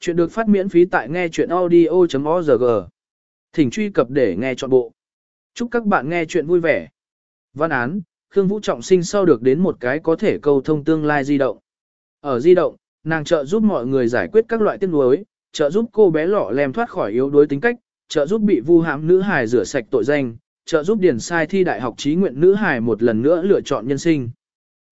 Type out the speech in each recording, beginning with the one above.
Chuyện được phát miễn phí tại nghe chuyện audio.org. Thỉnh truy cập để nghe trọn bộ. Chúc các bạn nghe chuyện vui vẻ. Văn án, Khương Vũ Trọng sinh sau được đến một cái có thể cầu thông tương lai di động. Ở di động, nàng trợ giúp mọi người giải quyết các loại tiếc nuối, trợ giúp cô bé lọ lem thoát khỏi yếu đuối tính cách, trợ giúp bị vu hãm nữ hài rửa sạch tội danh, trợ giúp điển sai thi đại học trí nguyện nữ hài một lần nữa lựa chọn nhân sinh.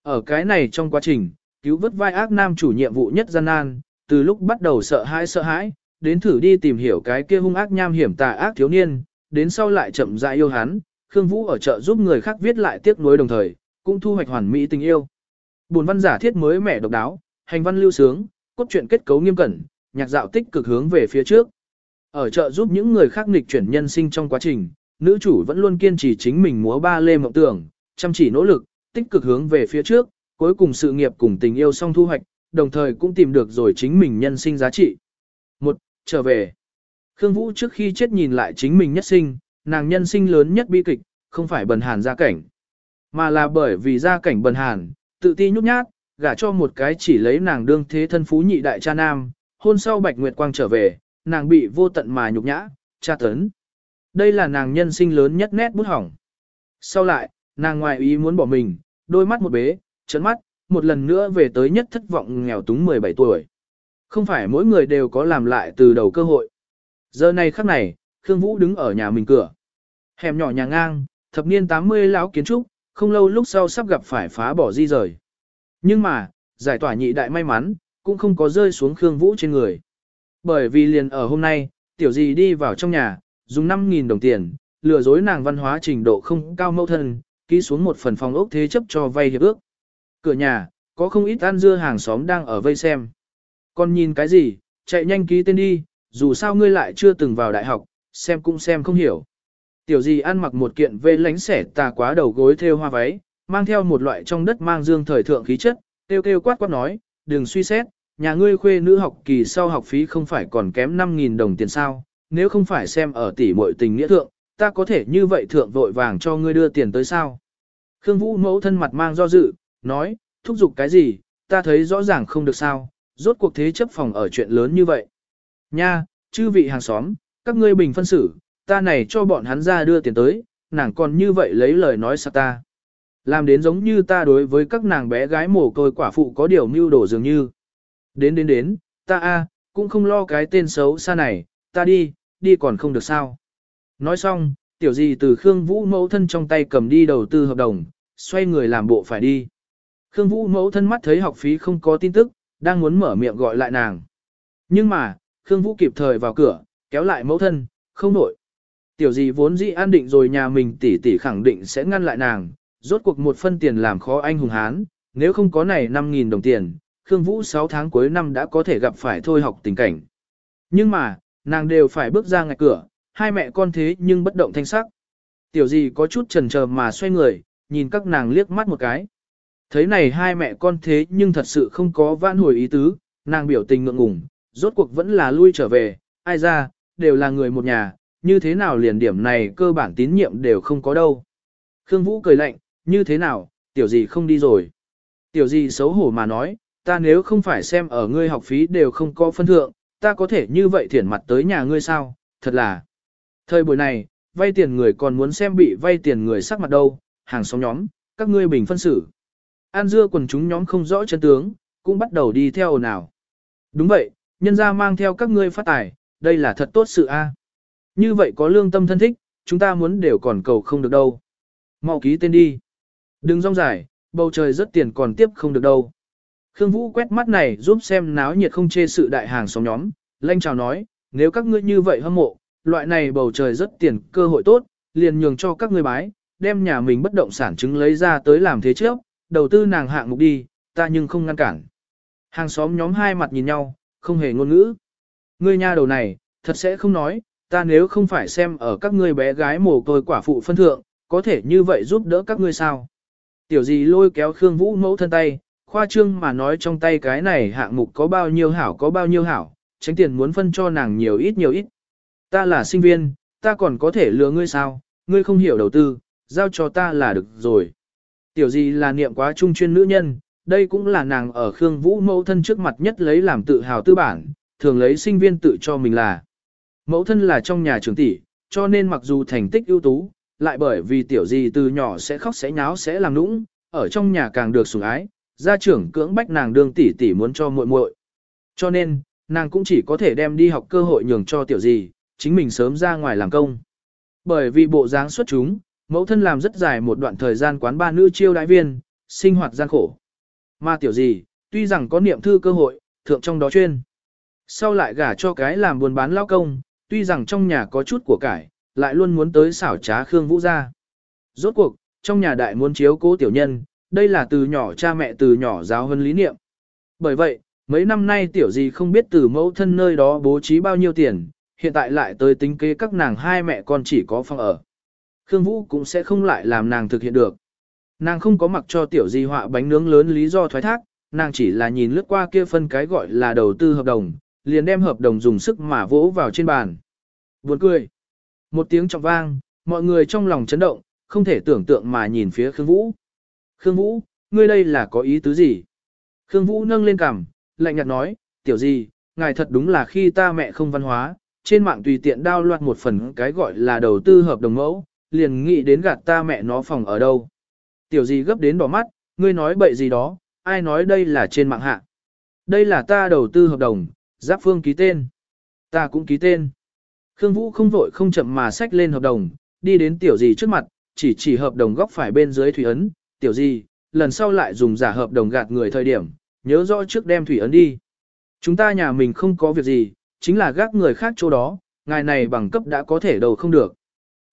Ở cái này trong quá trình, cứu vớt vai ác nam chủ nhiệm vụ nhất gian nan, từ lúc bắt đầu sợ hãi sợ hãi, đến thử đi tìm hiểu cái kia hung ác nham hiểm tà ác thiếu niên, đến sau lại chậm rãi yêu hắn, Khương Vũ ở chợ giúp người khác viết lại tiếc nuối đồng thời, cũng thu hoạch hoàn mỹ tình yêu. Buồn văn giả thiết mới mẻ độc đáo, hành văn lưu sướng, cốt truyện kết cấu nghiêm cẩn, nhạc dạo tích cực hướng về phía trước. Ở chợ giúp những người khác nghịch chuyển nhân sinh trong quá trình, nữ chủ vẫn luôn kiên trì chính mình múa ba lê mộng tưởng, chăm chỉ nỗ lực, tích cực hướng về phía trước, cuối cùng sự nghiệp cùng tình yêu song thu hoạch, đồng thời cũng tìm được rồi chính mình nhân sinh giá trị. Một, trở về. Khương Vũ trước khi chết nhìn lại chính mình nhất sinh, nàng nhân sinh lớn nhất bi kịch, không phải bần hàn gia cảnh, mà là bởi vì gia cảnh bần hàn, tự ti nhút nhát, gả cho một cái chỉ lấy nàng đương thế thân phú nhị đại cha nam, hôn sau Bạch Nguyệt Quang trở về, nàng bị vô tận mà nhục nhã, tra tấn. Đây là nàng nhân sinh lớn nhất nét bút hỏng. Sau lại, nàng ngoài ý muốn bỏ mình, đôi mắt một bế, trấn mắt, một lần nữa về tới nhất thất vọng nghèo túng 17 tuổi. Không phải mỗi người đều có làm lại từ đầu cơ hội. Giờ này khắc này, Khương Vũ đứng ở nhà mình cửa. Hẻm nhỏ nhà ngang, thập niên 80 lão kiến trúc, không lâu lúc sau sắp gặp phải phá bỏ di rời. Nhưng mà, giải tỏa nhị đại may mắn, cũng không có rơi xuống Khương Vũ trên người. Bởi vì liền ở hôm nay, tiểu gì đi vào trong nhà, dùng 5.000 đồng tiền, lừa dối nàng văn hóa trình độ không cao mẫu thân, ký xuống một phần phòng ốc thế chấp cho vay hiệp ước. Cửa nhà, có không ít ăn dưa hàng xóm đang ở vây xem. Con nhìn cái gì, chạy nhanh ký tên đi, dù sao ngươi lại chưa từng vào đại học, xem cũng xem không hiểu. Tiểu gì ăn mặc một kiện vê lánh xẻ tà quá đầu gối theo hoa váy, mang theo một loại trong đất mang dương thời thượng khí chất, kêu kêu quát quát nói, đừng suy xét, nhà ngươi khuê nữ học kỳ sau học phí không phải còn kém 5.000 đồng tiền sao, nếu không phải xem ở tỷ muội tình nghĩa thượng, ta có thể như vậy thượng vội vàng cho ngươi đưa tiền tới sao. Khương Vũ mẫu thân mặt mang do dự, nói, thúc giục cái gì, ta thấy rõ ràng không được sao, rốt cuộc thế chấp phòng ở chuyện lớn như vậy. Nha, chư vị hàng xóm, các ngươi bình phân xử, ta này cho bọn hắn ra đưa tiền tới, nàng còn như vậy lấy lời nói sao ta. Làm đến giống như ta đối với các nàng bé gái mồ côi quả phụ có điều mưu đổ dường như. Đến đến đến, ta a cũng không lo cái tên xấu xa này, ta đi, đi còn không được sao. Nói xong, tiểu gì từ Khương Vũ mẫu thân trong tay cầm đi đầu tư hợp đồng, xoay người làm bộ phải đi. Khương Vũ mẫu thân mắt thấy học phí không có tin tức, đang muốn mở miệng gọi lại nàng. Nhưng mà, Khương Vũ kịp thời vào cửa, kéo lại mẫu thân, không nổi. Tiểu gì vốn dĩ an định rồi nhà mình tỷ tỷ khẳng định sẽ ngăn lại nàng, rốt cuộc một phân tiền làm khó anh hùng hán, nếu không có này 5.000 đồng tiền, Khương Vũ 6 tháng cuối năm đã có thể gặp phải thôi học tình cảnh. Nhưng mà, nàng đều phải bước ra ngạch cửa, hai mẹ con thế nhưng bất động thanh sắc. Tiểu gì có chút chần chờ mà xoay người, nhìn các nàng liếc mắt một cái. Thấy này hai mẹ con thế nhưng thật sự không có vãn hồi ý tứ, nàng biểu tình ngượng ngùng, rốt cuộc vẫn là lui trở về, ai ra, đều là người một nhà, như thế nào liền điểm này cơ bản tín nhiệm đều không có đâu. Khương Vũ cười lạnh, như thế nào, tiểu gì không đi rồi. Tiểu gì xấu hổ mà nói, ta nếu không phải xem ở ngươi học phí đều không có phân thượng, ta có thể như vậy thiển mặt tới nhà ngươi sao, thật là. Thời buổi này, vay tiền người còn muốn xem bị vay tiền người sắc mặt đâu, hàng xóm nhóm, các ngươi bình phân xử. An dưa quần chúng nhóm không rõ chân tướng, cũng bắt đầu đi theo nào. Đúng vậy, nhân gia mang theo các ngươi phát tài, đây là thật tốt sự a. Như vậy có lương tâm thân thích, chúng ta muốn đều còn cầu không được đâu. Mau ký tên đi. Đừng rong dài, bầu trời rất tiền còn tiếp không được đâu. Khương Vũ quét mắt này giúp xem náo nhiệt không chê sự đại hàng xóm nhóm, lanh chào nói, nếu các ngươi như vậy hâm mộ, loại này bầu trời rất tiền cơ hội tốt, liền nhường cho các ngươi bái, đem nhà mình bất động sản chứng lấy ra tới làm thế trước, đầu tư nàng hạng mục đi, ta nhưng không ngăn cản. Hàng xóm nhóm hai mặt nhìn nhau, không hề ngôn ngữ. Ngươi nha đầu này, thật sẽ không nói, ta nếu không phải xem ở các ngươi bé gái mồ côi quả phụ phân thượng, có thể như vậy giúp đỡ các ngươi sao. Tiểu gì lôi kéo Khương Vũ mẫu thân tay, khoa trương mà nói trong tay cái này hạng mục có bao nhiêu hảo có bao nhiêu hảo, tránh tiền muốn phân cho nàng nhiều ít nhiều ít. Ta là sinh viên, ta còn có thể lừa ngươi sao, ngươi không hiểu đầu tư, giao cho ta là được rồi. Tiểu gì là niệm quá trung chuyên nữ nhân, đây cũng là nàng ở Khương Vũ mẫu thân trước mặt nhất lấy làm tự hào tư bản, thường lấy sinh viên tự cho mình là. Mẫu thân là trong nhà trưởng tỷ, cho nên mặc dù thành tích ưu tú, lại bởi vì tiểu gì từ nhỏ sẽ khóc sẽ nháo sẽ làm nũng, ở trong nhà càng được sủng ái, gia trưởng cưỡng bách nàng đương tỷ tỷ muốn cho muội muội. Cho nên, nàng cũng chỉ có thể đem đi học cơ hội nhường cho tiểu gì, chính mình sớm ra ngoài làm công. Bởi vì bộ dáng xuất chúng, mẫu thân làm rất dài một đoạn thời gian quán ba nữ chiêu đại viên, sinh hoạt gian khổ. Mà tiểu gì, tuy rằng có niệm thư cơ hội, thượng trong đó chuyên. Sau lại gả cho cái làm buôn bán lao công, tuy rằng trong nhà có chút của cải, lại luôn muốn tới xảo trá Khương Vũ ra. Rốt cuộc, trong nhà đại muốn chiếu cố tiểu nhân, đây là từ nhỏ cha mẹ từ nhỏ giáo hơn lý niệm. Bởi vậy, mấy năm nay tiểu gì không biết từ mẫu thân nơi đó bố trí bao nhiêu tiền, hiện tại lại tới tính kế các nàng hai mẹ con chỉ có phòng ở. Khương Vũ cũng sẽ không lại làm nàng thực hiện được. Nàng không có mặc cho tiểu di họa bánh nướng lớn lý do thoái thác, nàng chỉ là nhìn lướt qua kia phân cái gọi là đầu tư hợp đồng, liền đem hợp đồng dùng sức mà vỗ vào trên bàn. Buồn cười. Một tiếng trọng vang, mọi người trong lòng chấn động, không thể tưởng tượng mà nhìn phía Khương Vũ. Khương Vũ, ngươi đây là có ý tứ gì? Khương Vũ nâng lên cằm, lạnh nhạt nói, tiểu gì, ngài thật đúng là khi ta mẹ không văn hóa, trên mạng tùy tiện đao loạt một phần cái gọi là đầu tư hợp đồng mẫu, liền nghĩ đến gạt ta mẹ nó phòng ở đâu. Tiểu gì gấp đến đỏ mắt, ngươi nói bậy gì đó, ai nói đây là trên mạng hạ. Đây là ta đầu tư hợp đồng, giáp phương ký tên. Ta cũng ký tên. Khương Vũ không vội không chậm mà xách lên hợp đồng, đi đến tiểu gì trước mặt, chỉ chỉ hợp đồng góc phải bên dưới thủy ấn, tiểu gì, lần sau lại dùng giả hợp đồng gạt người thời điểm, nhớ rõ trước đem thủy ấn đi. Chúng ta nhà mình không có việc gì, chính là gác người khác chỗ đó, ngài này bằng cấp đã có thể đầu không được.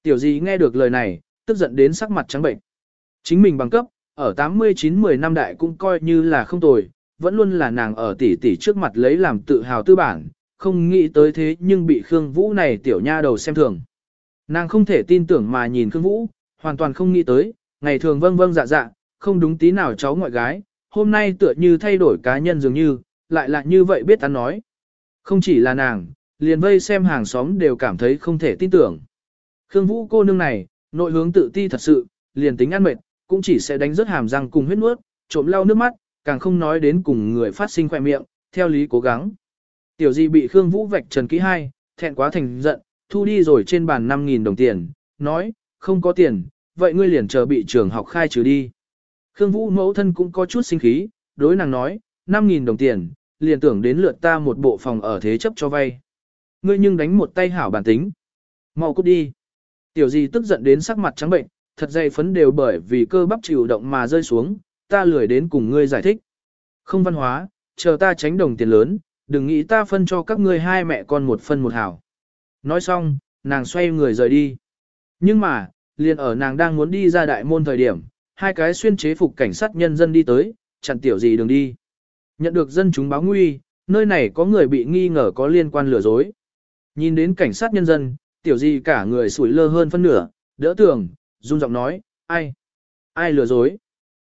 Tiểu gì nghe được lời này, tức giận đến sắc mặt trắng bệnh. Chính mình bằng cấp, ở 89-10 năm đại cũng coi như là không tồi, vẫn luôn là nàng ở tỷ tỷ trước mặt lấy làm tự hào tư bản, không nghĩ tới thế nhưng bị Khương Vũ này tiểu nha đầu xem thường. Nàng không thể tin tưởng mà nhìn Khương Vũ, hoàn toàn không nghĩ tới, ngày thường vâng vâng dạ dạ, không đúng tí nào cháu ngoại gái, hôm nay tựa như thay đổi cá nhân dường như, lại là như vậy biết ăn nói. Không chỉ là nàng, liền vây xem hàng xóm đều cảm thấy không thể tin tưởng. Khương Vũ cô nương này, nội hướng tự ti thật sự, liền tính ăn mệt, cũng chỉ sẽ đánh rớt hàm răng cùng huyết nuốt, trộm lau nước mắt, càng không nói đến cùng người phát sinh khỏe miệng, theo lý cố gắng. Tiểu di bị Khương Vũ vạch trần kỹ hai, thẹn quá thành giận, thu đi rồi trên bàn 5.000 đồng tiền, nói, không có tiền, vậy ngươi liền chờ bị trường học khai trừ đi. Khương Vũ mẫu thân cũng có chút sinh khí, đối nàng nói, 5.000 đồng tiền, liền tưởng đến lượt ta một bộ phòng ở thế chấp cho vay. Ngươi nhưng đánh một tay hảo bản tính. Mau cút đi. Tiểu gì tức giận đến sắc mặt trắng bệnh, thật dày phấn đều bởi vì cơ bắp chịu động mà rơi xuống, ta lười đến cùng ngươi giải thích. Không văn hóa, chờ ta tránh đồng tiền lớn, đừng nghĩ ta phân cho các ngươi hai mẹ con một phân một hảo. Nói xong, nàng xoay người rời đi. Nhưng mà, liền ở nàng đang muốn đi ra đại môn thời điểm, hai cái xuyên chế phục cảnh sát nhân dân đi tới, chặn tiểu gì đường đi. Nhận được dân chúng báo nguy, nơi này có người bị nghi ngờ có liên quan lừa dối. Nhìn đến cảnh sát nhân dân, tiểu gì cả người sủi lơ hơn phân nửa, đỡ tưởng, run giọng nói, ai? Ai lừa dối?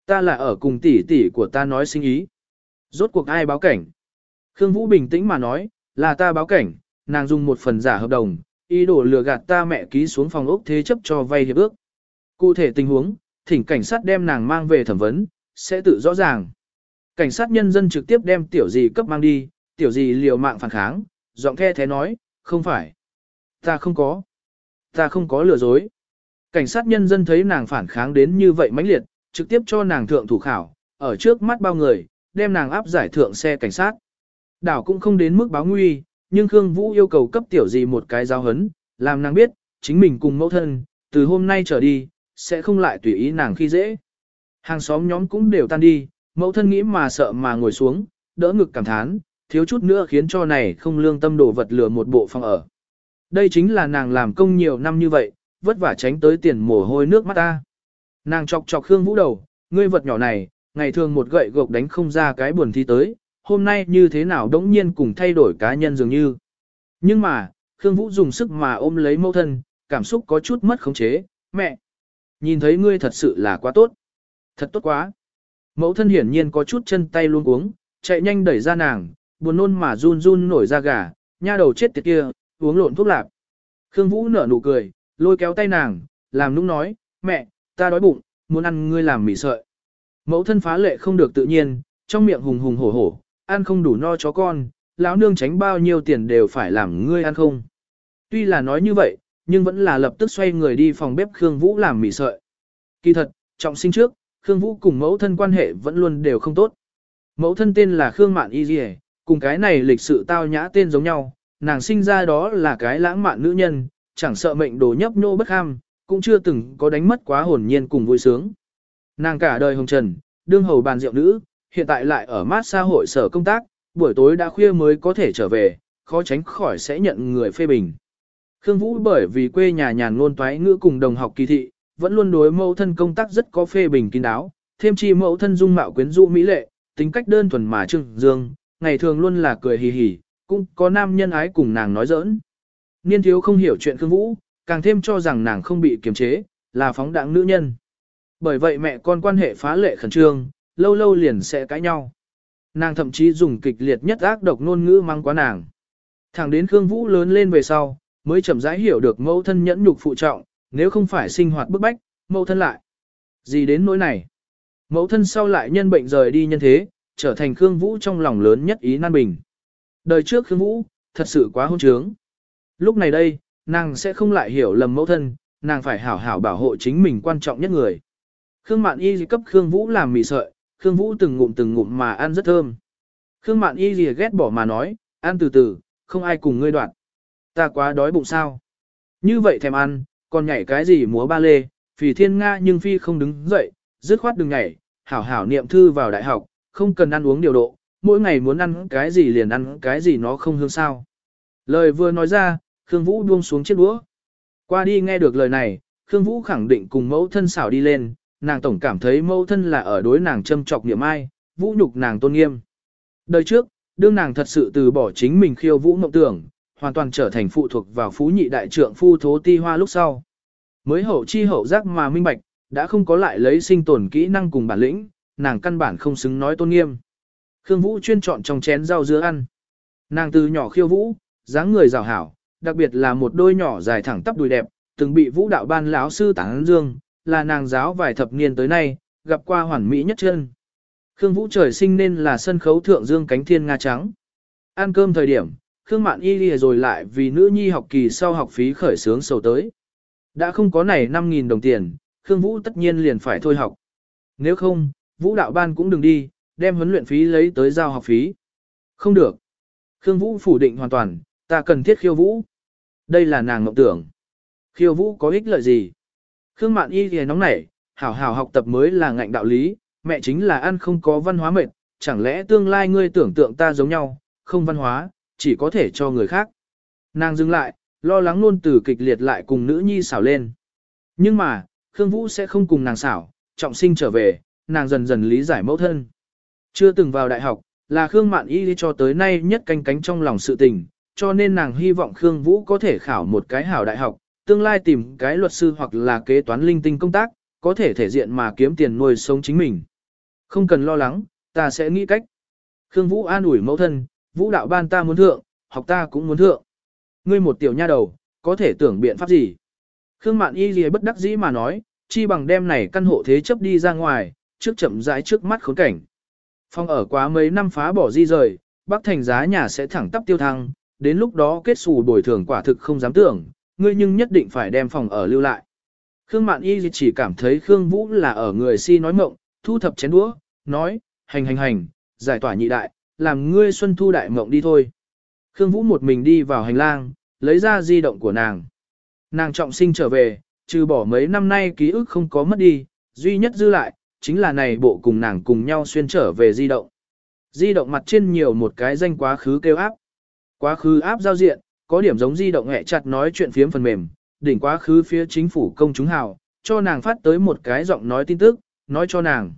Ta là ở cùng tỷ tỷ của ta nói sinh ý. Rốt cuộc ai báo cảnh? Khương Vũ bình tĩnh mà nói, là ta báo cảnh, nàng dùng một phần giả hợp đồng, ý đồ lừa gạt ta mẹ ký xuống phòng ốc thế chấp cho vay hiệp ước. Cụ thể tình huống, thỉnh cảnh sát đem nàng mang về thẩm vấn, sẽ tự rõ ràng. Cảnh sát nhân dân trực tiếp đem tiểu gì cấp mang đi, tiểu gì liều mạng phản kháng, giọng the thế nói, không phải. Ta không có. Ta không có lừa dối. Cảnh sát nhân dân thấy nàng phản kháng đến như vậy mãnh liệt, trực tiếp cho nàng thượng thủ khảo, ở trước mắt bao người, đem nàng áp giải thượng xe cảnh sát. Đảo cũng không đến mức báo nguy, nhưng Khương Vũ yêu cầu cấp tiểu gì một cái giáo hấn, làm nàng biết, chính mình cùng mẫu thân, từ hôm nay trở đi, sẽ không lại tùy ý nàng khi dễ. Hàng xóm nhóm cũng đều tan đi, mẫu thân nghĩ mà sợ mà ngồi xuống, đỡ ngực cảm thán, thiếu chút nữa khiến cho này không lương tâm đổ vật lừa một bộ phòng ở. Đây chính là nàng làm công nhiều năm như vậy, vất vả tránh tới tiền mồ hôi nước mắt ta. Nàng chọc chọc Khương Vũ đầu, ngươi vật nhỏ này, ngày thường một gậy gộc đánh không ra cái buồn thi tới, hôm nay như thế nào đống nhiên cùng thay đổi cá nhân dường như. Nhưng mà, Khương Vũ dùng sức mà ôm lấy mẫu thân, cảm xúc có chút mất khống chế, mẹ. Nhìn thấy ngươi thật sự là quá tốt. Thật tốt quá. Mẫu thân hiển nhiên có chút chân tay luôn uống, chạy nhanh đẩy ra nàng, buồn nôn mà run run nổi ra gà, nha đầu chết tiệt kia, uống lộn thuốc lạp. Khương Vũ nở nụ cười, lôi kéo tay nàng, làm nũng nói, mẹ, ta đói bụng, muốn ăn ngươi làm mì sợi. Mẫu thân phá lệ không được tự nhiên, trong miệng hùng hùng hổ hổ, ăn không đủ no chó con, lão nương tránh bao nhiêu tiền đều phải làm ngươi ăn không. Tuy là nói như vậy, nhưng vẫn là lập tức xoay người đi phòng bếp Khương Vũ làm mì sợi. Kỳ thật, trọng sinh trước, Khương Vũ cùng mẫu thân quan hệ vẫn luôn đều không tốt. Mẫu thân tên là Khương Mạn Y Dì cùng cái này lịch sự tao nhã tên giống nhau, nàng sinh ra đó là cái lãng mạn nữ nhân, chẳng sợ mệnh đồ nhấp nhô bất ham, cũng chưa từng có đánh mất quá hồn nhiên cùng vui sướng. Nàng cả đời hồng trần, đương hầu bàn rượu nữ, hiện tại lại ở mát xã hội sở công tác, buổi tối đã khuya mới có thể trở về, khó tránh khỏi sẽ nhận người phê bình. Khương Vũ bởi vì quê nhà nhàn ngôn toái ngữ cùng đồng học kỳ thị, vẫn luôn đối mẫu thân công tác rất có phê bình kín đáo, thêm chi mẫu thân dung mạo quyến rũ mỹ lệ, tính cách đơn thuần mà trưng dương, ngày thường luôn là cười hì hì, cũng có nam nhân ái cùng nàng nói giỡn. Niên thiếu không hiểu chuyện Khương Vũ, càng thêm cho rằng nàng không bị kiềm chế, là phóng đẳng nữ nhân. Bởi vậy mẹ con quan hệ phá lệ khẩn trương, lâu lâu liền sẽ cãi nhau. Nàng thậm chí dùng kịch liệt nhất ác độc ngôn ngữ mang quá nàng. Thẳng đến Khương Vũ lớn lên về sau, mới chậm rãi hiểu được mẫu thân nhẫn nhục phụ trọng, nếu không phải sinh hoạt bức bách, mẫu thân lại. Gì đến nỗi này? Mẫu thân sau lại nhân bệnh rời đi nhân thế, trở thành Khương Vũ trong lòng lớn nhất ý nan bình. Đời trước Khương Vũ, thật sự quá hôn trướng. Lúc này đây, nàng sẽ không lại hiểu lầm mẫu thân, nàng phải hảo hảo bảo hộ chính mình quan trọng nhất người. Khương Mạn Y cấp Khương Vũ làm mì sợi, Khương Vũ từng ngụm từng ngụm mà ăn rất thơm. Khương Mạn Y gì ghét bỏ mà nói, ăn từ từ, không ai cùng ngươi đoạn. Ta quá đói bụng sao. Như vậy thèm ăn, còn nhảy cái gì múa ba lê, phì thiên Nga nhưng phi không đứng dậy, dứt khoát đừng nhảy, hảo hảo niệm thư vào đại học, không cần ăn uống điều độ, mỗi ngày muốn ăn cái gì liền ăn cái gì nó không hương sao. Lời vừa nói ra, Khương Vũ buông xuống chiếc đũa. Qua đi nghe được lời này, Khương Vũ khẳng định cùng mẫu thân xảo đi lên, nàng tổng cảm thấy mẫu thân là ở đối nàng châm trọc niệm ai, vũ nhục nàng tôn nghiêm. Đời trước, đương nàng thật sự từ bỏ chính mình khiêu vũ mộng tưởng, hoàn toàn trở thành phụ thuộc vào phú nhị đại trượng phu thố ti hoa lúc sau. Mới hậu chi hậu giác mà minh bạch, đã không có lại lấy sinh tồn kỹ năng cùng bản lĩnh, nàng căn bản không xứng nói tôn nghiêm. Khương Vũ chuyên chọn trong chén rau dưa ăn. Nàng từ nhỏ khiêu vũ, dáng người rào hảo, đặc biệt là một đôi nhỏ dài thẳng tắp đùi đẹp, từng bị vũ đạo ban lão sư tán dương, là nàng giáo vài thập niên tới nay, gặp qua hoàn mỹ nhất chân. Khương Vũ trời sinh nên là sân khấu thượng dương cánh thiên nga trắng. Ăn cơm thời điểm, Khương Mạn Y lìa rồi lại vì nữ nhi học kỳ sau học phí khởi sướng sầu tới. Đã không có này 5.000 đồng tiền, Khương Vũ tất nhiên liền phải thôi học. Nếu không, Vũ đạo ban cũng đừng đi, đem huấn luyện phí lấy tới giao học phí. Không được. Khương Vũ phủ định hoàn toàn, ta cần thiết khiêu vũ. Đây là nàng ngọc tưởng. Khiêu vũ có ích lợi gì? Khương Mạn Y thì nóng nảy, hảo hảo học tập mới là ngạnh đạo lý, mẹ chính là ăn không có văn hóa mệt, chẳng lẽ tương lai ngươi tưởng tượng ta giống nhau, không văn hóa, chỉ có thể cho người khác. Nàng dừng lại, lo lắng luôn từ kịch liệt lại cùng nữ nhi xảo lên. Nhưng mà, Khương Vũ sẽ không cùng nàng xảo, trọng sinh trở về, nàng dần dần lý giải mẫu thân. Chưa từng vào đại học, là Khương Mạn Y cho tới nay nhất canh cánh trong lòng sự tình, cho nên nàng hy vọng Khương Vũ có thể khảo một cái hảo đại học, tương lai tìm cái luật sư hoặc là kế toán linh tinh công tác, có thể thể diện mà kiếm tiền nuôi sống chính mình. Không cần lo lắng, ta sẽ nghĩ cách. Khương Vũ an ủi mẫu thân, Vũ đạo ban ta muốn thượng, học ta cũng muốn thượng. Ngươi một tiểu nha đầu, có thể tưởng biện pháp gì? Khương Mạn Y gì bất đắc dĩ mà nói, chi bằng đem này căn hộ thế chấp đi ra ngoài, trước chậm rãi trước mắt khốn cảnh. Phong ở quá mấy năm phá bỏ di rời, Bắc Thành giá nhà sẽ thẳng tắp tiêu thăng, đến lúc đó kết xù bồi thường quả thực không dám tưởng, ngươi nhưng nhất định phải đem phòng ở lưu lại. Khương Mạn Y chỉ cảm thấy Khương Vũ là ở người si nói mộng, thu thập chén đũa, nói, hành hành hành, giải tỏa nhị đại, làm ngươi xuân thu đại mộng đi thôi. Khương Vũ một mình đi vào hành lang, lấy ra di động của nàng. Nàng trọng sinh trở về, trừ bỏ mấy năm nay ký ức không có mất đi, duy nhất dư lại, chính là này bộ cùng nàng cùng nhau xuyên trở về di động. Di động mặt trên nhiều một cái danh quá khứ kêu áp. Quá khứ áp giao diện, có điểm giống di động hẹ chặt nói chuyện phiếm phần mềm, đỉnh quá khứ phía chính phủ công chúng hào, cho nàng phát tới một cái giọng nói tin tức, nói cho nàng.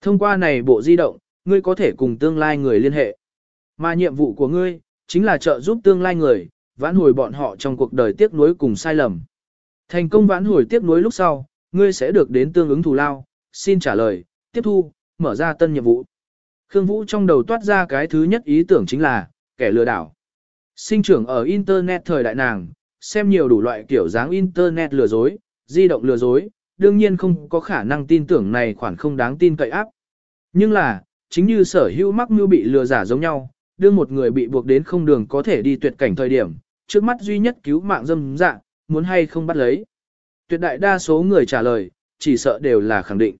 Thông qua này bộ di động, ngươi có thể cùng tương lai người liên hệ. Mà nhiệm vụ của ngươi, chính là trợ giúp tương lai người, vãn hồi bọn họ trong cuộc đời tiếc nuối cùng sai lầm. Thành công vãn hồi tiếc nuối lúc sau, ngươi sẽ được đến tương ứng thù lao, xin trả lời, tiếp thu, mở ra tân nhiệm vụ. Khương Vũ trong đầu toát ra cái thứ nhất ý tưởng chính là, kẻ lừa đảo. Sinh trưởng ở Internet thời đại nàng, xem nhiều đủ loại kiểu dáng Internet lừa dối, di động lừa dối, đương nhiên không có khả năng tin tưởng này khoản không đáng tin cậy áp. Nhưng là, chính như sở hữu mắc mưu bị lừa giả giống nhau, đưa một người bị buộc đến không đường có thể đi tuyệt cảnh thời điểm, trước mắt duy nhất cứu mạng dâm dạ, muốn hay không bắt lấy. Tuyệt đại đa số người trả lời, chỉ sợ đều là khẳng định.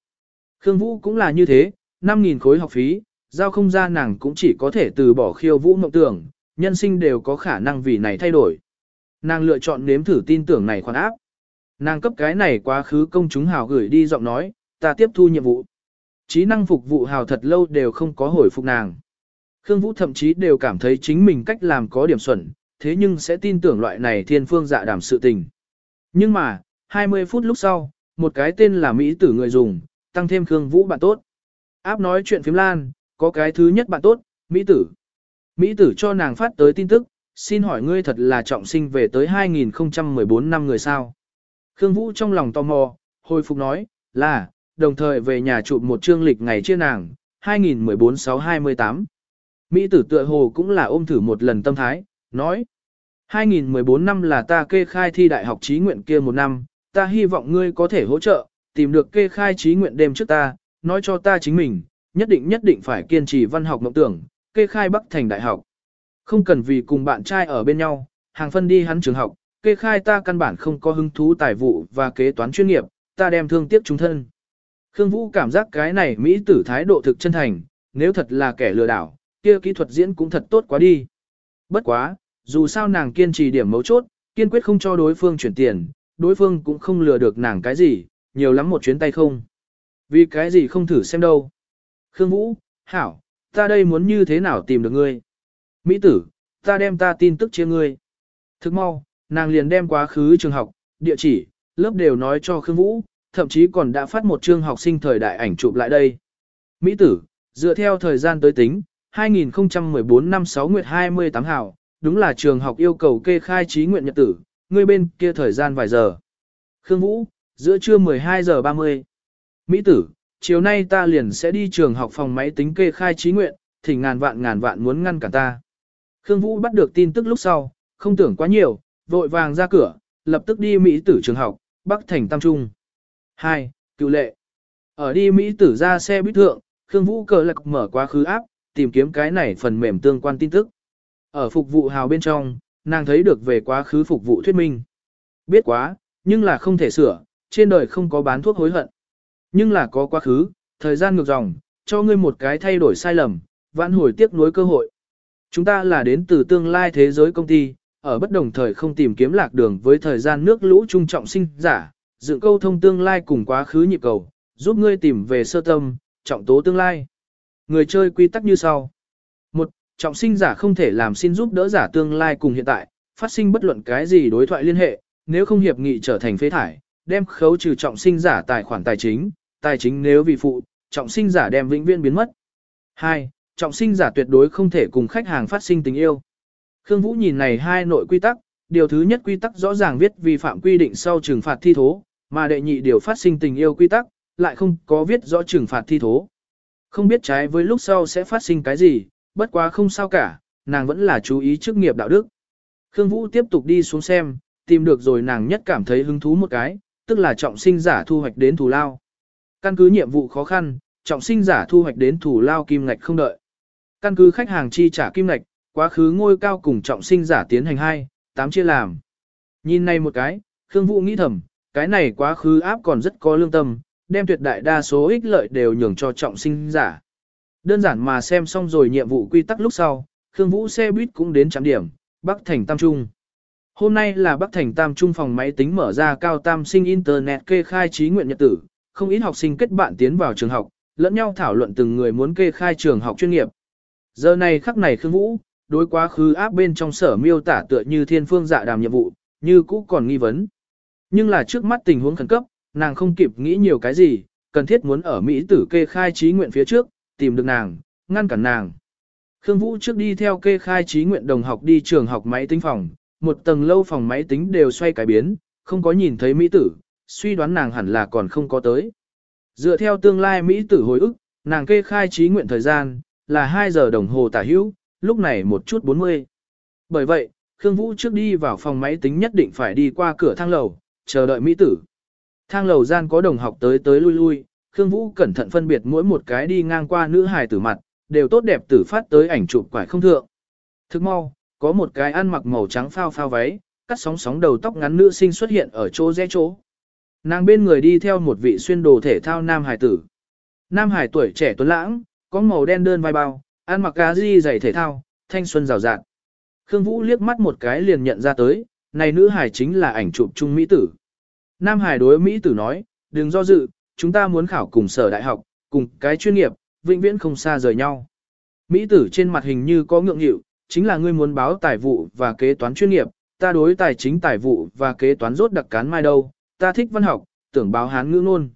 Khương Vũ cũng là như thế, 5.000 khối học phí, giao không ra nàng cũng chỉ có thể từ bỏ khiêu vũ mộng tưởng, nhân sinh đều có khả năng vì này thay đổi. Nàng lựa chọn nếm thử tin tưởng này khoan áp. Nàng cấp cái này quá khứ công chúng hào gửi đi giọng nói, ta tiếp thu nhiệm vụ. Trí năng phục vụ hào thật lâu đều không có hồi phục nàng. Khương Vũ thậm chí đều cảm thấy chính mình cách làm có điểm xuẩn, thế nhưng sẽ tin tưởng loại này thiên phương dạ đảm sự tình. Nhưng mà, 20 phút lúc sau, một cái tên là Mỹ tử người dùng, tăng thêm Khương Vũ bạn tốt. Áp nói chuyện phím lan, có cái thứ nhất bạn tốt, Mỹ tử. Mỹ tử cho nàng phát tới tin tức, xin hỏi ngươi thật là trọng sinh về tới 2014 năm người sao. Khương Vũ trong lòng tò mò, hồi phục nói, là, đồng thời về nhà chụp một chương lịch ngày chia nàng, 2014-6-28. Mỹ tử tựa hồ cũng là ôm thử một lần tâm thái, nói. 2014 năm là ta kê khai thi đại học trí nguyện kia một năm, ta hy vọng ngươi có thể hỗ trợ, tìm được kê khai trí nguyện đêm trước ta, nói cho ta chính mình, nhất định nhất định phải kiên trì văn học mộng tưởng, kê khai bắc thành đại học. Không cần vì cùng bạn trai ở bên nhau, hàng phân đi hắn trường học, kê khai ta căn bản không có hứng thú tài vụ và kế toán chuyên nghiệp, ta đem thương tiếc chúng thân. Khương Vũ cảm giác cái này Mỹ tử thái độ thực chân thành, nếu thật là kẻ lừa đảo, kia kỹ thuật diễn cũng thật tốt quá đi. Bất quá, dù sao nàng kiên trì điểm mấu chốt, kiên quyết không cho đối phương chuyển tiền, đối phương cũng không lừa được nàng cái gì, nhiều lắm một chuyến tay không. Vì cái gì không thử xem đâu. Khương Vũ, Hảo, ta đây muốn như thế nào tìm được ngươi. Mỹ tử, ta đem ta tin tức chia ngươi. Thức mau, nàng liền đem quá khứ trường học, địa chỉ, lớp đều nói cho Khương Vũ, thậm chí còn đã phát một chương học sinh thời đại ảnh chụp lại đây. Mỹ tử, dựa theo thời gian tới tính, 2014 năm 6 nguyệt 28 hảo, đúng là trường học yêu cầu kê khai trí nguyện nhật tử, ngươi bên kia thời gian vài giờ. Khương Vũ, giữa trưa 12 giờ 30. Mỹ tử, chiều nay ta liền sẽ đi trường học phòng máy tính kê khai trí nguyện, thì ngàn vạn ngàn vạn muốn ngăn cản ta. Khương Vũ bắt được tin tức lúc sau, không tưởng quá nhiều, vội vàng ra cửa, lập tức đi Mỹ tử trường học, Bắc Thành Tam Trung. 2. Cựu lệ. Ở đi Mỹ tử ra xe buýt thượng, Khương Vũ cờ lạc mở quá khứ áp, tìm kiếm cái này phần mềm tương quan tin tức. Ở phục vụ hào bên trong, nàng thấy được về quá khứ phục vụ thuyết minh. Biết quá, nhưng là không thể sửa, trên đời không có bán thuốc hối hận. Nhưng là có quá khứ, thời gian ngược dòng, cho ngươi một cái thay đổi sai lầm, vãn hồi tiếc nuối cơ hội. Chúng ta là đến từ tương lai thế giới công ty, ở bất đồng thời không tìm kiếm lạc đường với thời gian nước lũ trung trọng sinh giả, dựng câu thông tương lai cùng quá khứ nhịp cầu, giúp ngươi tìm về sơ tâm, trọng tố tương lai. Người chơi quy tắc như sau. Trọng sinh giả không thể làm xin giúp đỡ giả tương lai cùng hiện tại, phát sinh bất luận cái gì đối thoại liên hệ, nếu không hiệp nghị trở thành phế thải, đem khấu trừ trọng sinh giả tài khoản tài chính, tài chính nếu vì phụ, trọng sinh giả đem vĩnh viễn biến mất. 2. Trọng sinh giả tuyệt đối không thể cùng khách hàng phát sinh tình yêu. Khương Vũ nhìn này hai nội quy tắc, điều thứ nhất quy tắc rõ ràng viết vi phạm quy định sau trừng phạt thi thố, mà đệ nhị điều phát sinh tình yêu quy tắc, lại không có viết rõ trừng phạt thi thố. Không biết trái với lúc sau sẽ phát sinh cái gì, bất quá không sao cả, nàng vẫn là chú ý chức nghiệp đạo đức. Khương Vũ tiếp tục đi xuống xem, tìm được rồi nàng nhất cảm thấy hứng thú một cái, tức là trọng sinh giả thu hoạch đến thù lao. Căn cứ nhiệm vụ khó khăn, trọng sinh giả thu hoạch đến thù lao kim ngạch không đợi. Căn cứ khách hàng chi trả kim ngạch, quá khứ ngôi cao cùng trọng sinh giả tiến hành 2, 8 chia làm. Nhìn này một cái, Khương Vũ nghĩ thầm, cái này quá khứ áp còn rất có lương tâm, đem tuyệt đại đa số ích lợi đều nhường cho trọng sinh giả. Đơn giản mà xem xong rồi nhiệm vụ quy tắc lúc sau, Khương Vũ xe buýt cũng đến trạm điểm, Bắc Thành Tam Trung. Hôm nay là Bắc Thành Tam Trung phòng máy tính mở ra cao tam sinh Internet kê khai trí nguyện nhật tử, không ít học sinh kết bạn tiến vào trường học, lẫn nhau thảo luận từng người muốn kê khai trường học chuyên nghiệp. Giờ này khắc này Khương Vũ, đối quá khứ áp bên trong sở miêu tả tựa như thiên phương dạ đàm nhiệm vụ, như cũ còn nghi vấn. Nhưng là trước mắt tình huống khẩn cấp, nàng không kịp nghĩ nhiều cái gì, cần thiết muốn ở Mỹ tử kê khai trí nguyện phía trước, tìm được nàng, ngăn cản nàng. Khương Vũ trước đi theo kê khai trí nguyện đồng học đi trường học máy tính phòng, một tầng lâu phòng máy tính đều xoay cải biến, không có nhìn thấy Mỹ tử, suy đoán nàng hẳn là còn không có tới. Dựa theo tương lai Mỹ tử hồi ức, nàng kê khai trí nguyện thời gian, là 2 giờ đồng hồ tả hữu, lúc này một chút 40. Bởi vậy, Khương Vũ trước đi vào phòng máy tính nhất định phải đi qua cửa thang lầu, chờ đợi Mỹ tử. Thang lầu gian có đồng học tới tới lui lui, Khương Vũ cẩn thận phân biệt mỗi một cái đi ngang qua nữ hài tử mặt, đều tốt đẹp tử phát tới ảnh chụp quải không thượng. Thức mau, có một cái ăn mặc màu trắng phao phao váy, cắt sóng sóng đầu tóc ngắn nữ sinh xuất hiện ở chỗ rẽ chỗ. Nàng bên người đi theo một vị xuyên đồ thể thao nam hải tử. Nam hải tuổi trẻ tuấn lãng, có màu đen đơn vai bao, ăn mặc cá di giày thể thao, thanh xuân rào rạt. Khương Vũ liếc mắt một cái liền nhận ra tới, này nữ hải chính là ảnh chụp trung Mỹ tử. Nam hải đối Mỹ tử nói, đừng do dự, chúng ta muốn khảo cùng sở đại học, cùng cái chuyên nghiệp, vĩnh viễn không xa rời nhau. Mỹ tử trên mặt hình như có ngượng nghịu, chính là ngươi muốn báo tài vụ và kế toán chuyên nghiệp, ta đối tài chính tài vụ và kế toán rốt đặc cán mai đâu, ta thích văn học, tưởng báo hán ngữ ngôn.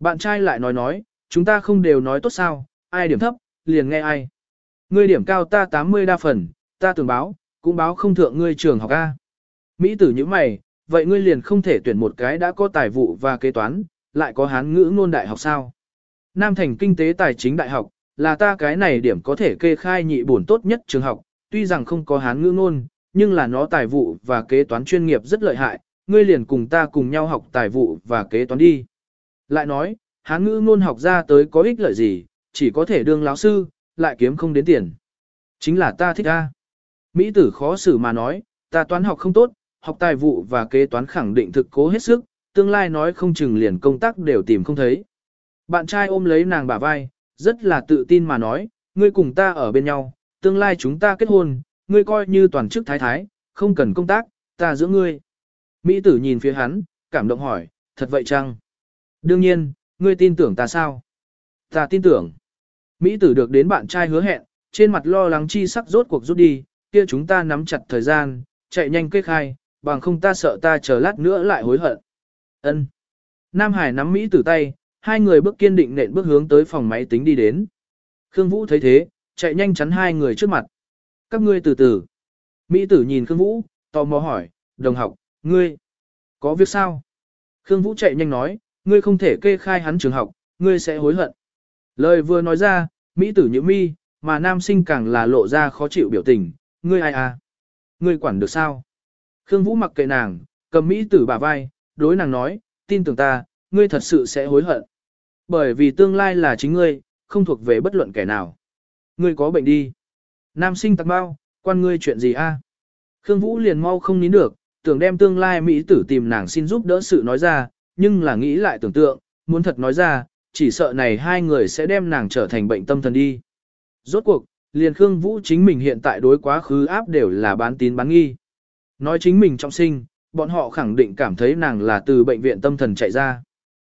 Bạn trai lại nói nói, chúng ta không đều nói tốt sao, ai điểm thấp, liền nghe ai. Ngươi điểm cao ta 80 đa phần, ta tưởng báo, cũng báo không thượng ngươi trường học A. Mỹ tử như mày, vậy ngươi liền không thể tuyển một cái đã có tài vụ và kế toán, lại có hán ngữ ngôn đại học sao? Nam thành kinh tế tài chính đại học, là ta cái này điểm có thể kê khai nhị bổn tốt nhất trường học, tuy rằng không có hán ngữ ngôn, nhưng là nó tài vụ và kế toán chuyên nghiệp rất lợi hại, ngươi liền cùng ta cùng nhau học tài vụ và kế toán đi. Lại nói, hán ngữ ngôn học ra tới có ích lợi gì, chỉ có thể đương lão sư, lại kiếm không đến tiền. Chính là ta thích a. Mỹ tử khó xử mà nói, ta toán học không tốt, học tài vụ và kế toán khẳng định thực cố hết sức, tương lai nói không chừng liền công tác đều tìm không thấy. Bạn trai ôm lấy nàng bả vai, rất là tự tin mà nói, ngươi cùng ta ở bên nhau, tương lai chúng ta kết hôn, ngươi coi như toàn chức thái thái, không cần công tác, ta giữ ngươi. Mỹ tử nhìn phía hắn, cảm động hỏi, thật vậy chăng? Đương nhiên, ngươi tin tưởng ta sao? Ta tin tưởng. Mỹ tử được đến bạn trai hứa hẹn, trên mặt lo lắng chi sắc rốt cuộc rút đi, kia chúng ta nắm chặt thời gian, chạy nhanh kết khai, bằng không ta sợ ta chờ lát nữa lại hối hận. Ân. Nam Hải nắm Mỹ tử tay, hai người bước kiên định nện bước hướng tới phòng máy tính đi đến. Khương Vũ thấy thế, chạy nhanh chắn hai người trước mặt. Các ngươi từ từ. Mỹ tử nhìn Khương Vũ, tò mò hỏi, đồng học, ngươi, có việc sao? Khương Vũ chạy nhanh nói, ngươi không thể kê khai hắn trường học, ngươi sẽ hối hận. Lời vừa nói ra, Mỹ tử nhữ mi, mà nam sinh càng là lộ ra khó chịu biểu tình, ngươi ai à? Ngươi quản được sao? Khương Vũ mặc kệ nàng, cầm Mỹ tử bả vai, đối nàng nói, tin tưởng ta, ngươi thật sự sẽ hối hận. Bởi vì tương lai là chính ngươi, không thuộc về bất luận kẻ nào. Ngươi có bệnh đi. Nam sinh tặc bao, quan ngươi chuyện gì a? Khương Vũ liền mau không nín được, tưởng đem tương lai Mỹ tử tìm nàng xin giúp đỡ sự nói ra, nhưng là nghĩ lại tưởng tượng, muốn thật nói ra, chỉ sợ này hai người sẽ đem nàng trở thành bệnh tâm thần đi. Rốt cuộc, liền Khương Vũ chính mình hiện tại đối quá khứ áp đều là bán tín bán nghi. Nói chính mình trọng sinh, bọn họ khẳng định cảm thấy nàng là từ bệnh viện tâm thần chạy ra.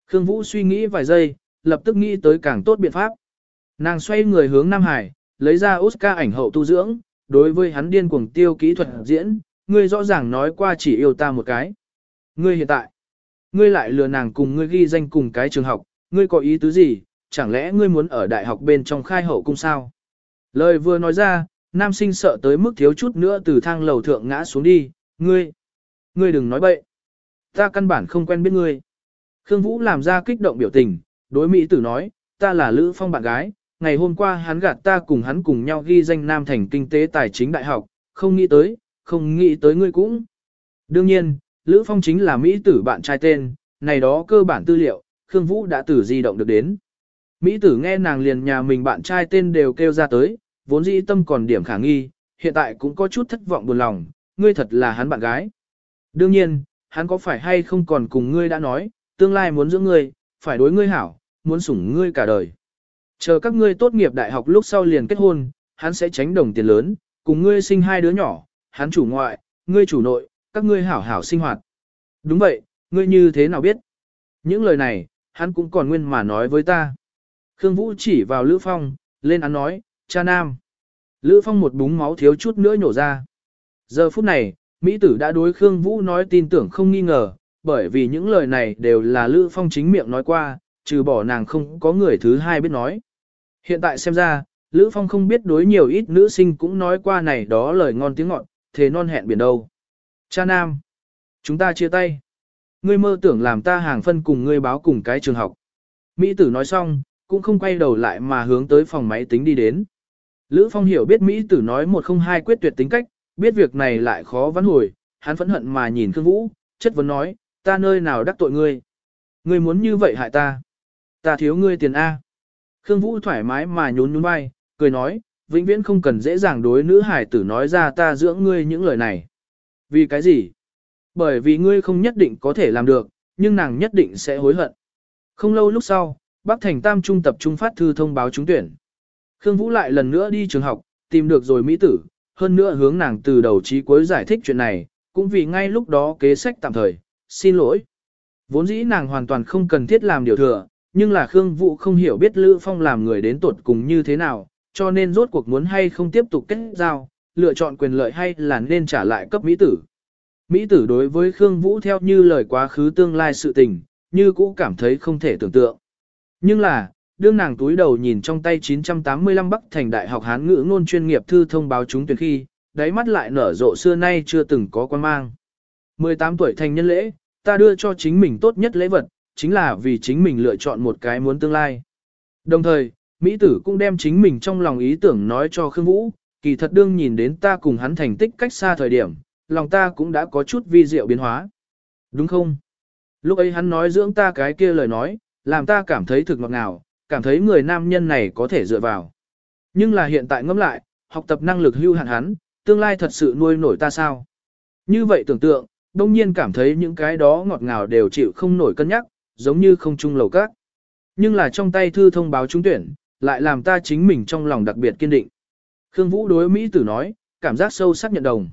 Khương Vũ suy nghĩ vài giây, lập tức nghĩ tới càng tốt biện pháp. Nàng xoay người hướng Nam Hải, lấy ra Oscar ảnh hậu tu dưỡng, đối với hắn điên cuồng tiêu kỹ thuật diễn, ngươi rõ ràng nói qua chỉ yêu ta một cái. Ngươi hiện tại, ngươi lại lừa nàng cùng ngươi ghi danh cùng cái trường học, ngươi có ý tứ gì, chẳng lẽ ngươi muốn ở đại học bên trong khai hậu cung sao? Lời vừa nói ra, nam sinh sợ tới mức thiếu chút nữa từ thang lầu thượng ngã xuống đi, ngươi, ngươi đừng nói bậy. Ta căn bản không quen biết ngươi. Khương Vũ làm ra kích động biểu tình, đối Mỹ tử nói, ta là Lữ Phong bạn gái, ngày hôm qua hắn gạt ta cùng hắn cùng nhau ghi danh Nam Thành Kinh tế Tài chính Đại học, không nghĩ tới, không nghĩ tới ngươi cũng. Đương nhiên, Lữ Phong chính là Mỹ tử bạn trai tên, này đó cơ bản tư liệu, Khương Vũ đã từ di động được đến. Mỹ tử nghe nàng liền nhà mình bạn trai tên đều kêu ra tới, vốn dĩ tâm còn điểm khả nghi, hiện tại cũng có chút thất vọng buồn lòng, ngươi thật là hắn bạn gái. Đương nhiên, hắn có phải hay không còn cùng ngươi đã nói, tương lai muốn giữ ngươi, phải đối ngươi hảo, muốn sủng ngươi cả đời. Chờ các ngươi tốt nghiệp đại học lúc sau liền kết hôn, hắn sẽ tránh đồng tiền lớn, cùng ngươi sinh hai đứa nhỏ, hắn chủ ngoại, ngươi chủ nội, các ngươi hảo hảo sinh hoạt. Đúng vậy, ngươi như thế nào biết? Những lời này, hắn cũng còn nguyên mà nói với ta. Khương Vũ chỉ vào Lữ Phong, lên án nói, cha nam. Lữ Phong một búng máu thiếu chút nữa nhổ ra. Giờ phút này, Mỹ tử đã đối Khương Vũ nói tin tưởng không nghi ngờ, bởi vì những lời này đều là Lữ Phong chính miệng nói qua, trừ bỏ nàng không có người thứ hai biết nói. Hiện tại xem ra, Lữ Phong không biết đối nhiều ít nữ sinh cũng nói qua này đó lời ngon tiếng ngọt, thế non hẹn biển đâu. Cha Nam, chúng ta chia tay. Ngươi mơ tưởng làm ta hàng phân cùng ngươi báo cùng cái trường học. Mỹ tử nói xong, cũng không quay đầu lại mà hướng tới phòng máy tính đi đến. Lữ Phong hiểu biết Mỹ tử nói một không hai quyết tuyệt tính cách, biết việc này lại khó vãn hồi, hắn phẫn hận mà nhìn Khương Vũ, chất vấn nói, ta nơi nào đắc tội ngươi. Ngươi muốn như vậy hại ta. Ta thiếu ngươi tiền A. Khương Vũ thoải mái mà nhún nhún vai, cười nói, vĩnh viễn không cần dễ dàng đối nữ hải tử nói ra ta dưỡng ngươi những lời này. Vì cái gì? Bởi vì ngươi không nhất định có thể làm được, nhưng nàng nhất định sẽ hối hận. Không lâu lúc sau, Bắc Thành Tam Trung tập trung phát thư thông báo trúng tuyển. Khương Vũ lại lần nữa đi trường học, tìm được rồi Mỹ tử, hơn nữa hướng nàng từ đầu chí cuối giải thích chuyện này, cũng vì ngay lúc đó kế sách tạm thời, xin lỗi. Vốn dĩ nàng hoàn toàn không cần thiết làm điều thừa, nhưng là Khương Vũ không hiểu biết Lữ Phong làm người đến tuột cùng như thế nào, cho nên rốt cuộc muốn hay không tiếp tục kết giao, lựa chọn quyền lợi hay là nên trả lại cấp Mỹ tử. Mỹ tử đối với Khương Vũ theo như lời quá khứ tương lai sự tình, như cũ cảm thấy không thể tưởng tượng. Nhưng là, đương nàng túi đầu nhìn trong tay 985 Bắc Thành Đại học Hán ngữ ngôn chuyên nghiệp thư thông báo chúng tuyển khi, đáy mắt lại nở rộ xưa nay chưa từng có quan mang. 18 tuổi thành nhân lễ, ta đưa cho chính mình tốt nhất lễ vật, chính là vì chính mình lựa chọn một cái muốn tương lai. Đồng thời, Mỹ tử cũng đem chính mình trong lòng ý tưởng nói cho Khương Vũ, kỳ thật đương nhìn đến ta cùng hắn thành tích cách xa thời điểm, lòng ta cũng đã có chút vi diệu biến hóa. Đúng không? Lúc ấy hắn nói dưỡng ta cái kia lời nói, làm ta cảm thấy thực ngọt ngào, cảm thấy người nam nhân này có thể dựa vào. Nhưng là hiện tại ngẫm lại, học tập năng lực hưu hạn hắn, tương lai thật sự nuôi nổi ta sao? Như vậy tưởng tượng, đông nhiên cảm thấy những cái đó ngọt ngào đều chịu không nổi cân nhắc, giống như không chung lầu các. Nhưng là trong tay thư thông báo trúng tuyển, lại làm ta chính mình trong lòng đặc biệt kiên định. Khương Vũ đối Mỹ tử nói, cảm giác sâu sắc nhận đồng.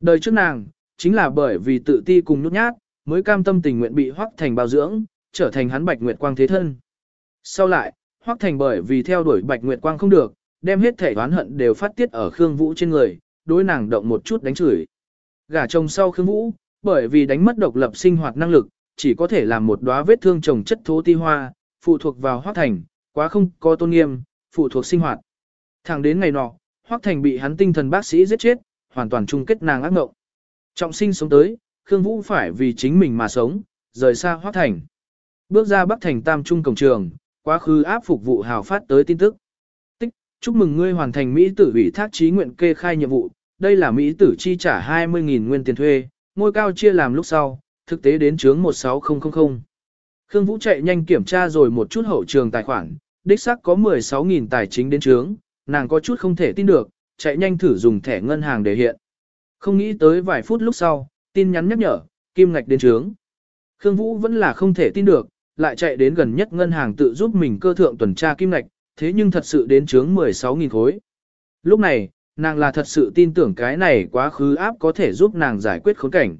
Đời trước nàng, chính là bởi vì tự ti cùng nhút nhát, mới cam tâm tình nguyện bị hoắc thành bao dưỡng, trở thành hắn bạch nguyệt quang thế thân. Sau lại, hoắc thành bởi vì theo đuổi bạch nguyệt quang không được, đem hết thể oán hận đều phát tiết ở Khương Vũ trên người, đối nàng động một chút đánh chửi. Gả chồng sau Khương Vũ, bởi vì đánh mất độc lập sinh hoạt năng lực, chỉ có thể làm một đóa vết thương chồng chất thố ti hoa, phụ thuộc vào hoắc thành, quá không có tôn nghiêm, phụ thuộc sinh hoạt. Thẳng đến ngày nọ, hoắc thành bị hắn tinh thần bác sĩ giết chết, hoàn toàn chung kết nàng ác ngộng. Trọng sinh sống tới, Khương Vũ phải vì chính mình mà sống, rời xa Hoác Thành. Bước ra Bắc Thành Tam Trung cổng trường, quá khứ áp phục vụ hào phát tới tin tức. Tích, chúc mừng ngươi hoàn thành Mỹ tử ủy thác trí nguyện kê khai nhiệm vụ, đây là Mỹ tử chi trả 20.000 nguyên tiền thuê, ngôi cao chia làm lúc sau, thực tế đến chướng 16000. Khương Vũ chạy nhanh kiểm tra rồi một chút hậu trường tài khoản, đích xác có 16.000 tài chính đến chướng, nàng có chút không thể tin được, chạy nhanh thử dùng thẻ ngân hàng để hiện. Không nghĩ tới vài phút lúc sau, tin nhắn nhắc nhở, kim ngạch đến chướng. Khương Vũ vẫn là không thể tin được, lại chạy đến gần nhất ngân hàng tự giúp mình cơ thượng tuần tra kim ngạch, thế nhưng thật sự đến trướng 16.000 khối. Lúc này, nàng là thật sự tin tưởng cái này quá khứ áp có thể giúp nàng giải quyết khốn cảnh.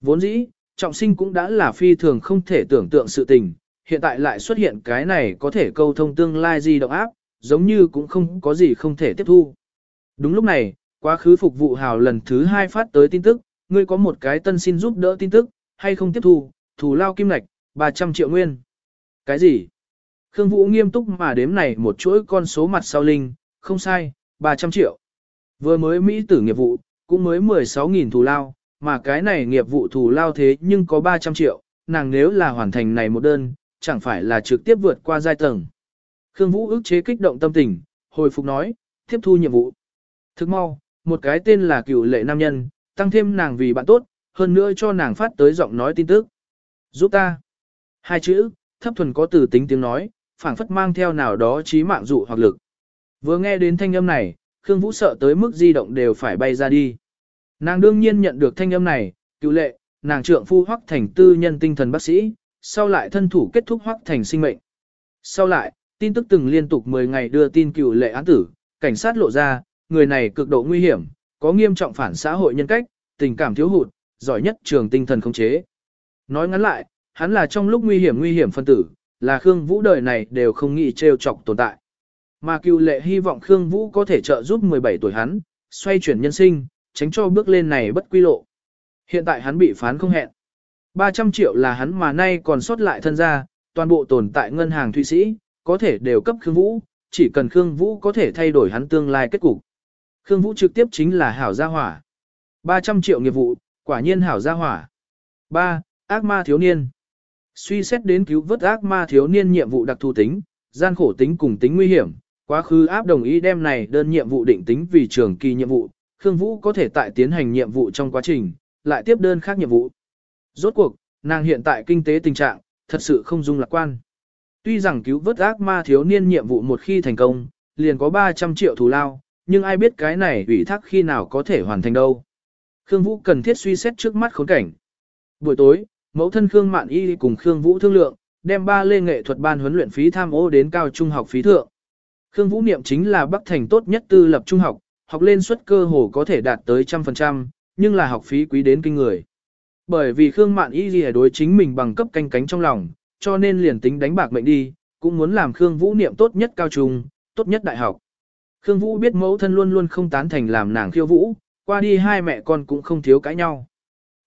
Vốn dĩ, trọng sinh cũng đã là phi thường không thể tưởng tượng sự tình, hiện tại lại xuất hiện cái này có thể câu thông tương lai di động áp, giống như cũng không có gì không thể tiếp thu. Đúng lúc này, quá khứ phục vụ hào lần thứ hai phát tới tin tức, ngươi có một cái tân xin giúp đỡ tin tức, hay không tiếp thu, thù lao kim lạch, 300 triệu nguyên. Cái gì? Khương Vũ nghiêm túc mà đếm này một chuỗi con số mặt sau linh, không sai, 300 triệu. Vừa mới Mỹ tử nghiệp vụ, cũng mới 16.000 thù lao, mà cái này nghiệp vụ thù lao thế nhưng có 300 triệu, nàng nếu là hoàn thành này một đơn, chẳng phải là trực tiếp vượt qua giai tầng. Khương Vũ ức chế kích động tâm tình, hồi phục nói, tiếp thu nhiệm vụ. Thức mau, một cái tên là cựu lệ nam nhân, tăng thêm nàng vì bạn tốt, hơn nữa cho nàng phát tới giọng nói tin tức. Giúp ta. Hai chữ, thấp thuần có từ tính tiếng nói, phảng phất mang theo nào đó trí mạng dụ hoặc lực. Vừa nghe đến thanh âm này, Khương Vũ sợ tới mức di động đều phải bay ra đi. Nàng đương nhiên nhận được thanh âm này, cựu lệ, nàng trượng phu hoắc thành tư nhân tinh thần bác sĩ, sau lại thân thủ kết thúc hoắc thành sinh mệnh. Sau lại, tin tức từng liên tục 10 ngày đưa tin cựu lệ án tử, cảnh sát lộ ra, người này cực độ nguy hiểm, có nghiêm trọng phản xã hội nhân cách, tình cảm thiếu hụt, giỏi nhất trường tinh thần không chế. Nói ngắn lại, hắn là trong lúc nguy hiểm nguy hiểm phân tử, là Khương Vũ đời này đều không nghĩ trêu chọc tồn tại. Mà cựu lệ hy vọng Khương Vũ có thể trợ giúp 17 tuổi hắn, xoay chuyển nhân sinh, tránh cho bước lên này bất quy lộ. Hiện tại hắn bị phán không hẹn. 300 triệu là hắn mà nay còn sót lại thân gia, toàn bộ tồn tại ngân hàng Thụy Sĩ, có thể đều cấp Khương Vũ, chỉ cần Khương Vũ có thể thay đổi hắn tương lai kết cục. Khương Vũ trực tiếp chính là hảo gia hỏa. 300 triệu nghiệp vụ, quả nhiên hảo gia hỏa. 3. Ác ma thiếu niên. Suy xét đến cứu vớt ác ma thiếu niên nhiệm vụ đặc thù tính, gian khổ tính cùng tính nguy hiểm, quá khứ áp đồng ý đem này đơn nhiệm vụ định tính vì trường kỳ nhiệm vụ, Khương Vũ có thể tại tiến hành nhiệm vụ trong quá trình, lại tiếp đơn khác nhiệm vụ. Rốt cuộc, nàng hiện tại kinh tế tình trạng, thật sự không dung lạc quan. Tuy rằng cứu vớt ác ma thiếu niên nhiệm vụ một khi thành công, liền có 300 triệu thù lao, nhưng ai biết cái này ủy thác khi nào có thể hoàn thành đâu. Khương Vũ cần thiết suy xét trước mắt khốn cảnh. Buổi tối, mẫu thân Khương Mạn Y cùng Khương Vũ thương lượng, đem ba lê nghệ thuật ban huấn luyện phí tham ô đến cao trung học phí thượng. Khương Vũ niệm chính là Bắc Thành tốt nhất tư lập trung học, học lên suất cơ hồ có thể đạt tới trăm phần trăm, nhưng là học phí quý đến kinh người. Bởi vì Khương Mạn Y lìa đối chính mình bằng cấp canh cánh trong lòng, cho nên liền tính đánh bạc mệnh đi, cũng muốn làm Khương Vũ niệm tốt nhất cao trung, tốt nhất đại học. Khương Vũ biết mẫu thân luôn luôn không tán thành làm nàng khiêu vũ, qua đi hai mẹ con cũng không thiếu cãi nhau.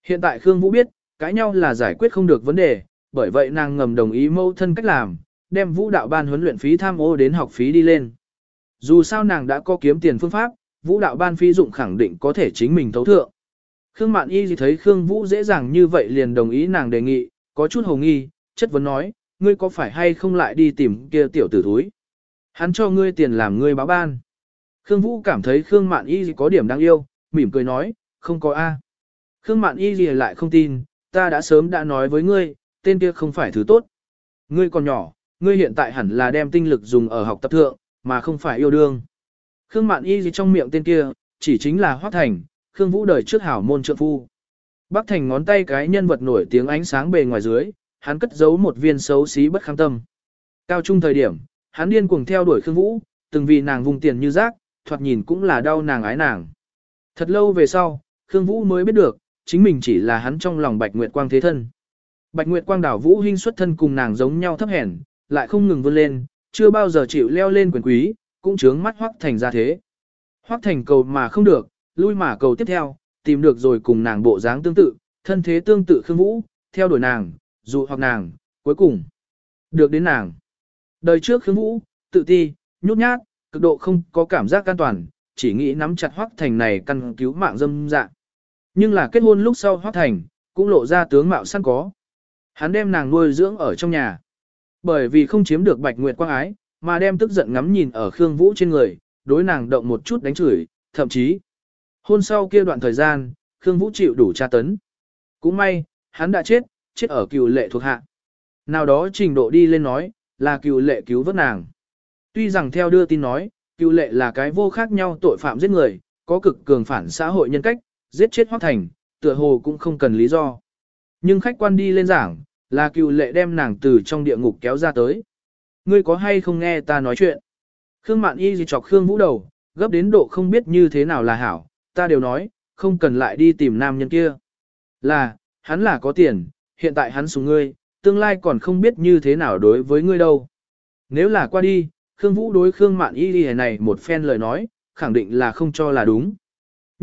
Hiện tại Khương Vũ biết, cãi nhau là giải quyết không được vấn đề, bởi vậy nàng ngầm đồng ý mẫu thân cách làm, đem vũ đạo ban huấn luyện phí tham ô đến học phí đi lên. Dù sao nàng đã có kiếm tiền phương pháp, vũ đạo ban phí dụng khẳng định có thể chính mình thấu thượng. Khương Mạn Y gì thấy Khương Vũ dễ dàng như vậy liền đồng ý nàng đề nghị, có chút hồ nghi, chất vấn nói, ngươi có phải hay không lại đi tìm kia tiểu tử thúi? Hắn cho ngươi tiền làm ngươi báo ban. Khương Vũ cảm thấy Khương Mạn Y có điểm đáng yêu, mỉm cười nói, không có A. Khương Mạn Y gì lại không tin, ta đã sớm đã nói với ngươi, tên kia không phải thứ tốt. Ngươi còn nhỏ, ngươi hiện tại hẳn là đem tinh lực dùng ở học tập thượng, mà không phải yêu đương. Khương Mạn Y gì trong miệng tên kia, chỉ chính là Hoác Thành, Khương Vũ đời trước hảo môn trượng phu. Bắc Thành ngón tay cái nhân vật nổi tiếng ánh sáng bề ngoài dưới, hắn cất giấu một viên xấu xí bất kham tâm. Cao trung thời điểm, hắn điên cuồng theo đuổi Khương Vũ, từng vì nàng vùng tiền như rác, thoạt nhìn cũng là đau nàng ái nàng. Thật lâu về sau, Khương Vũ mới biết được, chính mình chỉ là hắn trong lòng Bạch Nguyệt Quang thế thân. Bạch Nguyệt Quang đảo Vũ Hinh xuất thân cùng nàng giống nhau thấp hèn, lại không ngừng vươn lên, chưa bao giờ chịu leo lên quyền quý, cũng chướng mắt Hoắc Thành ra thế. Hoắc Thành cầu mà không được, lui mà cầu tiếp theo, tìm được rồi cùng nàng bộ dáng tương tự, thân thế tương tự Khương Vũ, theo đuổi nàng, dụ hoặc nàng, cuối cùng được đến nàng. Đời trước Khương Vũ, tự ti, nhút nhát, cực độ không có cảm giác an toàn, chỉ nghĩ nắm chặt Hoắc Thành này căn cứu mạng dâm dạng nhưng là kết hôn lúc sau Hoắc Thành, cũng lộ ra tướng mạo săn có. Hắn đem nàng nuôi dưỡng ở trong nhà. Bởi vì không chiếm được Bạch Nguyệt quang ái, mà đem tức giận ngắm nhìn ở Khương Vũ trên người, đối nàng động một chút đánh chửi, thậm chí. Hôn sau kia đoạn thời gian, Khương Vũ chịu đủ tra tấn. Cũng may, hắn đã chết, chết ở cựu lệ thuộc hạ. Nào đó trình độ đi lên nói, là cựu lệ cứu vớt nàng. Tuy rằng theo đưa tin nói, cựu lệ là cái vô khác nhau tội phạm giết người, có cực cường phản xã hội nhân cách, giết chết hoác thành, tựa hồ cũng không cần lý do. Nhưng khách quan đi lên giảng, là cựu lệ đem nàng từ trong địa ngục kéo ra tới. Ngươi có hay không nghe ta nói chuyện? Khương Mạn Y gì chọc Khương Vũ đầu, gấp đến độ không biết như thế nào là hảo, ta đều nói, không cần lại đi tìm nam nhân kia. Là, hắn là có tiền, hiện tại hắn xuống ngươi, tương lai còn không biết như thế nào đối với ngươi đâu. Nếu là qua đi, Khương Vũ đối Khương Mạn Y gì này một phen lời nói, khẳng định là không cho là đúng.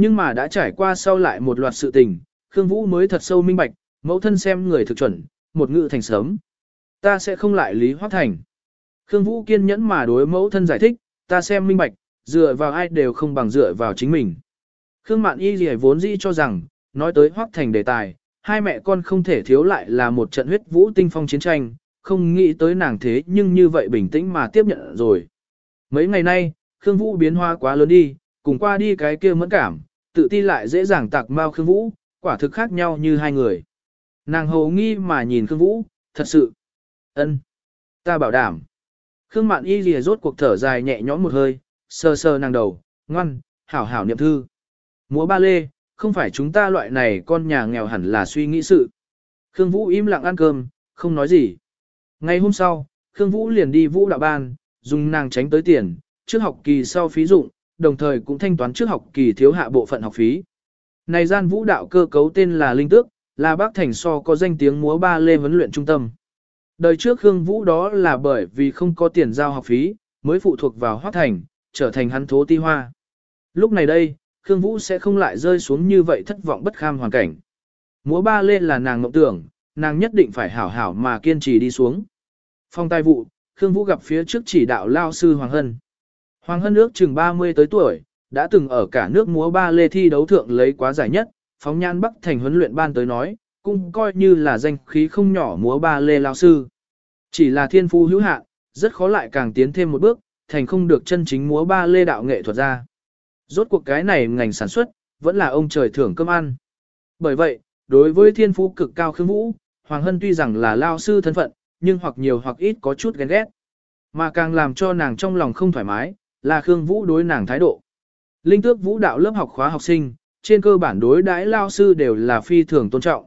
Nhưng mà đã trải qua sau lại một loạt sự tình, Khương Vũ mới thật sâu minh bạch, mẫu thân xem người thực chuẩn, một ngự thành sớm. Ta sẽ không lại lý hoác thành. Khương Vũ kiên nhẫn mà đối mẫu thân giải thích, ta xem minh bạch, dựa vào ai đều không bằng dựa vào chính mình. Khương Mạn Y gì vốn dĩ cho rằng, nói tới hoác thành đề tài, hai mẹ con không thể thiếu lại là một trận huyết vũ tinh phong chiến tranh, không nghĩ tới nàng thế nhưng như vậy bình tĩnh mà tiếp nhận rồi. Mấy ngày nay, Khương Vũ biến hóa quá lớn đi, cùng qua đi cái kia mẫn cảm, tự ti lại dễ dàng tạc mau Khương Vũ, quả thực khác nhau như hai người. Nàng hầu nghi mà nhìn Khương Vũ, thật sự. ân, Ta bảo đảm. Khương Mạn Y lìa rốt cuộc thở dài nhẹ nhõm một hơi, sờ sờ nàng đầu, ngoan, hảo hảo niệm thư. Múa ba lê, không phải chúng ta loại này con nhà nghèo hẳn là suy nghĩ sự. Khương Vũ im lặng ăn cơm, không nói gì. Ngày hôm sau, Khương Vũ liền đi vũ đạo ban, dùng nàng tránh tới tiền, trước học kỳ sau phí dụng, đồng thời cũng thanh toán trước học kỳ thiếu hạ bộ phận học phí. Này gian vũ đạo cơ cấu tên là Linh Tước, là bác thành so có danh tiếng múa ba lê vấn luyện trung tâm. Đời trước Khương Vũ đó là bởi vì không có tiền giao học phí, mới phụ thuộc vào Hoác Thành, trở thành hắn thố ti hoa. Lúc này đây, Khương Vũ sẽ không lại rơi xuống như vậy thất vọng bất kham hoàn cảnh. Múa ba lê là nàng mộng tưởng, nàng nhất định phải hảo hảo mà kiên trì đi xuống. Phong tai vụ, Khương Vũ gặp phía trước chỉ đạo lao sư Hoàng Hân. Hoàng Hân ước chừng 30 tới tuổi, đã từng ở cả nước múa ba lê thi đấu thượng lấy quá giải nhất, phóng nhan bắc thành huấn luyện ban tới nói, cũng coi như là danh khí không nhỏ múa ba lê lao sư. Chỉ là thiên phu hữu hạn, rất khó lại càng tiến thêm một bước, thành không được chân chính múa ba lê đạo nghệ thuật ra. Rốt cuộc cái này ngành sản xuất, vẫn là ông trời thưởng cơm ăn. Bởi vậy, đối với thiên phú cực cao Khương Vũ, Hoàng Hân tuy rằng là lao sư thân phận, nhưng hoặc nhiều hoặc ít có chút ghen ghét. Mà càng làm cho nàng trong lòng không thoải mái, là Khương Vũ đối nàng thái độ. Linh tước vũ đạo lớp học khóa học sinh, trên cơ bản đối đãi lao sư đều là phi thường tôn trọng.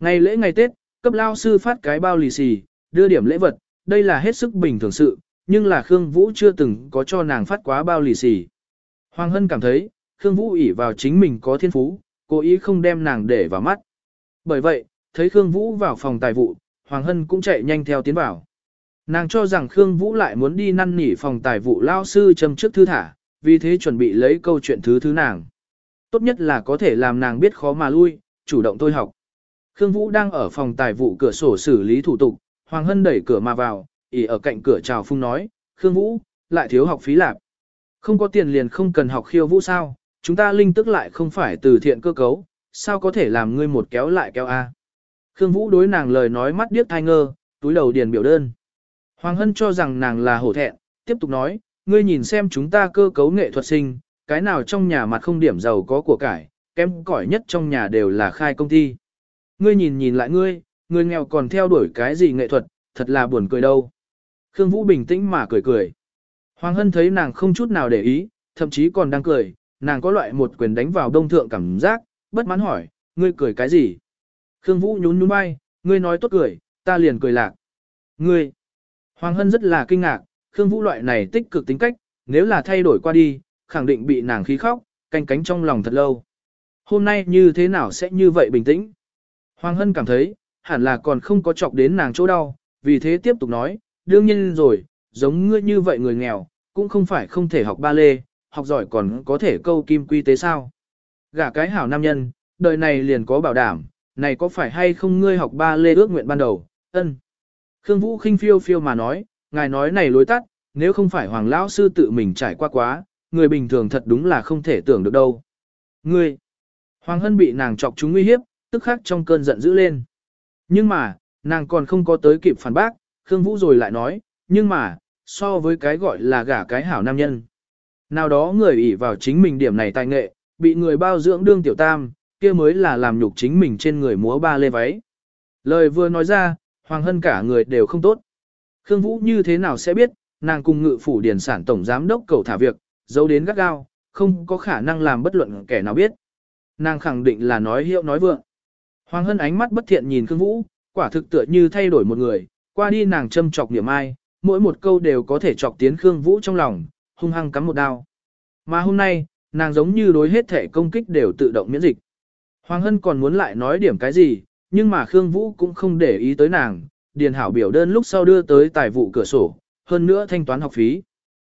Ngày lễ ngày Tết, cấp lao sư phát cái bao lì xì, đưa điểm lễ vật, đây là hết sức bình thường sự, nhưng là Khương Vũ chưa từng có cho nàng phát quá bao lì xì. Hoàng Hân cảm thấy, Khương Vũ ỷ vào chính mình có thiên phú, cố ý không đem nàng để vào mắt. Bởi vậy, thấy Khương Vũ vào phòng tài vụ, Hoàng Hân cũng chạy nhanh theo tiến vào. Nàng cho rằng Khương Vũ lại muốn đi năn nỉ phòng tài vụ lao sư châm trước thư thả, vì thế chuẩn bị lấy câu chuyện thứ thứ nàng. Tốt nhất là có thể làm nàng biết khó mà lui, chủ động tôi học. Khương Vũ đang ở phòng tài vụ cửa sổ xử lý thủ tục, Hoàng Hân đẩy cửa mà vào, ỉ ở cạnh cửa chào phung nói, Khương Vũ, lại thiếu học phí lạc. Không có tiền liền không cần học khiêu vũ sao, chúng ta linh tức lại không phải từ thiện cơ cấu, sao có thể làm ngươi một kéo lại kéo A. Khương Vũ đối nàng lời nói mắt điếc thai ngơ, túi đầu điền biểu đơn. Hoàng Hân cho rằng nàng là hổ thẹn, tiếp tục nói, ngươi nhìn xem chúng ta cơ cấu nghệ thuật sinh, cái nào trong nhà mặt không điểm giàu có của cải, kém cỏi nhất trong nhà đều là khai công ty. Ngươi nhìn nhìn lại ngươi, ngươi nghèo còn theo đuổi cái gì nghệ thuật, thật là buồn cười đâu. Khương Vũ bình tĩnh mà cười cười. Hoàng Hân thấy nàng không chút nào để ý, thậm chí còn đang cười, nàng có loại một quyền đánh vào đông thượng cảm giác, bất mãn hỏi, ngươi cười cái gì? Khương Vũ nhún nhún vai, ngươi nói tốt cười, ta liền cười lạc. Ngươi! Hoàng Hân rất là kinh ngạc, Khương Vũ loại này tích cực tính cách, nếu là thay đổi qua đi, khẳng định bị nàng khí khóc, canh cánh trong lòng thật lâu. Hôm nay như thế nào sẽ như vậy bình tĩnh? Hoàng Hân cảm thấy, hẳn là còn không có chọc đến nàng chỗ đau, vì thế tiếp tục nói, đương nhiên rồi, giống ngươi như vậy người nghèo, cũng không phải không thể học ba lê, học giỏi còn có thể câu kim quy tế sao. Gả cái hảo nam nhân, đời này liền có bảo đảm, này có phải hay không ngươi học ba lê ước nguyện ban đầu, ân. Khương Vũ khinh phiêu phiêu mà nói, ngài nói này lối tắt, nếu không phải hoàng lão sư tự mình trải qua quá, người bình thường thật đúng là không thể tưởng được đâu. Ngươi, Hoàng Hân bị nàng chọc chúng nguy hiếp, tức khắc trong cơn giận dữ lên. Nhưng mà, nàng còn không có tới kịp phản bác, Khương Vũ rồi lại nói, nhưng mà, so với cái gọi là gả cái hảo nam nhân. Nào đó người ỷ vào chính mình điểm này tài nghệ, bị người bao dưỡng đương tiểu tam, kia mới là làm nhục chính mình trên người múa ba lê váy. Lời vừa nói ra, Hoàng Hân cả người đều không tốt. Khương Vũ như thế nào sẽ biết, nàng cùng ngự phủ điển sản tổng giám đốc cầu thả việc, giấu đến gắt gao, không có khả năng làm bất luận kẻ nào biết. Nàng khẳng định là nói hiệu nói vượng. Hoàng Hân ánh mắt bất thiện nhìn Khương Vũ, quả thực tựa như thay đổi một người, qua đi nàng châm chọc niệm ai, mỗi một câu đều có thể chọc tiến Khương Vũ trong lòng, hung hăng cắm một đao. Mà hôm nay, nàng giống như đối hết thể công kích đều tự động miễn dịch. Hoàng Hân còn muốn lại nói điểm cái gì, nhưng mà Khương Vũ cũng không để ý tới nàng, điền hảo biểu đơn lúc sau đưa tới tài vụ cửa sổ, hơn nữa thanh toán học phí.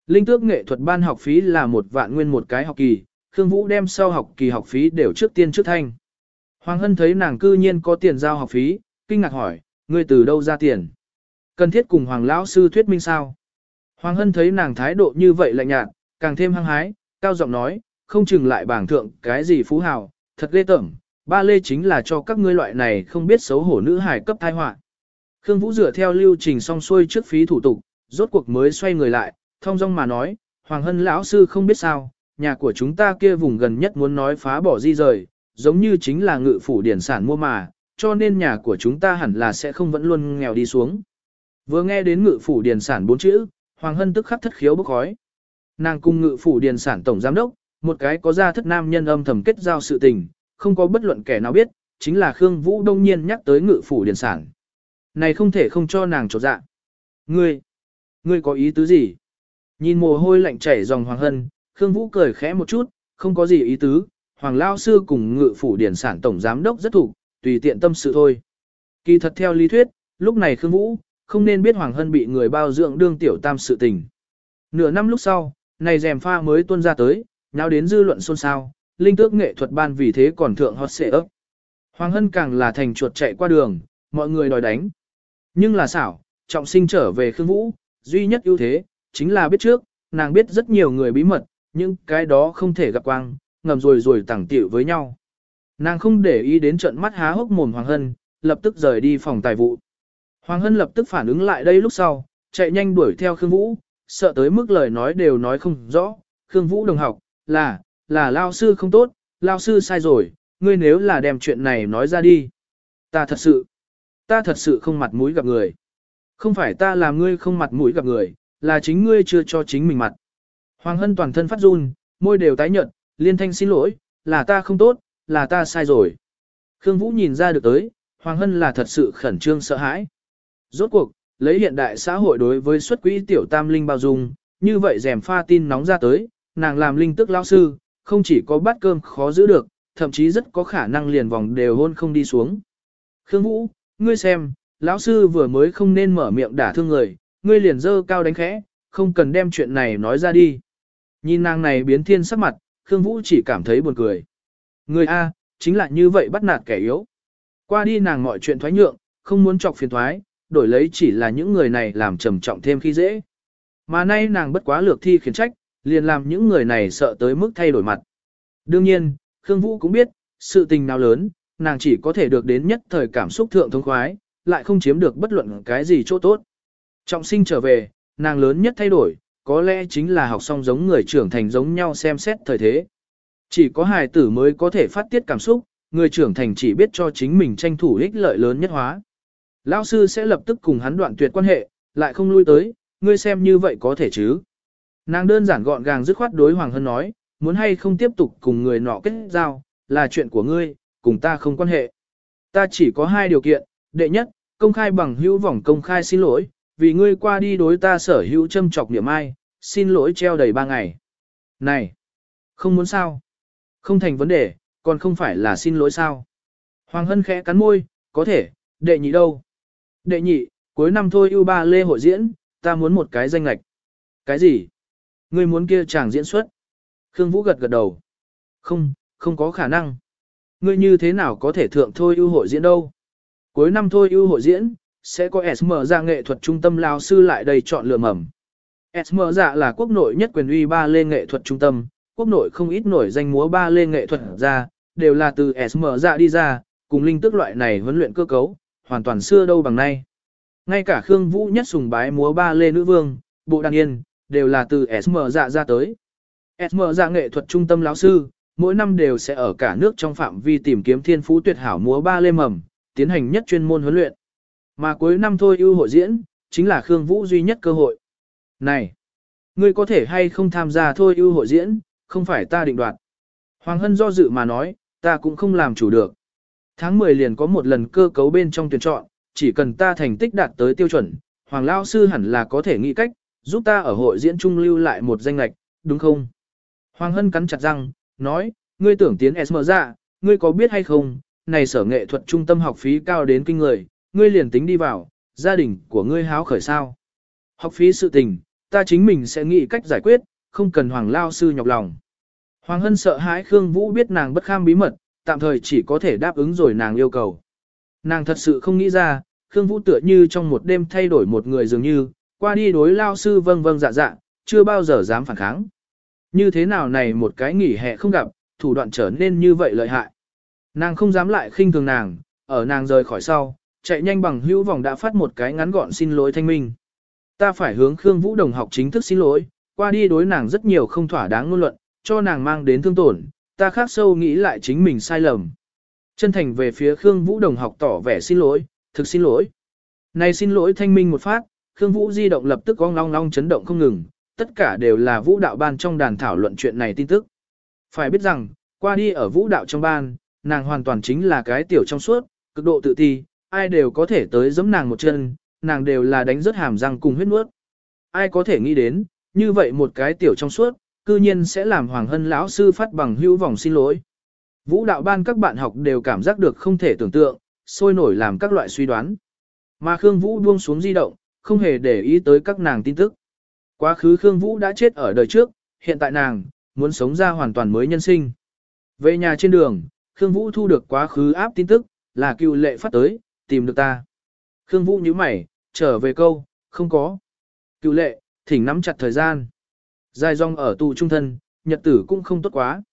Linh tước nghệ thuật ban học phí là một vạn nguyên một cái học kỳ, Khương Vũ đem sau học kỳ học phí đều trước tiên trước thanh. Hoàng Hân thấy nàng cư nhiên có tiền giao học phí, kinh ngạc hỏi, ngươi từ đâu ra tiền? Cần thiết cùng Hoàng Lão Sư thuyết minh sao? Hoàng Hân thấy nàng thái độ như vậy lạnh nhạt, càng thêm hăng hái, cao giọng nói, không chừng lại bảng thượng cái gì phú hào, thật ghê tởm, ba lê chính là cho các ngươi loại này không biết xấu hổ nữ hài cấp thai họa. Khương Vũ dựa theo lưu trình xong xuôi trước phí thủ tục, rốt cuộc mới xoay người lại, thông dong mà nói, Hoàng Hân lão sư không biết sao, nhà của chúng ta kia vùng gần nhất muốn nói phá bỏ di rời, giống như chính là ngự phủ điển sản mua mà, cho nên nhà của chúng ta hẳn là sẽ không vẫn luôn nghèo đi xuống. Vừa nghe đến ngự phủ điển sản bốn chữ, Hoàng Hân tức khắc thất khiếu bốc khói. Nàng cùng ngự phủ điển sản tổng giám đốc, một cái có gia thất nam nhân âm thầm kết giao sự tình, không có bất luận kẻ nào biết, chính là Khương Vũ đông nhiên nhắc tới ngự phủ điển sản. Này không thể không cho nàng trột dạ. Ngươi, ngươi có ý tứ gì? Nhìn mồ hôi lạnh chảy dòng Hoàng Hân, Khương Vũ cười khẽ một chút, không có gì ý tứ, Hoàng Lao Sư cùng ngự phủ điển sản tổng giám đốc rất thủ, tùy tiện tâm sự thôi. Kỳ thật theo lý thuyết, lúc này Khương Vũ, không nên biết Hoàng Hân bị người bao dưỡng đương tiểu tam sự tình. Nửa năm lúc sau, này rèm pha mới tuôn ra tới, nào đến dư luận xôn xao, linh tước nghệ thuật ban vì thế còn thượng hot xệ ấp. Hoàng Hân càng là thành chuột chạy qua đường, mọi người đòi đánh. Nhưng là xảo, trọng sinh trở về Khương Vũ, duy nhất ưu thế, chính là biết trước, nàng biết rất nhiều người bí mật, nhưng cái đó không thể gặp quang, ngầm rồi rồi tẳng tiểu với nhau. Nàng không để ý đến trận mắt há hốc mồm Hoàng Hân, lập tức rời đi phòng tài vụ. Hoàng Hân lập tức phản ứng lại đây lúc sau, chạy nhanh đuổi theo Khương Vũ, sợ tới mức lời nói đều nói không rõ. Khương Vũ đồng học, là, là lao sư không tốt, lao sư sai rồi, ngươi nếu là đem chuyện này nói ra đi. Ta thật sự, ta thật sự không mặt mũi gặp người. Không phải ta làm ngươi không mặt mũi gặp người, là chính ngươi chưa cho chính mình mặt. Hoàng Hân toàn thân phát run, môi đều tái nhợt, liên thanh xin lỗi, là ta không tốt, là ta sai rồi. Khương Vũ nhìn ra được tới, Hoàng Hân là thật sự khẩn trương sợ hãi. Rốt cuộc, lấy hiện đại xã hội đối với xuất quỹ tiểu tam linh bao dung, như vậy rèm pha tin nóng ra tới, nàng làm linh tức lao sư, không chỉ có bát cơm khó giữ được, thậm chí rất có khả năng liền vòng đều hôn không đi xuống. Khương Vũ, ngươi xem, lão sư vừa mới không nên mở miệng đả thương người, ngươi liền dơ cao đánh khẽ, không cần đem chuyện này nói ra đi. Nhìn nàng này biến thiên sắc mặt, Khương Vũ chỉ cảm thấy buồn cười. Người A, chính là như vậy bắt nạt kẻ yếu. Qua đi nàng mọi chuyện thoái nhượng, không muốn chọc phiền thoái, đổi lấy chỉ là những người này làm trầm trọng thêm khi dễ. Mà nay nàng bất quá lược thi khiến trách, liền làm những người này sợ tới mức thay đổi mặt. Đương nhiên, Khương Vũ cũng biết, sự tình nào lớn, nàng chỉ có thể được đến nhất thời cảm xúc thượng thông khoái, lại không chiếm được bất luận cái gì chỗ tốt. Trọng sinh trở về, nàng lớn nhất thay đổi, có lẽ chính là học xong giống người trưởng thành giống nhau xem xét thời thế. Chỉ có hài tử mới có thể phát tiết cảm xúc, người trưởng thành chỉ biết cho chính mình tranh thủ ích lợi lớn nhất hóa. Lão sư sẽ lập tức cùng hắn đoạn tuyệt quan hệ, lại không lui tới, ngươi xem như vậy có thể chứ. Nàng đơn giản gọn gàng dứt khoát đối Hoàng Hân nói, muốn hay không tiếp tục cùng người nọ kết giao, là chuyện của ngươi, cùng ta không quan hệ. Ta chỉ có hai điều kiện, đệ nhất, công khai bằng hữu vòng công khai xin lỗi, vì ngươi qua đi đối ta sở hữu châm chọc niệm ai, xin lỗi treo đầy ba ngày. Này, không muốn sao? Không thành vấn đề, còn không phải là xin lỗi sao? Hoàng Hân khẽ cắn môi, có thể, đệ nhị đâu? Đệ nhị, cuối năm thôi ưu ba lê hội diễn, ta muốn một cái danh lạch. Cái gì? Ngươi muốn kia chàng diễn xuất? Khương Vũ gật gật đầu. Không, không có khả năng. Ngươi như thế nào có thể thượng thôi ưu hội diễn đâu? Cuối năm thôi ưu hội diễn, sẽ có SM ra dạ nghệ thuật trung tâm lao sư lại đây chọn lựa mầm. SM dạ là quốc nội nhất quyền uy ba lê nghệ thuật trung tâm, quốc nội không ít nổi danh múa ba lê nghệ thuật ra, đều là từ SM dạ đi ra, cùng linh tức loại này huấn luyện cơ cấu, hoàn toàn xưa đâu bằng nay. Ngay cả Khương Vũ nhất sùng bái múa ba lê nữ vương, bộ đàn yên, đều là từ SM dạ ra tới. SM dạ nghệ thuật trung tâm lão sư, mỗi năm đều sẽ ở cả nước trong phạm vi tìm kiếm thiên phú tuyệt hảo múa ba lê mầm, tiến hành nhất chuyên môn huấn luyện. Mà cuối năm thôi ưu hội diễn, chính là Khương Vũ duy nhất cơ hội. Này, ngươi có thể hay không tham gia thôi ưu hội diễn, không phải ta định đoạt. Hoàng Hân do dự mà nói, ta cũng không làm chủ được. Tháng 10 liền có một lần cơ cấu bên trong tuyển chọn, chỉ cần ta thành tích đạt tới tiêu chuẩn, Hoàng Lao Sư hẳn là có thể nghĩ cách, giúp ta ở hội diễn trung lưu lại một danh lạch, đúng không? Hoàng Hân cắn chặt răng, nói, ngươi tưởng tiến SM ra, ngươi có biết hay không, này sở nghệ thuật trung tâm học phí cao đến kinh người, ngươi liền tính đi vào, gia đình của ngươi háo khởi sao. Học phí sự tình, ta chính mình sẽ nghĩ cách giải quyết, không cần Hoàng Lao Sư nhọc lòng. Hoàng Hân sợ hãi Khương Vũ biết nàng bất kham bí mật, tạm thời chỉ có thể đáp ứng rồi nàng yêu cầu. Nàng thật sự không nghĩ ra, Khương Vũ tựa như trong một đêm thay đổi một người dường như, qua đi đối lao sư vâng vâng dạ dạ, chưa bao giờ dám phản kháng. Như thế nào này một cái nghỉ hè không gặp, thủ đoạn trở nên như vậy lợi hại. Nàng không dám lại khinh thường nàng, ở nàng rời khỏi sau, chạy nhanh bằng hữu vòng đã phát một cái ngắn gọn xin lỗi thanh minh. Ta phải hướng Khương Vũ đồng học chính thức xin lỗi, qua đi đối nàng rất nhiều không thỏa đáng ngôn luận, cho nàng mang đến thương tổn, ta khác sâu nghĩ lại chính mình sai lầm. Chân thành về phía Khương Vũ đồng học tỏ vẻ xin lỗi, thực xin lỗi. Này xin lỗi thanh minh một phát, Khương Vũ di động lập tức ong long long chấn động không ngừng, tất cả đều là vũ đạo ban trong đàn thảo luận chuyện này tin tức. Phải biết rằng, qua đi ở vũ đạo trong ban, nàng hoàn toàn chính là cái tiểu trong suốt, cực độ tự ti, ai đều có thể tới giẫm nàng một chân, nàng đều là đánh rất hàm răng cùng huyết nuốt. Ai có thể nghĩ đến, như vậy một cái tiểu trong suốt, cư nhiên sẽ làm Hoàng Hân lão sư phát bằng hữu vòng xin lỗi. Vũ đạo ban các bạn học đều cảm giác được không thể tưởng tượng, sôi nổi làm các loại suy đoán. Mà Khương Vũ buông xuống di động, không hề để ý tới các nàng tin tức. Quá khứ Khương Vũ đã chết ở đời trước, hiện tại nàng, muốn sống ra hoàn toàn mới nhân sinh. Về nhà trên đường, Khương Vũ thu được quá khứ áp tin tức, là cựu lệ phát tới, tìm được ta. Khương Vũ nhíu mày, trở về câu, không có. Cựu lệ, thỉnh nắm chặt thời gian. Dài dòng ở tù trung thân, nhật tử cũng không tốt quá.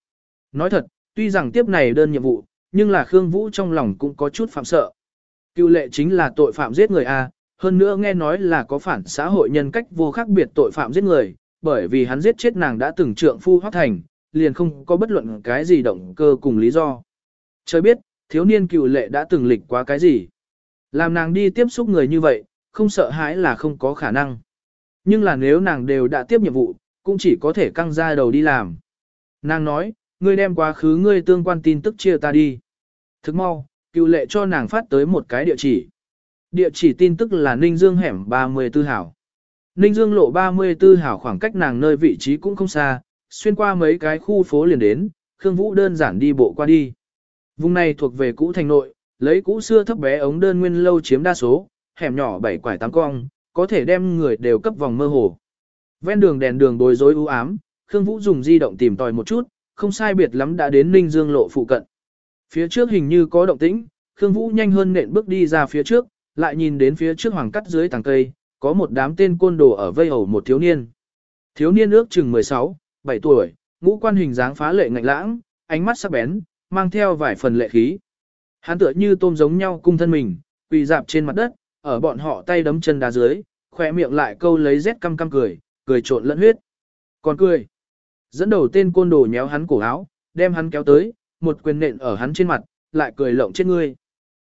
Nói thật, tuy rằng tiếp này đơn nhiệm vụ, nhưng là Khương Vũ trong lòng cũng có chút phạm sợ. Cựu lệ chính là tội phạm giết người A, hơn nữa nghe nói là có phản xã hội nhân cách vô khác biệt tội phạm giết người, bởi vì hắn giết chết nàng đã từng trượng phu hoác thành, liền không có bất luận cái gì động cơ cùng lý do. Trời biết, thiếu niên cựu lệ đã từng lịch quá cái gì. Làm nàng đi tiếp xúc người như vậy, không sợ hãi là không có khả năng. Nhưng là nếu nàng đều đã tiếp nhiệm vụ, cũng chỉ có thể căng ra đầu đi làm. Nàng nói, ngươi đem quá khứ ngươi tương quan tin tức chia ta đi. Thức mau, cựu lệ cho nàng phát tới một cái địa chỉ. Địa chỉ tin tức là Ninh Dương hẻm 34 hảo. Ninh Dương lộ 34 hảo khoảng cách nàng nơi vị trí cũng không xa, xuyên qua mấy cái khu phố liền đến, Khương Vũ đơn giản đi bộ qua đi. Vùng này thuộc về cũ thành nội, lấy cũ xưa thấp bé ống đơn nguyên lâu chiếm đa số, hẻm nhỏ bảy quải tám cong, có thể đem người đều cấp vòng mơ hồ. Ven đường đèn đường bối rối u ám, Khương Vũ dùng di động tìm tòi một chút, không sai biệt lắm đã đến Ninh Dương lộ phụ cận. Phía trước hình như có động tĩnh, Khương Vũ nhanh hơn nện bước đi ra phía trước, lại nhìn đến phía trước hoàng cắt dưới tàng cây, có một đám tên côn đồ ở vây hầu một thiếu niên. Thiếu niên ước chừng 16, 7 tuổi, ngũ quan hình dáng phá lệ ngạnh lãng, ánh mắt sắc bén, mang theo vài phần lệ khí. Hắn tựa như tôm giống nhau cung thân mình, quỳ dạp trên mặt đất, ở bọn họ tay đấm chân đá dưới, khỏe miệng lại câu lấy rét căm căm cười, cười trộn lẫn huyết. Còn cười. Dẫn đầu tên côn đồ nhéo hắn cổ áo, đem hắn kéo tới, một quyền nện ở hắn trên mặt, lại cười lộng chết ngươi.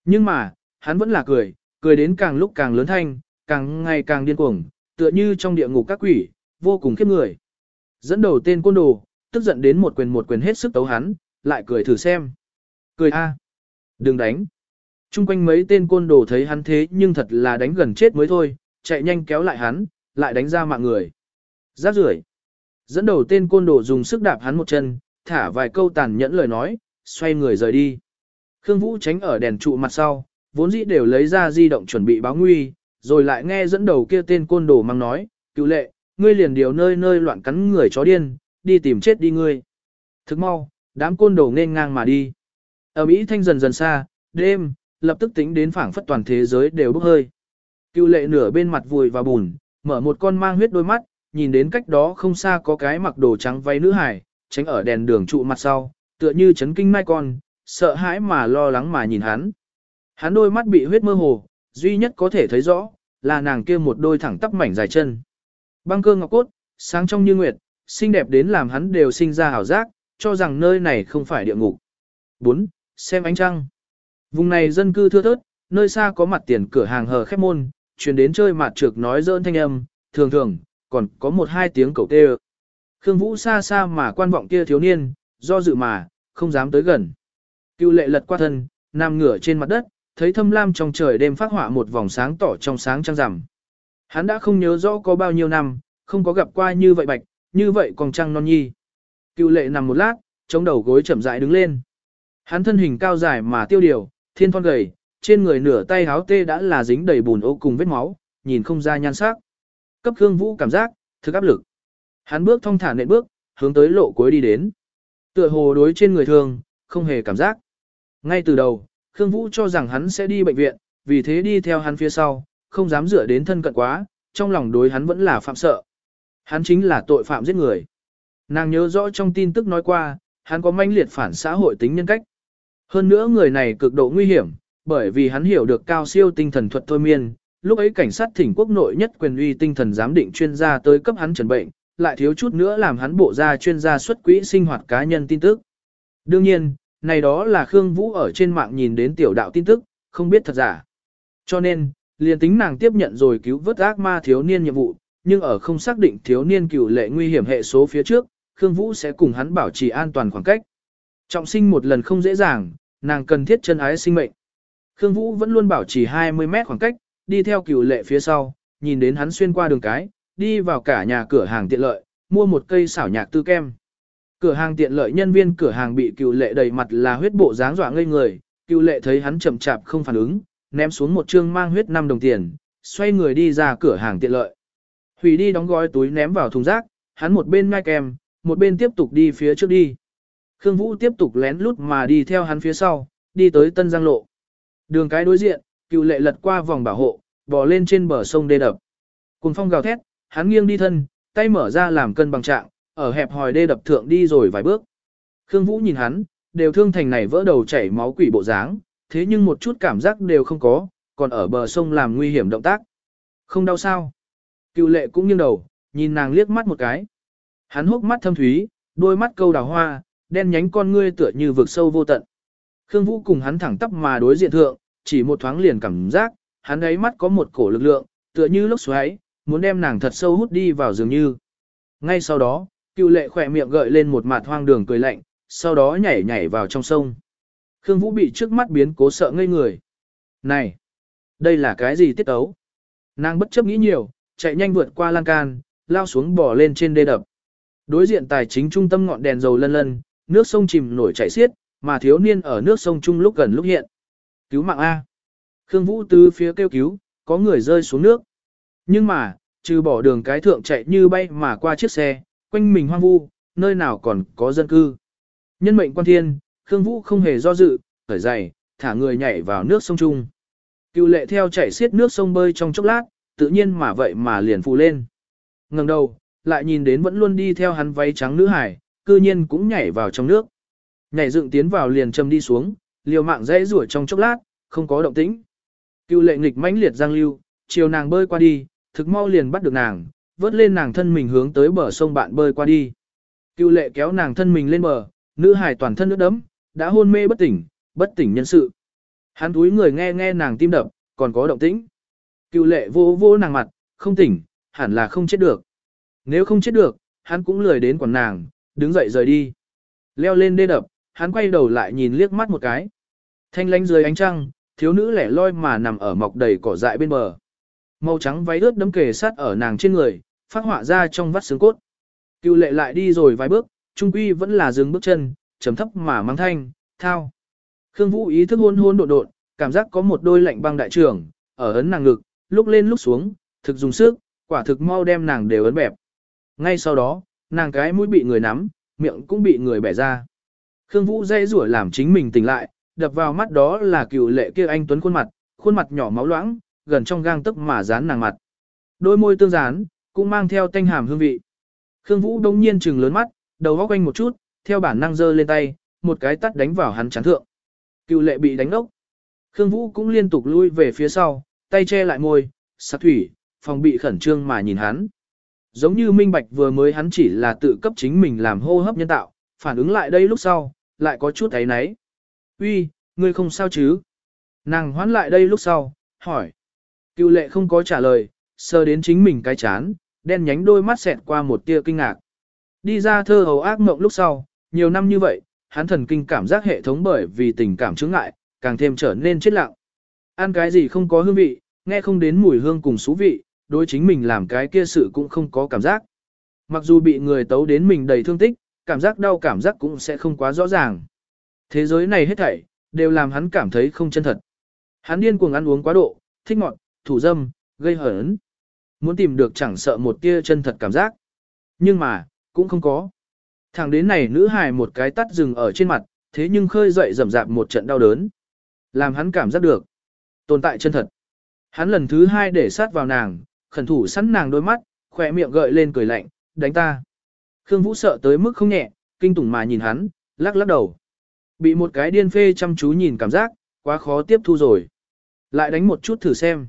Nhưng mà, hắn vẫn là cười, cười đến càng lúc càng lớn thanh, càng ngày càng điên cuồng, tựa như trong địa ngục các quỷ, vô cùng khiếp người. Dẫn đầu tên côn đồ, tức giận đến một quyền một quyền hết sức tấu hắn, lại cười thử xem. Cười a, Đừng đánh. Trung quanh mấy tên côn đồ thấy hắn thế nhưng thật là đánh gần chết mới thôi, chạy nhanh kéo lại hắn, lại đánh ra mạng người. Giáp rưởi. Dẫn đầu tên côn đồ dùng sức đạp hắn một chân, thả vài câu tàn nhẫn lời nói, xoay người rời đi. Khương Vũ tránh ở đèn trụ mặt sau, vốn dĩ đều lấy ra di động chuẩn bị báo nguy, rồi lại nghe dẫn đầu kia tên côn đồ mang nói, cựu lệ, ngươi liền điều nơi nơi loạn cắn người chó điên, đi tìm chết đi ngươi. Thức mau, đám côn đồ nên ngang mà đi. Ở Mỹ thanh dần dần xa, đêm, lập tức tính đến phảng phất toàn thế giới đều bốc hơi. Cựu lệ nửa bên mặt vùi vào bùn, mở một con mang huyết đôi mắt, nhìn đến cách đó không xa có cái mặc đồ trắng váy nữ hải, tránh ở đèn đường trụ mặt sau, tựa như chấn kinh mai con, sợ hãi mà lo lắng mà nhìn hắn. Hắn đôi mắt bị huyết mơ hồ, duy nhất có thể thấy rõ, là nàng kia một đôi thẳng tắp mảnh dài chân. Băng cơ ngọc cốt, sáng trong như nguyệt, xinh đẹp đến làm hắn đều sinh ra hảo giác, cho rằng nơi này không phải địa ngục. 4. Xem ánh trăng. Vùng này dân cư thưa thớt, nơi xa có mặt tiền cửa hàng hờ khép môn, chuyển đến chơi mặt trược nói dỡn thanh âm, thường thường, còn có một hai tiếng cầu tê Khương Vũ xa xa mà quan vọng kia thiếu niên, do dự mà, không dám tới gần. Cựu lệ lật qua thân, nằm ngửa trên mặt đất, thấy thâm lam trong trời đêm phát họa một vòng sáng tỏ trong sáng trăng rằm. Hắn đã không nhớ rõ có bao nhiêu năm, không có gặp qua như vậy bạch, như vậy còn trăng non nhi. Cựu lệ nằm một lát, chống đầu gối chậm rãi đứng lên. Hắn thân hình cao dài mà tiêu điều, thiên thon gầy, trên người nửa tay háo tê đã là dính đầy bùn ô cùng vết máu, nhìn không ra nhan sắc. Cấp Khương Vũ cảm giác, thực áp lực. Hắn bước thong thả nện bước, hướng tới lộ cuối đi đến. Tựa hồ đối trên người thường, không hề cảm giác. Ngay từ đầu, Khương Vũ cho rằng hắn sẽ đi bệnh viện, vì thế đi theo hắn phía sau, không dám dựa đến thân cận quá, trong lòng đối hắn vẫn là phạm sợ. Hắn chính là tội phạm giết người. Nàng nhớ rõ trong tin tức nói qua, hắn có manh liệt phản xã hội tính nhân cách. Hơn nữa người này cực độ nguy hiểm, bởi vì hắn hiểu được cao siêu tinh thần thuật thôi miên, lúc ấy cảnh sát thỉnh quốc nội nhất quyền uy tinh thần giám định chuyên gia tới cấp hắn trần bệnh, lại thiếu chút nữa làm hắn bộ ra chuyên gia xuất quỹ sinh hoạt cá nhân tin tức. Đương nhiên, này đó là Khương Vũ ở trên mạng nhìn đến tiểu đạo tin tức, không biết thật giả. Cho nên, liền tính nàng tiếp nhận rồi cứu vớt ác ma thiếu niên nhiệm vụ, nhưng ở không xác định thiếu niên cửu lệ nguy hiểm hệ số phía trước, Khương Vũ sẽ cùng hắn bảo trì an toàn khoảng cách. Trọng sinh một lần không dễ dàng, nàng cần thiết chân ái sinh mệnh. Khương Vũ vẫn luôn bảo trì 20 mét khoảng cách, đi theo cửu lệ phía sau, nhìn đến hắn xuyên qua đường cái, đi vào cả nhà cửa hàng tiện lợi, mua một cây xảo nhạc tư kem. Cửa hàng tiện lợi nhân viên cửa hàng bị cựu lệ đầy mặt là huyết bộ dáng dọa ngây người, cựu lệ thấy hắn chậm chạp không phản ứng, ném xuống một trương mang huyết 5 đồng tiền, xoay người đi ra cửa hàng tiện lợi. Hủy đi đóng gói túi ném vào thùng rác, hắn một bên ngai kèm, một bên tiếp tục đi phía trước đi. Khương Vũ tiếp tục lén lút mà đi theo hắn phía sau, đi tới Tân Giang Lộ. Đường cái đối diện, cựu lệ lật qua vòng bảo hộ, bò lên trên bờ sông đê đập. Cùng phong gào thét, hắn nghiêng đi thân, tay mở ra làm cân bằng trạng, ở hẹp hòi đê đập thượng đi rồi vài bước. Khương Vũ nhìn hắn, đều thương thành này vỡ đầu chảy máu quỷ bộ dáng, thế nhưng một chút cảm giác đều không có, còn ở bờ sông làm nguy hiểm động tác. Không đau sao? Cựu lệ cũng nghiêng đầu, nhìn nàng liếc mắt một cái. Hắn hốc mắt thâm thúy, đôi mắt câu đào hoa, đen nhánh con ngươi tựa như vực sâu vô tận. Khương Vũ cùng hắn thẳng tắp mà đối diện thượng, chỉ một thoáng liền cảm giác, hắn ấy mắt có một cổ lực lượng, tựa như lốc xoáy, muốn đem nàng thật sâu hút đi vào dường như. Ngay sau đó, cựu lệ khỏe miệng gợi lên một mặt hoang đường cười lạnh, sau đó nhảy nhảy vào trong sông. Khương Vũ bị trước mắt biến cố sợ ngây người. Này! Đây là cái gì tiết ấu? Nàng bất chấp nghĩ nhiều, chạy nhanh vượt qua lan can, lao xuống bò lên trên đê đập. Đối diện tài chính trung tâm ngọn đèn dầu lân lân, nước sông chìm nổi chảy xiết, mà thiếu niên ở nước sông trung lúc gần lúc hiện. Cứu mạng A. Khương Vũ từ phía kêu cứu, có người rơi xuống nước. Nhưng mà, trừ bỏ đường cái thượng chạy như bay mà qua chiếc xe, quanh mình hoang vu, nơi nào còn có dân cư. Nhân mệnh quan thiên, Khương Vũ không hề do dự, thở dày, thả người nhảy vào nước sông trung. Cựu lệ theo chảy xiết nước sông bơi trong chốc lát, tự nhiên mà vậy mà liền phù lên. ngẩng đầu, lại nhìn đến vẫn luôn đi theo hắn váy trắng nữ hải, cư nhiên cũng nhảy vào trong nước. Nhảy dựng tiến vào liền châm đi xuống, liều mạng dễ rủa trong chốc lát, không có động tĩnh. Cựu lệ nghịch mãnh liệt giang lưu, chiều nàng bơi qua đi, thực mau liền bắt được nàng, vớt lên nàng thân mình hướng tới bờ sông bạn bơi qua đi. Cựu lệ kéo nàng thân mình lên bờ, nữ hải toàn thân nước đấm, đã hôn mê bất tỉnh, bất tỉnh nhân sự. Hắn túi người nghe nghe nàng tim đập, còn có động tĩnh. Cựu lệ vô vô nàng mặt, không tỉnh, hẳn là không chết được. Nếu không chết được, hắn cũng lười đến quản nàng, đứng dậy rời đi. Leo lên đê đập, hắn quay đầu lại nhìn liếc mắt một cái. Thanh lánh dưới ánh trăng, thiếu nữ lẻ loi mà nằm ở mọc đầy cỏ dại bên bờ. Màu trắng váy ướt đấm kề sát ở nàng trên người, phát họa ra trong vắt xương cốt. Cựu lệ lại đi rồi vài bước, trung quy vẫn là dừng bước chân, trầm thấp mà mang thanh, thao. Khương Vũ ý thức hôn hôn đột đột, cảm giác có một đôi lạnh băng đại trưởng, ở ấn nàng ngực, lúc lên lúc xuống, thực dùng sức, quả thực mau đem nàng đều ấn bẹp. Ngay sau đó, nàng cái mũi bị người nắm, miệng cũng bị người bẻ ra. Khương Vũ dây rủa làm chính mình tỉnh lại, đập vào mắt đó là cựu lệ kia anh tuấn khuôn mặt, khuôn mặt nhỏ máu loãng, gần trong gang tức mà dán nàng mặt. Đôi môi tương dán, cũng mang theo tanh hàm hương vị. Khương Vũ đông nhiên trừng lớn mắt, đầu góc quanh một chút, theo bản năng giơ lên tay, một cái tắt đánh vào hắn chán thượng. Cựu lệ bị đánh ốc. Khương Vũ cũng liên tục lui về phía sau, tay che lại môi, sát thủy, phòng bị khẩn trương mà nhìn hắn. Giống như minh bạch vừa mới hắn chỉ là tự cấp chính mình làm hô hấp nhân tạo, phản ứng lại đây lúc sau, lại có chút thấy nấy. Uy, ngươi không sao chứ? Nàng hoán lại đây lúc sau, hỏi. Cựu lệ không có trả lời, sờ đến chính mình cái chán, đen nhánh đôi mắt xẹt qua một tia kinh ngạc. Đi ra thơ hầu ác mộng lúc sau, nhiều năm như vậy, hắn thần kinh cảm giác hệ thống bởi vì tình cảm chứng ngại, càng thêm trở nên chết lặng. Ăn cái gì không có hương vị, nghe không đến mùi hương cùng xú vị, đối chính mình làm cái kia sự cũng không có cảm giác. Mặc dù bị người tấu đến mình đầy thương tích, cảm giác đau cảm giác cũng sẽ không quá rõ ràng. Thế giới này hết thảy, đều làm hắn cảm thấy không chân thật. Hắn điên cuồng ăn uống quá độ, thích ngọt, thủ dâm, gây hấn Muốn tìm được chẳng sợ một tia chân thật cảm giác. Nhưng mà, cũng không có. Thẳng đến này nữ hài một cái tắt rừng ở trên mặt, thế nhưng khơi dậy rầm rạp một trận đau đớn. Làm hắn cảm giác được. Tồn tại chân thật. Hắn lần thứ hai để sát vào nàng, khẩn thủ sẵn nàng đôi mắt, khỏe miệng gợi lên cười lạnh, đánh ta. Khương Vũ sợ tới mức không nhẹ, kinh tủng mà nhìn hắn, lắc lắc đầu. Bị một cái điên phê chăm chú nhìn cảm giác, quá khó tiếp thu rồi. Lại đánh một chút thử xem.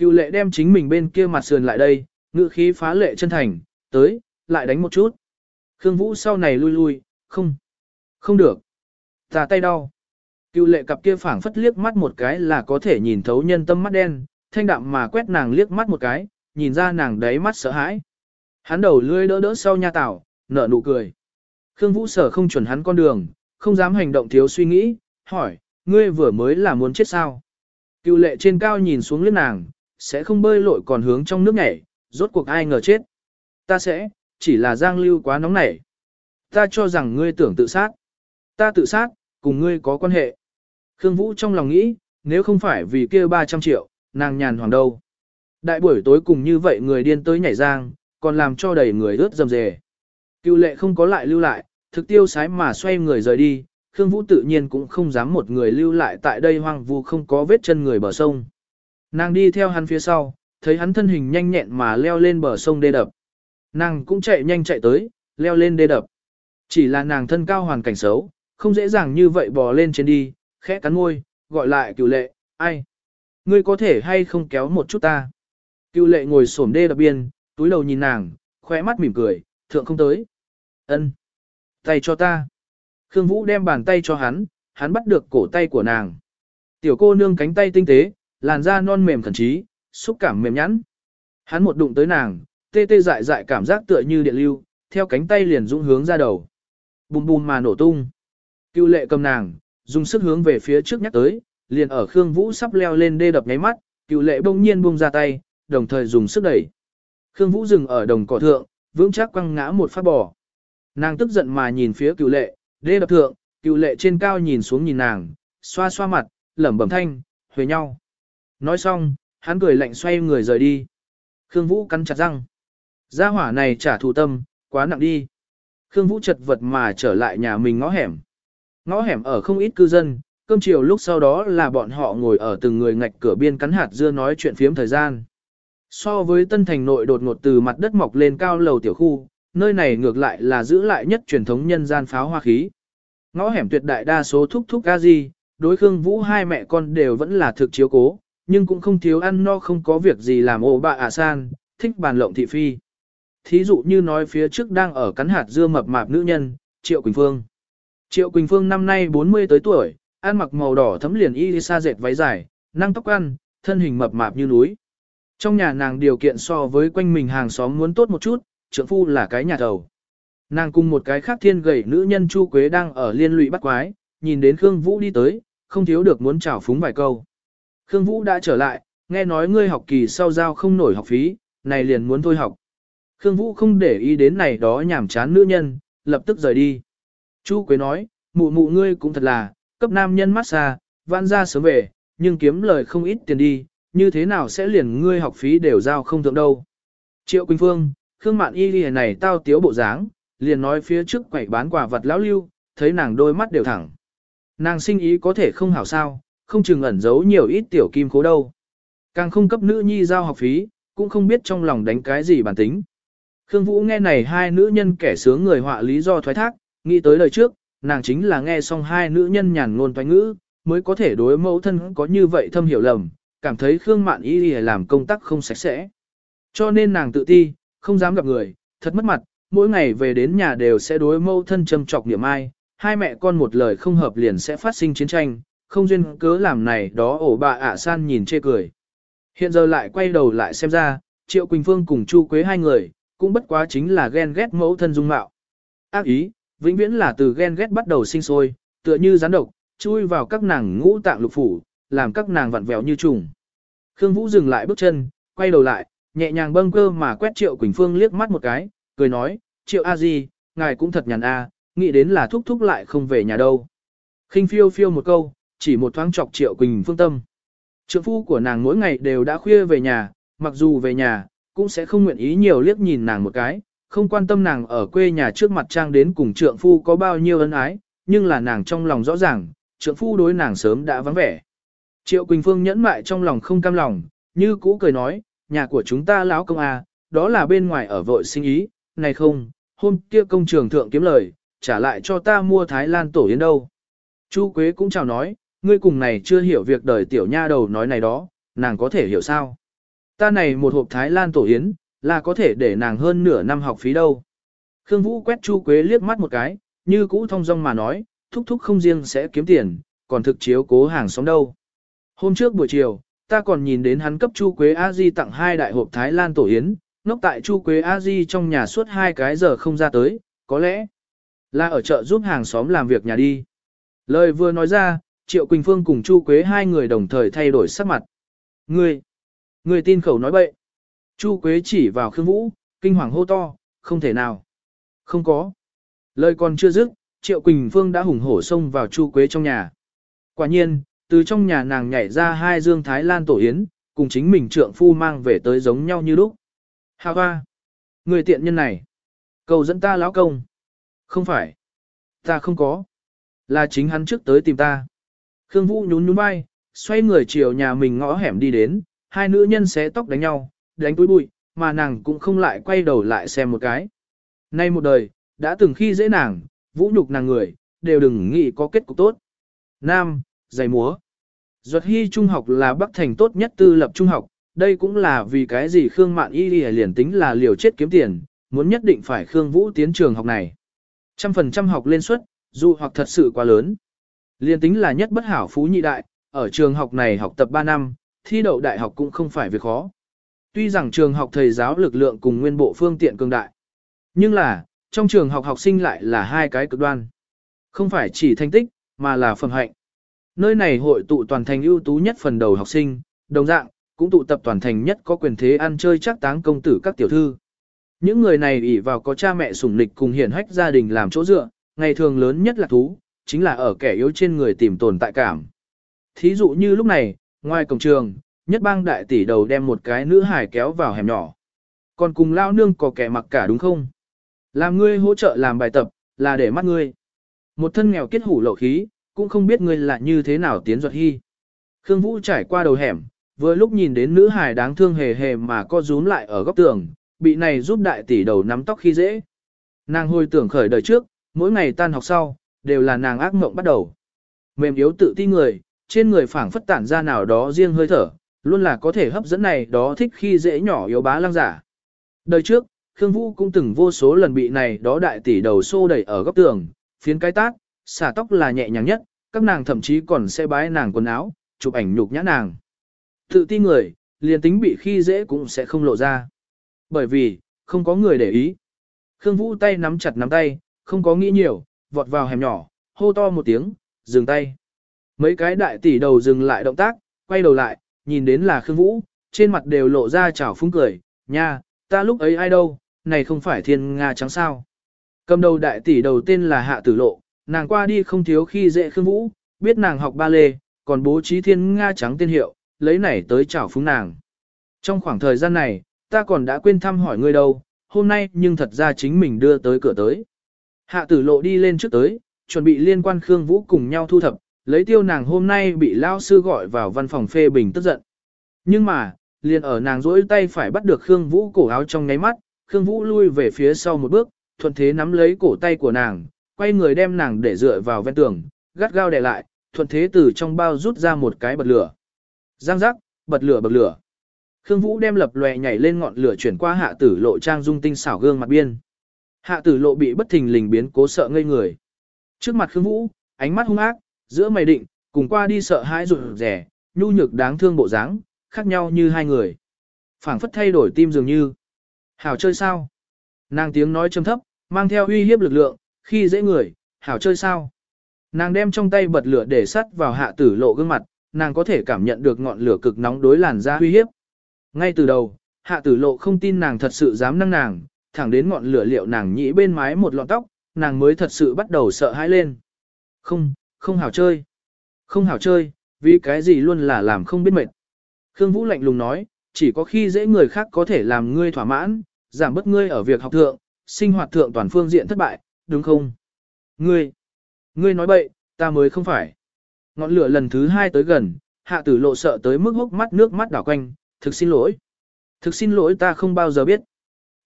Cựu lệ đem chính mình bên kia mặt sườn lại đây, ngự khí phá lệ chân thành, tới, lại đánh một chút. Khương Vũ sau này lui lui, không, không được. Tà tay đau. Cựu lệ cặp kia phảng phất liếc mắt một cái là có thể nhìn thấu nhân tâm mắt đen, thanh đạm mà quét nàng liếc mắt một cái, nhìn ra nàng đáy mắt sợ hãi. Hắn đầu lươi đỡ đỡ sau nha tảo, nở nụ cười. Khương Vũ sở không chuẩn hắn con đường, không dám hành động thiếu suy nghĩ, hỏi, ngươi vừa mới là muốn chết sao? Cựu lệ trên cao nhìn xuống liếc nàng, sẽ không bơi lội còn hướng trong nước nhảy, rốt cuộc ai ngờ chết. Ta sẽ, chỉ là giang lưu quá nóng nảy. Ta cho rằng ngươi tưởng tự sát. Ta tự sát, cùng ngươi có quan hệ. Khương Vũ trong lòng nghĩ, nếu không phải vì kia 300 triệu, nàng nhàn hoàng đâu. Đại buổi tối cùng như vậy người điên tới nhảy giang, còn làm cho đầy người ướt dầm dề. Cựu lệ không có lại lưu lại, thực tiêu sái mà xoay người rời đi, Khương Vũ tự nhiên cũng không dám một người lưu lại tại đây hoang vu không có vết chân người bờ sông. Nàng đi theo hắn phía sau, thấy hắn thân hình nhanh nhẹn mà leo lên bờ sông đê đập. Nàng cũng chạy nhanh chạy tới, leo lên đê đập. Chỉ là nàng thân cao hoàn cảnh xấu, không dễ dàng như vậy bò lên trên đi, khẽ cắn môi, gọi lại cựu lệ, ai? Ngươi có thể hay không kéo một chút ta? Cựu lệ ngồi xổm đê đập biên, túi đầu nhìn nàng, khóe mắt mỉm cười, thượng không tới. ân Tay cho ta. Khương Vũ đem bàn tay cho hắn, hắn bắt được cổ tay của nàng. Tiểu cô nương cánh tay tinh tế, làn da non mềm thần trí, xúc cảm mềm nhẵn. Hắn một đụng tới nàng, tê tê dại dại cảm giác tựa như điện lưu, theo cánh tay liền dũng hướng ra đầu. Bùm bùm mà nổ tung. Cưu lệ cầm nàng, dùng sức hướng về phía trước nhắc tới, liền ở Khương Vũ sắp leo lên đê đập nháy mắt, cựu lệ bỗng nhiên buông ra tay, đồng thời dùng sức đẩy. Khương Vũ dừng ở đồng cỏ thượng, vững chắc quăng ngã một phát bò. Nàng tức giận mà nhìn phía cựu lệ, đê đập thượng, cựu lệ trên cao nhìn xuống nhìn nàng, xoa xoa mặt, lẩm bẩm thanh, huề nhau. Nói xong, hắn cười lạnh xoay người rời đi. Khương Vũ cắn chặt răng. Gia hỏa này trả thù tâm, quá nặng đi. Khương Vũ chật vật mà trở lại nhà mình ngõ hẻm. Ngõ hẻm ở không ít cư dân, cơm chiều lúc sau đó là bọn họ ngồi ở từng người ngạch cửa biên cắn hạt dưa nói chuyện phiếm thời gian. So với tân thành nội đột ngột từ mặt đất mọc lên cao lầu tiểu khu, nơi này ngược lại là giữ lại nhất truyền thống nhân gian pháo hoa khí. Ngõ hẻm tuyệt đại đa số thúc thúc ca gì, đối Khương Vũ hai mẹ con đều vẫn là thực chiếu cố, nhưng cũng không thiếu ăn no không có việc gì làm ổ bạ ả san, thích bàn lộng thị phi. Thí dụ như nói phía trước đang ở cắn hạt dưa mập mạp nữ nhân, Triệu Quỳnh Phương. Triệu Quỳnh Phương năm nay 40 tới tuổi, ăn mặc màu đỏ thấm liền y sa dệt váy dài, năng tóc ăn, thân hình mập mạp như núi. Trong nhà nàng điều kiện so với quanh mình hàng xóm muốn tốt một chút, trưởng phu là cái nhà thầu. Nàng cùng một cái khác thiên gầy nữ nhân Chu Quế đang ở liên lụy bắt quái, nhìn đến Khương Vũ đi tới, không thiếu được muốn chào phúng vài câu. Khương Vũ đã trở lại, nghe nói ngươi học kỳ sau giao không nổi học phí, này liền muốn thôi học. Khương Vũ không để ý đến này đó nhảm chán nữ nhân, lập tức rời đi. Chu Quế nói, mụ mụ ngươi cũng thật là, cấp nam nhân mát xa, vãn ra sớm về, nhưng kiếm lời không ít tiền đi, như thế nào sẽ liền ngươi học phí đều giao không thượng đâu. Triệu Quỳnh Phương, Khương Mạn Y lìa này tao tiếu bộ dáng, liền nói phía trước quẩy bán quả vật lão lưu, thấy nàng đôi mắt đều thẳng. Nàng sinh ý có thể không hảo sao, không chừng ẩn giấu nhiều ít tiểu kim khố đâu. Càng không cấp nữ nhi giao học phí, cũng không biết trong lòng đánh cái gì bản tính. Khương Vũ nghe này hai nữ nhân kẻ sướng người họa lý do thoái thác, nghĩ tới lời trước, nàng chính là nghe xong hai nữ nhân nhàn ngôn thoái ngữ, mới có thể đối mẫu thân có như vậy thâm hiểu lầm, cảm thấy Khương Mạn Y làm công tác không sạch sẽ. Cho nên nàng tự ti, không dám gặp người, thật mất mặt, mỗi ngày về đến nhà đều sẽ đối mẫu thân châm trọc niệm ai, hai mẹ con một lời không hợp liền sẽ phát sinh chiến tranh, không duyên cớ làm này đó ổ bà ạ san nhìn chê cười. Hiện giờ lại quay đầu lại xem ra, Triệu Quỳnh Phương cùng Chu Quế hai người, cũng bất quá chính là ghen ghét mẫu thân dung mạo. Ác ý, vĩnh viễn là từ ghen ghét bắt đầu sinh sôi, tựa như rắn độc, chui vào các nàng ngũ tạng lục phủ, làm các nàng vặn vẹo như trùng. Khương Vũ dừng lại bước chân, quay đầu lại, nhẹ nhàng bâng cơ mà quét Triệu Quỳnh Phương liếc mắt một cái, cười nói, Triệu A Di, ngài cũng thật nhàn a, nghĩ đến là thúc thúc lại không về nhà đâu. khinh phiêu phiêu một câu, chỉ một thoáng chọc Triệu Quỳnh Phương tâm. Trượng phu của nàng mỗi ngày đều đã khuya về nhà, mặc dù về nhà, cũng sẽ không nguyện ý nhiều liếc nhìn nàng một cái, không quan tâm nàng ở quê nhà trước mặt trang đến cùng trượng phu có bao nhiêu ân ái, nhưng là nàng trong lòng rõ ràng, trượng phu đối nàng sớm đã vắng vẻ. Triệu Quỳnh Phương nhẫn mại trong lòng không cam lòng, như cũ cười nói, nhà của chúng ta lão công à, đó là bên ngoài ở vội sinh ý, này không, hôm kia công trường thượng kiếm lời, trả lại cho ta mua Thái Lan tổ yến đâu. Chu Quế cũng chào nói, ngươi cùng này chưa hiểu việc đời tiểu nha đầu nói này đó, nàng có thể hiểu sao. Ta này một hộp Thái Lan tổ yến, là có thể để nàng hơn nửa năm học phí đâu. Khương Vũ quét Chu Quế liếc mắt một cái, như cũ thông dong mà nói, thúc thúc không riêng sẽ kiếm tiền, còn thực chiếu cố hàng xóm đâu. Hôm trước buổi chiều, ta còn nhìn đến hắn cấp Chu Quế A Di tặng hai đại hộp Thái Lan tổ yến, nốc tại Chu Quế A Di trong nhà suốt hai cái giờ không ra tới, có lẽ là ở chợ giúp hàng xóm làm việc nhà đi. Lời vừa nói ra, Triệu Quỳnh Phương cùng Chu Quế hai người đồng thời thay đổi sắc mặt. Ngươi, ngươi tin khẩu nói bậy. Chu Quế chỉ vào Khương Vũ, kinh hoàng hô to, không thể nào. Không có. Lời còn chưa dứt, Triệu Quỳnh Phương đã hùng hổ xông vào Chu Quế trong nhà. Quả nhiên, từ trong nhà nàng nhảy ra hai dương Thái Lan tổ yến, cùng chính mình trượng phu mang về tới giống nhau như lúc. Hà hoa! Người tiện nhân này! Cầu dẫn ta lão công! Không phải! Ta không có! Là chính hắn trước tới tìm ta. Khương Vũ nhún nhún vai, xoay người chiều nhà mình ngõ hẻm đi đến, hai nữ nhân xé tóc đánh nhau, đánh túi bụi, mà nàng cũng không lại quay đầu lại xem một cái. Nay một đời, đã từng khi dễ nàng, vũ nhục nàng người, đều đừng nghĩ có kết cục tốt. Nam, giày múa. Duật hy trung học là Bắc Thành tốt nhất tư lập trung học, đây cũng là vì cái gì Khương Mạn Y liền tính là liều chết kiếm tiền, muốn nhất định phải Khương Vũ tiến trường học này. Trăm phần trăm học lên suất, dù hoặc thật sự quá lớn. Liên tính là nhất bất hảo phú nhị đại, ở trường học này học tập 3 năm, thi đậu đại học cũng không phải việc khó. tuy rằng trường học thầy giáo lực lượng cùng nguyên bộ phương tiện cường đại. Nhưng là, trong trường học học sinh lại là hai cái cực đoan. Không phải chỉ thành tích, mà là phẩm hạnh. Nơi này hội tụ toàn thành ưu tú nhất phần đầu học sinh, đồng dạng, cũng tụ tập toàn thành nhất có quyền thế ăn chơi chắc táng công tử các tiểu thư. Những người này ỷ vào có cha mẹ sủng lịch cùng hiển hách gia đình làm chỗ dựa, ngày thường lớn nhất là thú, chính là ở kẻ yếu trên người tìm tồn tại cảm. Thí dụ như lúc này, ngoài cổng trường, nhất bang đại tỷ đầu đem một cái nữ hải kéo vào hẻm nhỏ. Còn cùng lao nương có kẻ mặc cả đúng không? Làm ngươi hỗ trợ làm bài tập, là để mắt ngươi. Một thân nghèo kết hủ lậu khí, cũng không biết ngươi là như thế nào tiến ruột hy. Khương Vũ trải qua đầu hẻm, vừa lúc nhìn đến nữ hài đáng thương hề hề mà co rúm lại ở góc tường, bị này giúp đại tỷ đầu nắm tóc khi dễ. Nàng hồi tưởng khởi đời trước, mỗi ngày tan học sau, đều là nàng ác mộng bắt đầu. Mềm yếu tự ti người, trên người phảng phất tản ra nào đó riêng hơi thở, luôn là có thể hấp dẫn này đó thích khi dễ nhỏ yếu bá lăng giả. Đời trước, Khương Vũ cũng từng vô số lần bị này đó đại tỷ đầu xô đẩy ở góc tường, phiến cái tát, xả tóc là nhẹ nhàng nhất, các nàng thậm chí còn sẽ bái nàng quần áo, chụp ảnh nhục nhã nàng. Tự ti người, liền tính bị khi dễ cũng sẽ không lộ ra. Bởi vì, không có người để ý. Khương Vũ tay nắm chặt nắm tay, không có nghĩ nhiều, vọt vào hẻm nhỏ, hô to một tiếng, dừng tay. Mấy cái đại tỷ đầu dừng lại động tác, quay đầu lại, nhìn đến là Khương Vũ, trên mặt đều lộ ra chảo phúng cười, nha, ta lúc ấy ai đâu, này không phải thiên Nga trắng sao. Cầm đầu đại tỷ đầu tên là Hạ Tử Lộ, nàng qua đi không thiếu khi dễ Khương Vũ, biết nàng học ba lê, còn bố trí thiên Nga trắng tên hiệu, lấy này tới chảo phúng nàng. Trong khoảng thời gian này, ta còn đã quên thăm hỏi ngươi đâu, hôm nay nhưng thật ra chính mình đưa tới cửa tới. Hạ tử lộ đi lên trước tới, chuẩn bị liên quan Khương Vũ cùng nhau thu thập, lấy tiêu nàng hôm nay bị lao sư gọi vào văn phòng phê bình tức giận. Nhưng mà, liền ở nàng rỗi tay phải bắt được Khương Vũ cổ áo trong ngáy mắt, Khương Vũ lui về phía sau một bước, thuận thế nắm lấy cổ tay của nàng, quay người đem nàng để dựa vào ven tường, gắt gao đè lại, thuận thế từ trong bao rút ra một cái bật lửa. Giang giác, bật lửa bật lửa. Khương Vũ đem lập lòe nhảy lên ngọn lửa chuyển qua hạ tử lộ trang dung tinh xảo gương mặt biên. Hạ tử lộ bị bất thình lình biến cố sợ ngây người. Trước mặt Khương Vũ, ánh mắt hung ác, giữa mày định, cùng qua đi sợ hãi rụt rẻ, nhu nhược đáng thương bộ dáng, khác nhau như hai người. phảng phất thay đổi tim dường như. Hảo chơi sao? Nàng tiếng nói trầm thấp, mang theo uy hiếp lực lượng, khi dễ người, hảo chơi sao? Nàng đem trong tay bật lửa để sắt vào hạ tử lộ gương mặt, nàng có thể cảm nhận được ngọn lửa cực nóng đối làn da uy hiếp. Ngay từ đầu, hạ tử lộ không tin nàng thật sự dám năng nàng, thẳng đến ngọn lửa liệu nàng nhĩ bên mái một lọn tóc, nàng mới thật sự bắt đầu sợ hãi lên. Không, không hảo chơi. Không hảo chơi, vì cái gì luôn là làm không biết mệt. Khương Vũ lạnh lùng nói, chỉ có khi dễ người khác có thể làm ngươi thỏa mãn, giảm bớt ngươi ở việc học thượng, sinh hoạt thượng toàn phương diện thất bại, đúng không? Ngươi, ngươi nói bậy, ta mới không phải. Ngọn lửa lần thứ hai tới gần, hạ tử lộ sợ tới mức hốc mắt nước mắt đảo quanh, thực xin lỗi. Thực xin lỗi ta không bao giờ biết.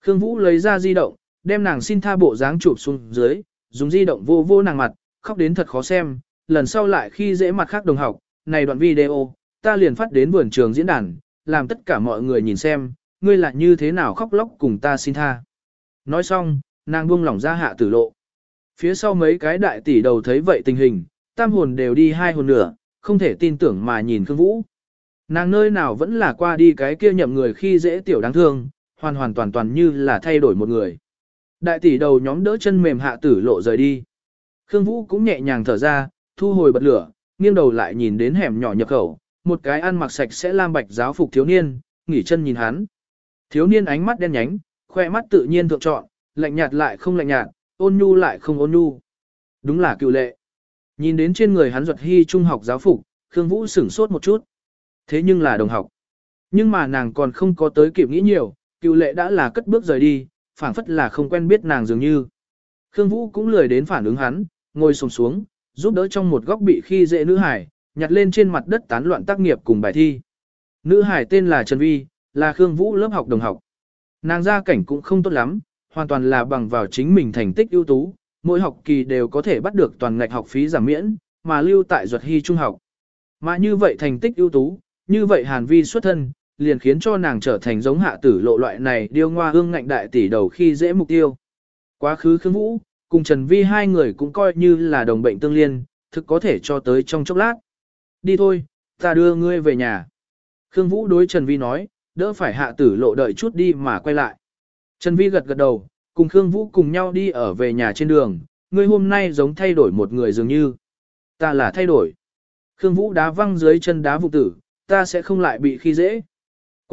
Khương Vũ lấy ra di động, đem nàng xin tha bộ dáng chụp xuống dưới, dùng di động vô vô nàng mặt, khóc đến thật khó xem, lần sau lại khi dễ mặt khác đồng học, này đoạn video, ta liền phát đến vườn trường diễn đàn, làm tất cả mọi người nhìn xem, ngươi là như thế nào khóc lóc cùng ta xin tha. Nói xong, nàng buông lỏng ra hạ tử lộ. Phía sau mấy cái đại tỷ đầu thấy vậy tình hình, tam hồn đều đi hai hồn nửa, không thể tin tưởng mà nhìn Khương Vũ. Nàng nơi nào vẫn là qua đi cái kia nhậm người khi dễ tiểu đáng thương, hoàn hoàn toàn toàn như là thay đổi một người. Đại tỷ đầu nhóm đỡ chân mềm hạ tử lộ rời đi. Khương Vũ cũng nhẹ nhàng thở ra, thu hồi bật lửa, nghiêng đầu lại nhìn đến hẻm nhỏ nhập khẩu, một cái ăn mặc sạch sẽ lam bạch giáo phục thiếu niên, nghỉ chân nhìn hắn. Thiếu niên ánh mắt đen nhánh, khoe mắt tự nhiên thượng trọn, lạnh nhạt lại không lạnh nhạt, ôn nhu lại không ôn nhu. Đúng là cựu lệ. Nhìn đến trên người hắn ruột hy trung học giáo phục, Khương Vũ sửng sốt một chút. Thế nhưng là đồng học. Nhưng mà nàng còn không có tới kịp nghĩ nhiều, cựu lệ đã là cất bước rời đi, phảng phất là không quen biết nàng dường như. Khương Vũ cũng lười đến phản ứng hắn, ngồi xổm xuống, giúp đỡ trong một góc bị khi dễ nữ hải, nhặt lên trên mặt đất tán loạn tác nghiệp cùng bài thi. Nữ hải tên là Trần Vi, là Khương Vũ lớp học đồng học. Nàng gia cảnh cũng không tốt lắm, hoàn toàn là bằng vào chính mình thành tích ưu tú, mỗi học kỳ đều có thể bắt được toàn ngạch học phí giảm miễn, mà lưu tại Duật Hy Trung học. Mà như vậy thành tích ưu tú, như vậy Hàn Vi xuất thân, liền khiến cho nàng trở thành giống hạ tử lộ loại này điêu ngoa hương ngạnh đại tỷ đầu khi dễ mục tiêu. Quá khứ Khương Vũ, cùng Trần Vi hai người cũng coi như là đồng bệnh tương liên, thực có thể cho tới trong chốc lát. Đi thôi, ta đưa ngươi về nhà. Khương Vũ đối Trần Vi nói, đỡ phải hạ tử lộ đợi chút đi mà quay lại. Trần Vi gật gật đầu, cùng Khương Vũ cùng nhau đi ở về nhà trên đường, ngươi hôm nay giống thay đổi một người dường như. Ta là thay đổi. Khương Vũ đá văng dưới chân đá vụ tử, ta sẽ không lại bị khi dễ.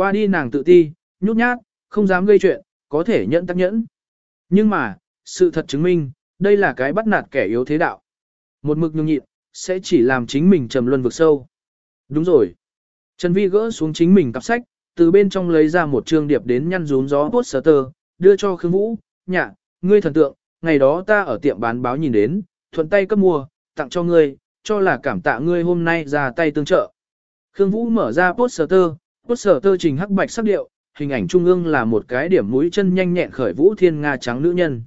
Qua đi nàng tự ti, nhút nhát, không dám gây chuyện, có thể nhận tắc nhẫn. Nhưng mà, sự thật chứng minh, đây là cái bắt nạt kẻ yếu thế đạo. Một mực nhung nhịn, sẽ chỉ làm chính mình trầm luân vực sâu. Đúng rồi. Trần Vi gỡ xuống chính mình cặp sách, từ bên trong lấy ra một trương điệp đến nhăn rún gió poster, đưa cho Khương Vũ, nhạ, ngươi thần tượng, ngày đó ta ở tiệm bán báo nhìn đến, thuận tay cấp mua, tặng cho ngươi, cho là cảm tạ ngươi hôm nay ra tay tương trợ. Khương Vũ mở ra Cốt sở tơ trình hắc bạch sắc điệu, hình ảnh trung ương là một cái điểm mũi chân nhanh nhẹn khởi Vũ Thiên Nga trắng nữ nhân.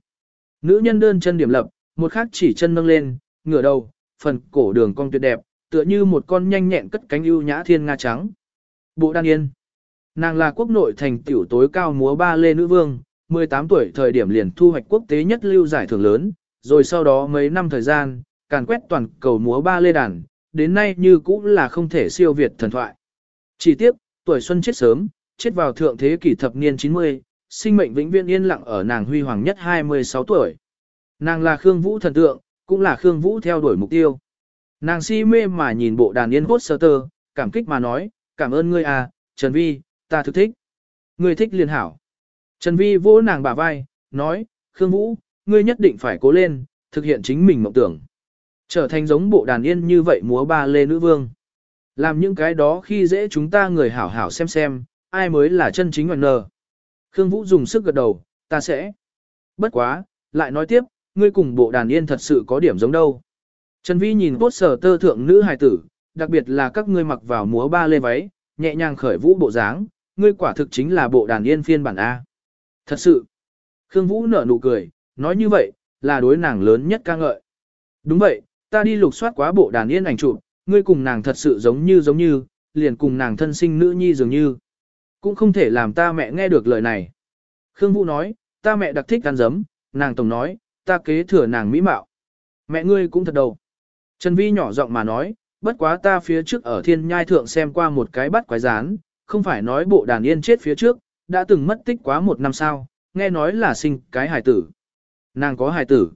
Nữ nhân đơn chân điểm lập, một khác chỉ chân nâng lên, ngửa đầu, phần cổ đường cong tuyệt đẹp, tựa như một con nhanh nhẹn cất cánh ưu nhã thiên nga trắng. Bộ đan yên. Nàng là quốc nội thành tiểu tối cao múa ba lê nữ vương, 18 tuổi thời điểm liền thu hoạch quốc tế nhất lưu giải thưởng lớn, rồi sau đó mấy năm thời gian, càn quét toàn cầu múa ba lê đàn, đến nay như cũng là không thể siêu việt thần thoại. Chỉ tiếc, tuổi xuân chết sớm, chết vào thượng thế kỷ thập niên 90, sinh mệnh vĩnh viễn yên lặng ở nàng huy hoàng nhất 26 tuổi. Nàng là Khương Vũ thần tượng, cũng là Khương Vũ theo đuổi mục tiêu. Nàng si mê mà nhìn bộ đàn yên poster, cảm kích mà nói, cảm ơn ngươi à, Trần Vi, ta thực thích. Ngươi thích liền hảo. Trần Vi vỗ nàng bả vai, nói, Khương Vũ, ngươi nhất định phải cố lên, thực hiện chính mình mộng tưởng. Trở thành giống bộ đàn yên như vậy múa ba lê nữ vương. Làm những cái đó khi dễ chúng ta người hảo hảo xem xem, ai mới là chân chính ngoạn nờ. Khương Vũ dùng sức gật đầu, ta sẽ. Bất quá, lại nói tiếp, ngươi cùng bộ đàn yên thật sự có điểm giống đâu. Trần Vi nhìn bốt sở tơ thượng nữ hài tử, đặc biệt là các ngươi mặc vào múa ba lê váy, nhẹ nhàng khởi vũ bộ dáng, ngươi quả thực chính là bộ đàn yên phiên bản A. Thật sự. Khương Vũ nở nụ cười, nói như vậy, là đối nàng lớn nhất ca ngợi. Đúng vậy, ta đi lục soát quá bộ đàn yên ảnh chụp, ngươi cùng nàng thật sự giống như giống như, liền cùng nàng thân sinh nữ nhi dường như. Cũng không thể làm ta mẹ nghe được lời này. Khương Vũ nói, ta mẹ đặc thích ăn dấm, nàng tổng nói, ta kế thừa nàng mỹ mạo. Mẹ ngươi cũng thật đầu. Trần Vi nhỏ giọng mà nói, bất quá ta phía trước ở thiên nhai thượng xem qua một cái bắt quái rán, không phải nói bộ đàn yên chết phía trước, đã từng mất tích quá một năm sao, nghe nói là sinh cái hài tử. Nàng có hài tử.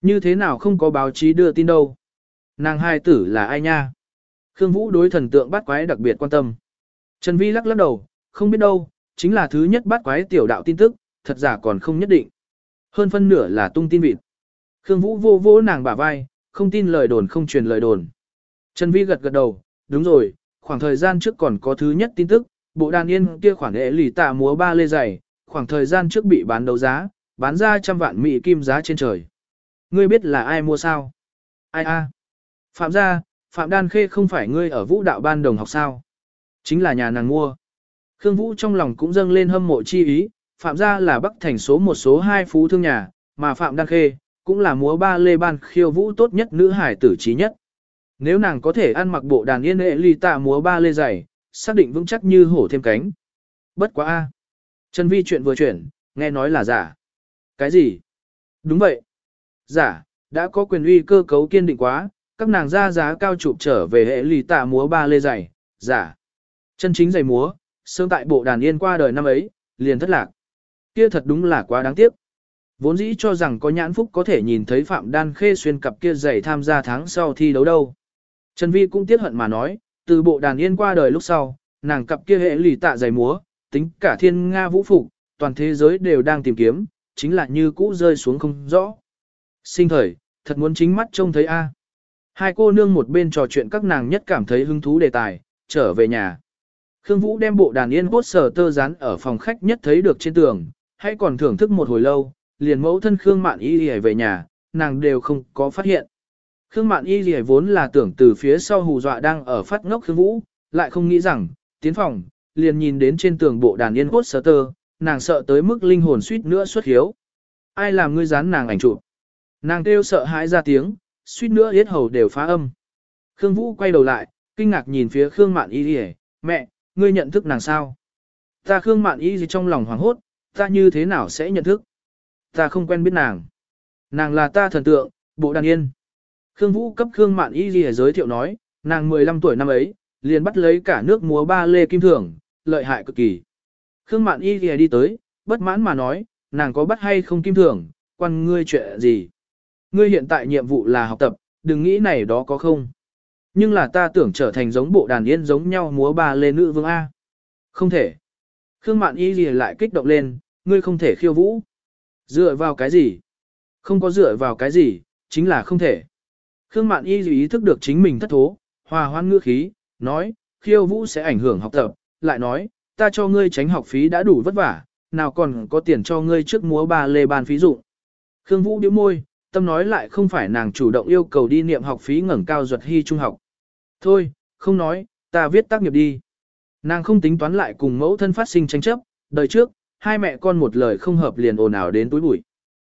Như thế nào không có báo chí đưa tin đâu. Nàng hai tử là ai nha? Khương Vũ đối thần tượng bắt quái đặc biệt quan tâm. Trần Vi lắc lắc đầu, không biết đâu, chính là thứ nhất bắt quái tiểu đạo tin tức, thật giả còn không nhất định. Hơn phân nửa là tung tin vịt. Khương Vũ vô vô nàng bả vai, không tin lời đồn không truyền lời đồn. Trần Vi gật gật đầu, đúng rồi, khoảng thời gian trước còn có thứ nhất tin tức, bộ đàn yên kia khoản hệ lì tạ múa ba lê giày, khoảng thời gian trước bị bán đấu giá, bán ra trăm vạn mỹ kim giá trên trời. Ngươi biết là ai mua sao? Ai a? Phạm gia, Phạm Đan Khê không phải ngươi ở vũ đạo ban đồng học sao? Chính là nhà nàng mua. Khương Vũ trong lòng cũng dâng lên hâm mộ chi ý, Phạm gia là bắc thành số một số hai phú thương nhà, mà Phạm Đan Khê, cũng là múa ba lê ban khiêu vũ tốt nhất nữ hải tử trí nhất. Nếu nàng có thể ăn mặc bộ đàn yên hệ ly tạ múa ba lê dày, xác định vững chắc như hổ thêm cánh. Bất quá a. Trần Vi chuyện vừa chuyển, nghe nói là giả. Cái gì? Đúng vậy. Giả, đã có quyền uy cơ cấu kiên định quá, các nàng ra giá cao chụp trở về hệ lì tạ múa ba lê dày, giả. Chân chính giày múa, sớm tại bộ đàn yên qua đời năm ấy, liền thất lạc. Kia thật đúng là quá đáng tiếc. Vốn dĩ cho rằng có nhãn phúc có thể nhìn thấy Phạm Đan Khê xuyên cặp kia giày tham gia tháng sau thi đấu đâu. Trần Vi cũng tiếc hận mà nói, từ bộ đàn yên qua đời lúc sau, nàng cặp kia hệ lì tạ giày múa, tính cả thiên Nga vũ phục, toàn thế giới đều đang tìm kiếm, chính là như cũ rơi xuống không rõ. Sinh thời, thật muốn chính mắt trông thấy a. Hai cô nương một bên trò chuyện các nàng nhất cảm thấy hứng thú đề tài, trở về nhà. Khương Vũ đem bộ đàn yên bốt sờ tơ dán ở phòng khách nhất thấy được trên tường, hay còn thưởng thức một hồi lâu, liền mẫu thân Khương Mạn Y Y về nhà, nàng đều không có phát hiện. Khương Mạn Y Y vốn là tưởng từ phía sau hù dọa đang ở phát ngốc Khương Vũ, lại không nghĩ rằng, tiến phòng, liền nhìn đến trên tường bộ đàn yên cốt sơ tơ, nàng sợ tới mức linh hồn suýt nữa xuất hiếu. Ai làm ngươi dán nàng ảnh chụp? Nàng kêu sợ hãi ra tiếng, suýt nữa yết hầu đều phá âm. Khương Vũ quay đầu lại, kinh ngạc nhìn phía Khương Mạn Y Lì, mẹ, ngươi nhận thức nàng sao? Ta Khương Mạn Y gì trong lòng hoảng hốt, ta như thế nào sẽ nhận thức? Ta không quen biết nàng. Nàng là ta thần tượng, bộ đàn yên. Khương Vũ cấp Khương Mạn Y Ghi giới thiệu nói, nàng 15 tuổi năm ấy, liền bắt lấy cả nước múa ba lê kim thưởng, lợi hại cực kỳ. Khương Mạn Y thì đi tới, bất mãn mà nói, nàng có bắt hay không kim thưởng, quan ngươi chuyện gì. Ngươi hiện tại nhiệm vụ là học tập, đừng nghĩ này đó có không. Nhưng là ta tưởng trở thành giống bộ đàn yên giống nhau múa ba lê nữ vương A. Không thể. Khương Mạn Y gì lại kích động lên, ngươi không thể khiêu vũ. Dựa vào cái gì? Không có dựa vào cái gì, chính là không thể. Khương Mạn Y ý thức được chính mình thất thố, hòa hoan ngữ khí, nói, khiêu vũ sẽ ảnh hưởng học tập, lại nói, ta cho ngươi tránh học phí đã đủ vất vả, nào còn có tiền cho ngươi trước múa ba lê bàn phí dụng. Khương Vũ điếu môi, tâm nói lại không phải nàng chủ động yêu cầu đi niệm học phí ngẩng cao duật hy trung học. Thôi, không nói, ta viết tác nghiệp đi. Nàng không tính toán lại cùng mẫu thân phát sinh tranh chấp, đời trước, hai mẹ con một lời không hợp liền ồn ào đến túi bụi.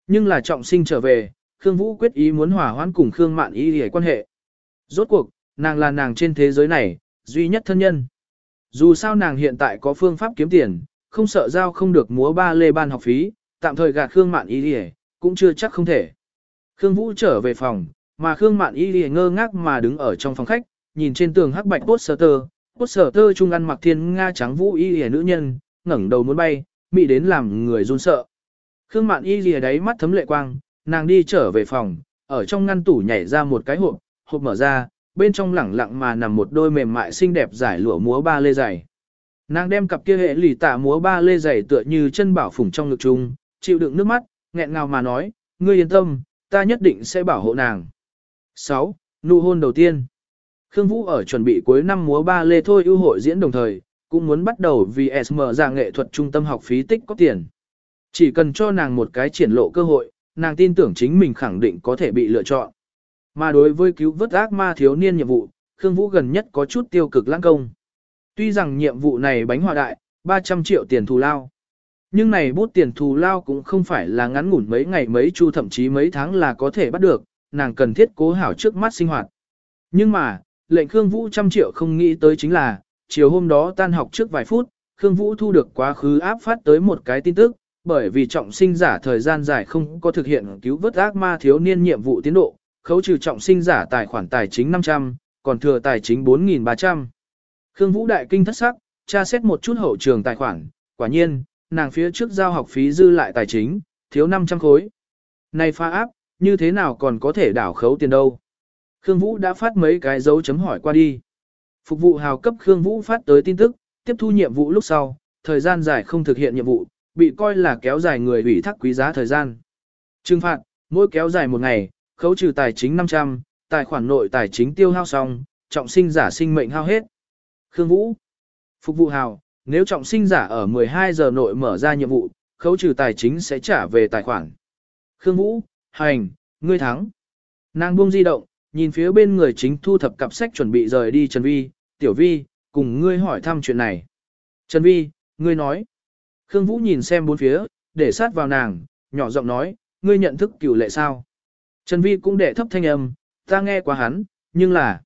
Nhưng là trọng sinh trở về, Khương Vũ quyết ý muốn hòa hoãn cùng Khương Mạn Y để quan hệ. Rốt cuộc, nàng là nàng trên thế giới này, duy nhất thân nhân. Dù sao nàng hiện tại có phương pháp kiếm tiền, không sợ giao không được múa ba lê ban học phí, tạm thời gạt Khương Mạn Y để, cũng chưa chắc không thể. Khương Vũ trở về phòng, mà Khương Mạn Y hề ngơ ngác mà đứng ở trong phòng khách, nhìn trên tường hắc bạch poster, poster trung ăn mặc thiên nga trắng Vũ Y hề nữ nhân, ngẩng đầu muốn bay, mị đến làm người run sợ. Khương Mạn Y lìa đáy mắt thấm lệ quang, nàng đi trở về phòng, ở trong ngăn tủ nhảy ra một cái hộp, hộp mở ra, bên trong lẳng lặng mà nằm một đôi mềm mại xinh đẹp giải lụa múa ba lê giày. Nàng đem cặp kia hệ lì tạ múa ba lê giày tựa như chân bảo phủng trong ngực chung, chịu đựng nước mắt, nghẹn ngào mà nói, ngươi yên tâm, ta nhất định sẽ bảo hộ nàng. 6. Nụ hôn đầu tiên Khương Vũ ở chuẩn bị cuối năm múa ba lê thôi ưu hội diễn đồng thời, cũng muốn bắt đầu vì SM ra nghệ thuật trung tâm học phí tích có tiền. Chỉ cần cho nàng một cái triển lộ cơ hội, nàng tin tưởng chính mình khẳng định có thể bị lựa chọn. Mà đối với cứu vớt ác ma thiếu niên nhiệm vụ, Khương Vũ gần nhất có chút tiêu cực lãng công. Tuy rằng nhiệm vụ này bánh hòa đại, 300 triệu tiền thù lao. Nhưng này bút tiền thù lao cũng không phải là ngắn ngủn mấy ngày mấy chu thậm chí mấy tháng là có thể bắt được, nàng cần thiết cố hảo trước mắt sinh hoạt. Nhưng mà, lệnh Khương Vũ trăm triệu không nghĩ tới chính là, chiều hôm đó tan học trước vài phút, Khương Vũ thu được quá khứ áp phát tới một cái tin tức, bởi vì trọng sinh giả thời gian dài không có thực hiện cứu vớt ác ma thiếu niên nhiệm vụ tiến độ, khấu trừ trọng sinh giả tài khoản tài chính 500, còn thừa tài chính 4.300. Khương Vũ đại kinh thất sắc, tra xét một chút hậu trường tài khoản, quả nhiên, nàng phía trước giao học phí dư lại tài chính, thiếu 500 khối. Này pha áp, như thế nào còn có thể đảo khấu tiền đâu? Khương Vũ đã phát mấy cái dấu chấm hỏi qua đi. Phục vụ hào cấp Khương Vũ phát tới tin tức, tiếp thu nhiệm vụ lúc sau, thời gian dài không thực hiện nhiệm vụ, bị coi là kéo dài người ủy thác quý giá thời gian. Trừng phạt, mỗi kéo dài một ngày, khấu trừ tài chính 500, tài khoản nội tài chính tiêu hao xong, trọng sinh giả sinh mệnh hao hết. Khương Vũ Phục vụ hào, nếu trọng sinh giả ở 12 giờ nội mở ra nhiệm vụ, khấu trừ tài chính sẽ trả về tài khoản. Khương Vũ, hành, ngươi thắng. Nàng buông di động, nhìn phía bên người chính thu thập cặp sách chuẩn bị rời đi Trần Vi, Tiểu Vi, cùng ngươi hỏi thăm chuyện này. Trần Vi, ngươi nói. Khương Vũ nhìn xem bốn phía, để sát vào nàng, nhỏ giọng nói, ngươi nhận thức cửu lệ sao? Trần Vi cũng để thấp thanh âm, ta nghe qua hắn, nhưng là...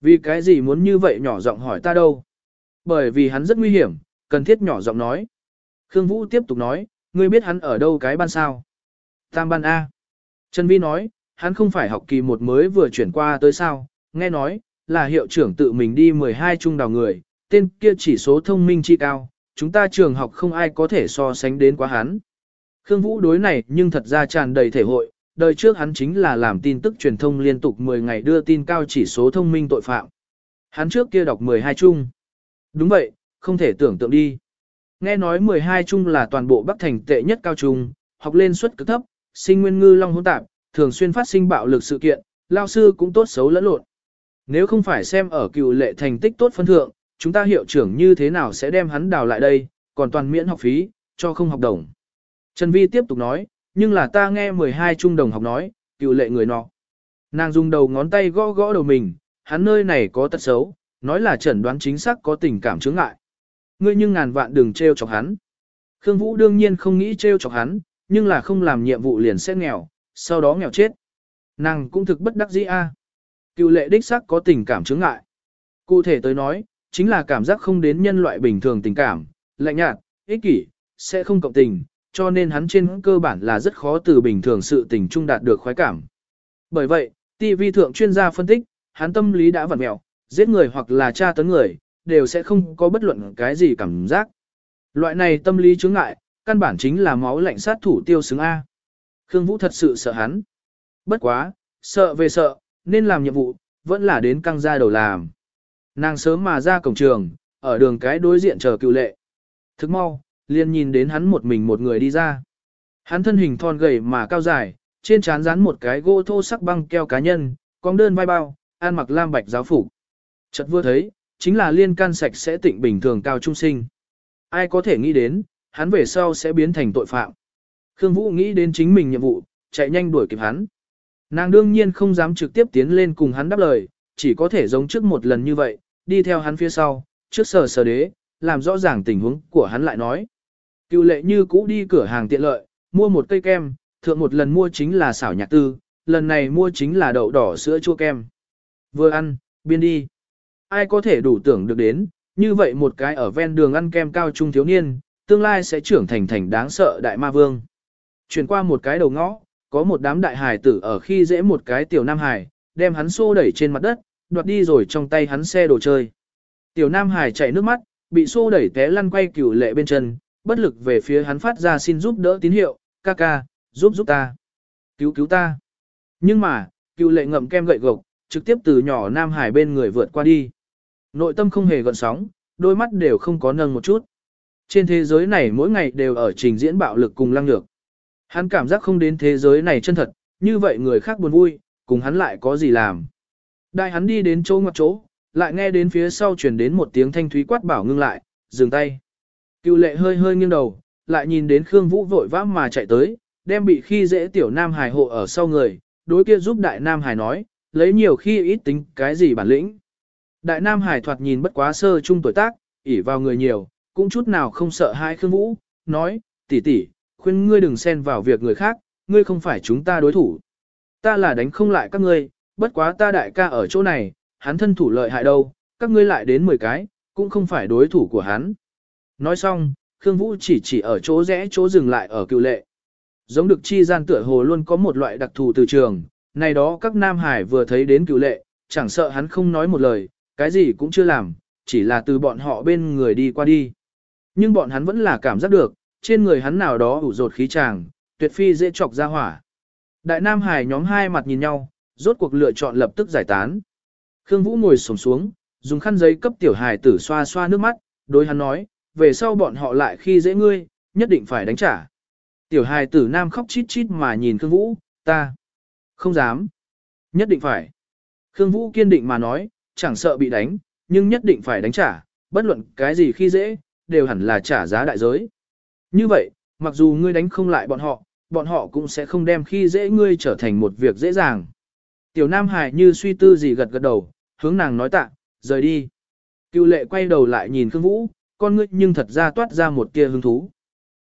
Vì cái gì muốn như vậy nhỏ giọng hỏi ta đâu? Bởi vì hắn rất nguy hiểm, cần thiết nhỏ giọng nói. Khương Vũ tiếp tục nói, ngươi biết hắn ở đâu cái ban sao? Tam ban A. Trần Vi nói, hắn không phải học kỳ một mới vừa chuyển qua tới sao, nghe nói, là hiệu trưởng tự mình đi 12 trung đào người, tên kia chỉ số thông minh chi cao, chúng ta trường học không ai có thể so sánh đến quá hắn. Khương Vũ đối này nhưng thật ra tràn đầy thể hội, đời trước hắn chính là làm tin tức truyền thông liên tục 10 ngày đưa tin cao chỉ số thông minh tội phạm. Hắn trước kia đọc 12 trung. Đúng vậy, không thể tưởng tượng đi. Nghe nói 12 trung là toàn bộ Bắc Thành tệ nhất cao trung, học lên suất cực thấp, sinh nguyên ngư long hỗn tạp, thường xuyên phát sinh bạo lực sự kiện, lao sư cũng tốt xấu lẫn lộn. Nếu không phải xem ở cựu lệ thành tích tốt phân thượng, chúng ta hiệu trưởng như thế nào sẽ đem hắn đào lại đây, còn toàn miễn học phí, cho không học đồng. Trần Vi tiếp tục nói, nhưng là ta nghe 12 trung đồng học nói, cựu lệ người nọ. Nàng dùng đầu ngón tay gõ gõ đầu mình, hắn nơi này có tật xấu, nói là chẩn đoán chính xác có tình cảm chướng ngại. Ngươi nhưng ngàn vạn đừng trêu chọc hắn. Khương Vũ đương nhiên không nghĩ trêu chọc hắn, nhưng là không làm nhiệm vụ liền sẽ nghèo, sau đó nghèo chết. Nàng cũng thực bất đắc dĩ a. Cựu lệ đích xác có tình cảm chướng ngại. Cụ thể tới nói, chính là cảm giác không đến nhân loại bình thường tình cảm, lạnh nhạt, ích kỷ, sẽ không cộng tình, cho nên hắn trên cơ bản là rất khó từ bình thường sự tình trung đạt được khoái cảm. Bởi vậy, TV thượng chuyên gia phân tích, hắn tâm lý đã vặn mẹo, giết người hoặc là tra tấn người, đều sẽ không có bất luận cái gì cảm giác. Loại này tâm lý chướng ngại, căn bản chính là máu lạnh sát thủ tiêu xứng A. Khương Vũ thật sự sợ hắn. Bất quá, sợ về sợ, nên làm nhiệm vụ, vẫn là đến căng ra đầu làm. Nàng sớm mà ra cổng trường, ở đường cái đối diện chờ cựu lệ. Thức mau, liền nhìn đến hắn một mình một người đi ra. Hắn thân hình thon gầy mà cao dài, trên trán dán một cái gỗ thô sắc băng keo cá nhân, con đơn vai bao, an mặc lam bạch giáo phục. Chợt vừa thấy, chính là liên can sạch sẽ tịnh bình thường cao trung sinh. Ai có thể nghĩ đến, hắn về sau sẽ biến thành tội phạm. Khương Vũ nghĩ đến chính mình nhiệm vụ, chạy nhanh đuổi kịp hắn. Nàng đương nhiên không dám trực tiếp tiến lên cùng hắn đáp lời, chỉ có thể giống trước một lần như vậy, đi theo hắn phía sau, trước sờ sờ đế, làm rõ ràng tình huống của hắn lại nói. Cựu lệ như cũ đi cửa hàng tiện lợi, mua một cây kem, thượng một lần mua chính là xảo nhạc tư, lần này mua chính là đậu đỏ sữa chua kem. Vừa ăn, biên đi. Ai có thể đủ tưởng được đến, như vậy một cái ở ven đường ăn kem cao trung thiếu niên, tương lai sẽ trưởng thành thành đáng sợ đại ma vương. Chuyển qua một cái đầu ngõ, có một đám đại hải tử ở khi dễ một cái tiểu nam hải, đem hắn xô đẩy trên mặt đất, đoạt đi rồi trong tay hắn xe đồ chơi. Tiểu nam hải chạy nước mắt, bị xô đẩy té lăn quay cửu lệ bên chân, bất lực về phía hắn phát ra xin giúp đỡ tín hiệu, ca ca, giúp giúp ta, cứu cứu ta. Nhưng mà, cựu lệ ngậm kem gậy gộc, trực tiếp từ nhỏ nam hải bên người vượt qua đi. Nội tâm không hề gợn sóng, đôi mắt đều không có nâng một chút. Trên thế giới này mỗi ngày đều ở trình diễn bạo lực cùng lăng lược. Hắn cảm giác không đến thế giới này chân thật, như vậy người khác buồn vui, cùng hắn lại có gì làm. Đại hắn đi đến chỗ ngoặt chỗ, lại nghe đến phía sau truyền đến một tiếng thanh thúy quát bảo ngưng lại, dừng tay. Cựu lệ hơi hơi nghiêng đầu, lại nhìn đến Khương Vũ vội vã mà chạy tới, đem bị khi dễ tiểu nam hài hộ ở sau người, đối kia giúp đại nam hài nói, lấy nhiều khi ít tính cái gì bản lĩnh. Đại nam hải thoạt nhìn bất quá sơ trung tuổi tác, ỉ vào người nhiều, cũng chút nào không sợ hai Khương Vũ, nói, tỷ tỷ, khuyên ngươi đừng xen vào việc người khác, ngươi không phải chúng ta đối thủ. Ta là đánh không lại các ngươi, bất quá ta đại ca ở chỗ này, hắn thân thủ lợi hại đâu, các ngươi lại đến 10 cái, cũng không phải đối thủ của hắn. Nói xong, Khương Vũ chỉ chỉ ở chỗ rẽ chỗ dừng lại ở cựu lệ. Giống được chi gian tựa hồ luôn có một loại đặc thù từ trường, này đó các nam hải vừa thấy đến cựu lệ, chẳng sợ hắn không nói một lời, cái gì cũng chưa làm, chỉ là từ bọn họ bên người đi qua đi. Nhưng bọn hắn vẫn là cảm giác được, trên người hắn nào đó ủ rột khí tràng, tuyệt phi dễ chọc ra hỏa. Đại Nam Hải nhóm hai mặt nhìn nhau, rốt cuộc lựa chọn lập tức giải tán. Khương Vũ ngồi sổng xuống, dùng khăn giấy cấp tiểu hài tử xoa xoa nước mắt, đối hắn nói, về sau bọn họ lại khi dễ ngươi, nhất định phải đánh trả. Tiểu hài tử nam khóc chít chít mà nhìn Khương Vũ, ta không dám, nhất định phải. Khương Vũ kiên định mà nói, chẳng sợ bị đánh, nhưng nhất định phải đánh trả, bất luận cái gì khi dễ, đều hẳn là trả giá đại giới. Như vậy, mặc dù ngươi đánh không lại bọn họ, bọn họ cũng sẽ không đem khi dễ ngươi trở thành một việc dễ dàng. Tiểu Nam Hải như suy tư gì gật gật đầu, hướng nàng nói tạ, rời đi. Cựu lệ quay đầu lại nhìn Khương Vũ, con ngươi nhưng thật ra toát ra một tia hứng thú.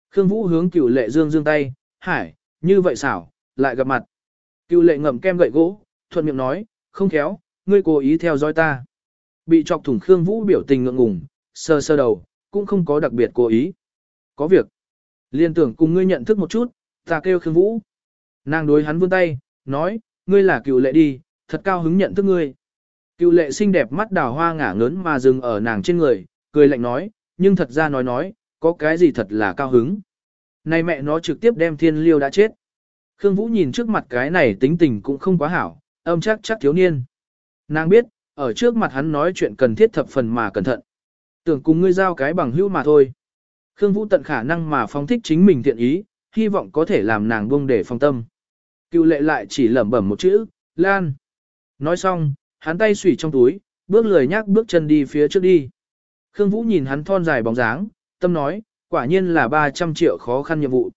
Khương Vũ hướng cựu lệ dương dương tay, hải, như vậy xảo, lại gặp mặt. Cựu lệ ngậm kem gậy gỗ, thuận miệng nói, không khéo, ngươi cố ý theo dõi ta. Bị chọc thủng Khương Vũ biểu tình ngượng ngùng, sơ sơ đầu, cũng không có đặc biệt cố ý. Có việc. Liên tưởng cùng ngươi nhận thức một chút, ta kêu Khương Vũ. Nàng đối hắn vươn tay, nói, ngươi là cựu lệ đi, thật cao hứng nhận thức ngươi. Cựu lệ xinh đẹp mắt đào hoa ngả ngớn mà dừng ở nàng trên người, cười lạnh nói, nhưng thật ra nói nói, có cái gì thật là cao hứng. Này mẹ nó trực tiếp đem thiên liêu đã chết. Khương Vũ nhìn trước mặt cái này tính tình cũng không quá hảo, âm chắc chắc thiếu niên. Nàng biết, ở trước mặt hắn nói chuyện cần thiết thập phần mà cẩn thận. Tưởng cùng ngươi giao cái bằng hữu mà thôi. Khương Vũ tận khả năng mà phóng thích chính mình thiện ý, hy vọng có thể làm nàng buông để phong tâm. Cựu lệ lại chỉ lẩm bẩm một chữ, Lan. Nói xong, hắn tay xủy trong túi, bước lười nhác bước chân đi phía trước đi. Khương Vũ nhìn hắn thon dài bóng dáng, tâm nói, quả nhiên là 300 triệu khó khăn nhiệm vụ.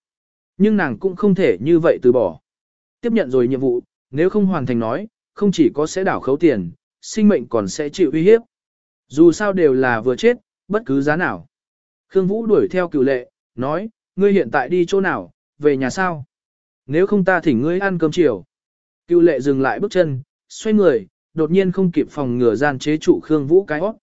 Nhưng nàng cũng không thể như vậy từ bỏ. Tiếp nhận rồi nhiệm vụ, nếu không hoàn thành nói, không chỉ có sẽ đảo khấu tiền, sinh mệnh còn sẽ chịu uy hiếp. Dù sao đều là vừa chết, bất cứ giá nào. Khương Vũ đuổi theo cựu lệ, nói, ngươi hiện tại đi chỗ nào, về nhà sao? Nếu không ta thỉnh ngươi ăn cơm chiều. Cựu lệ dừng lại bước chân, xoay người, đột nhiên không kịp phòng ngừa gian chế trụ Khương Vũ cái hót.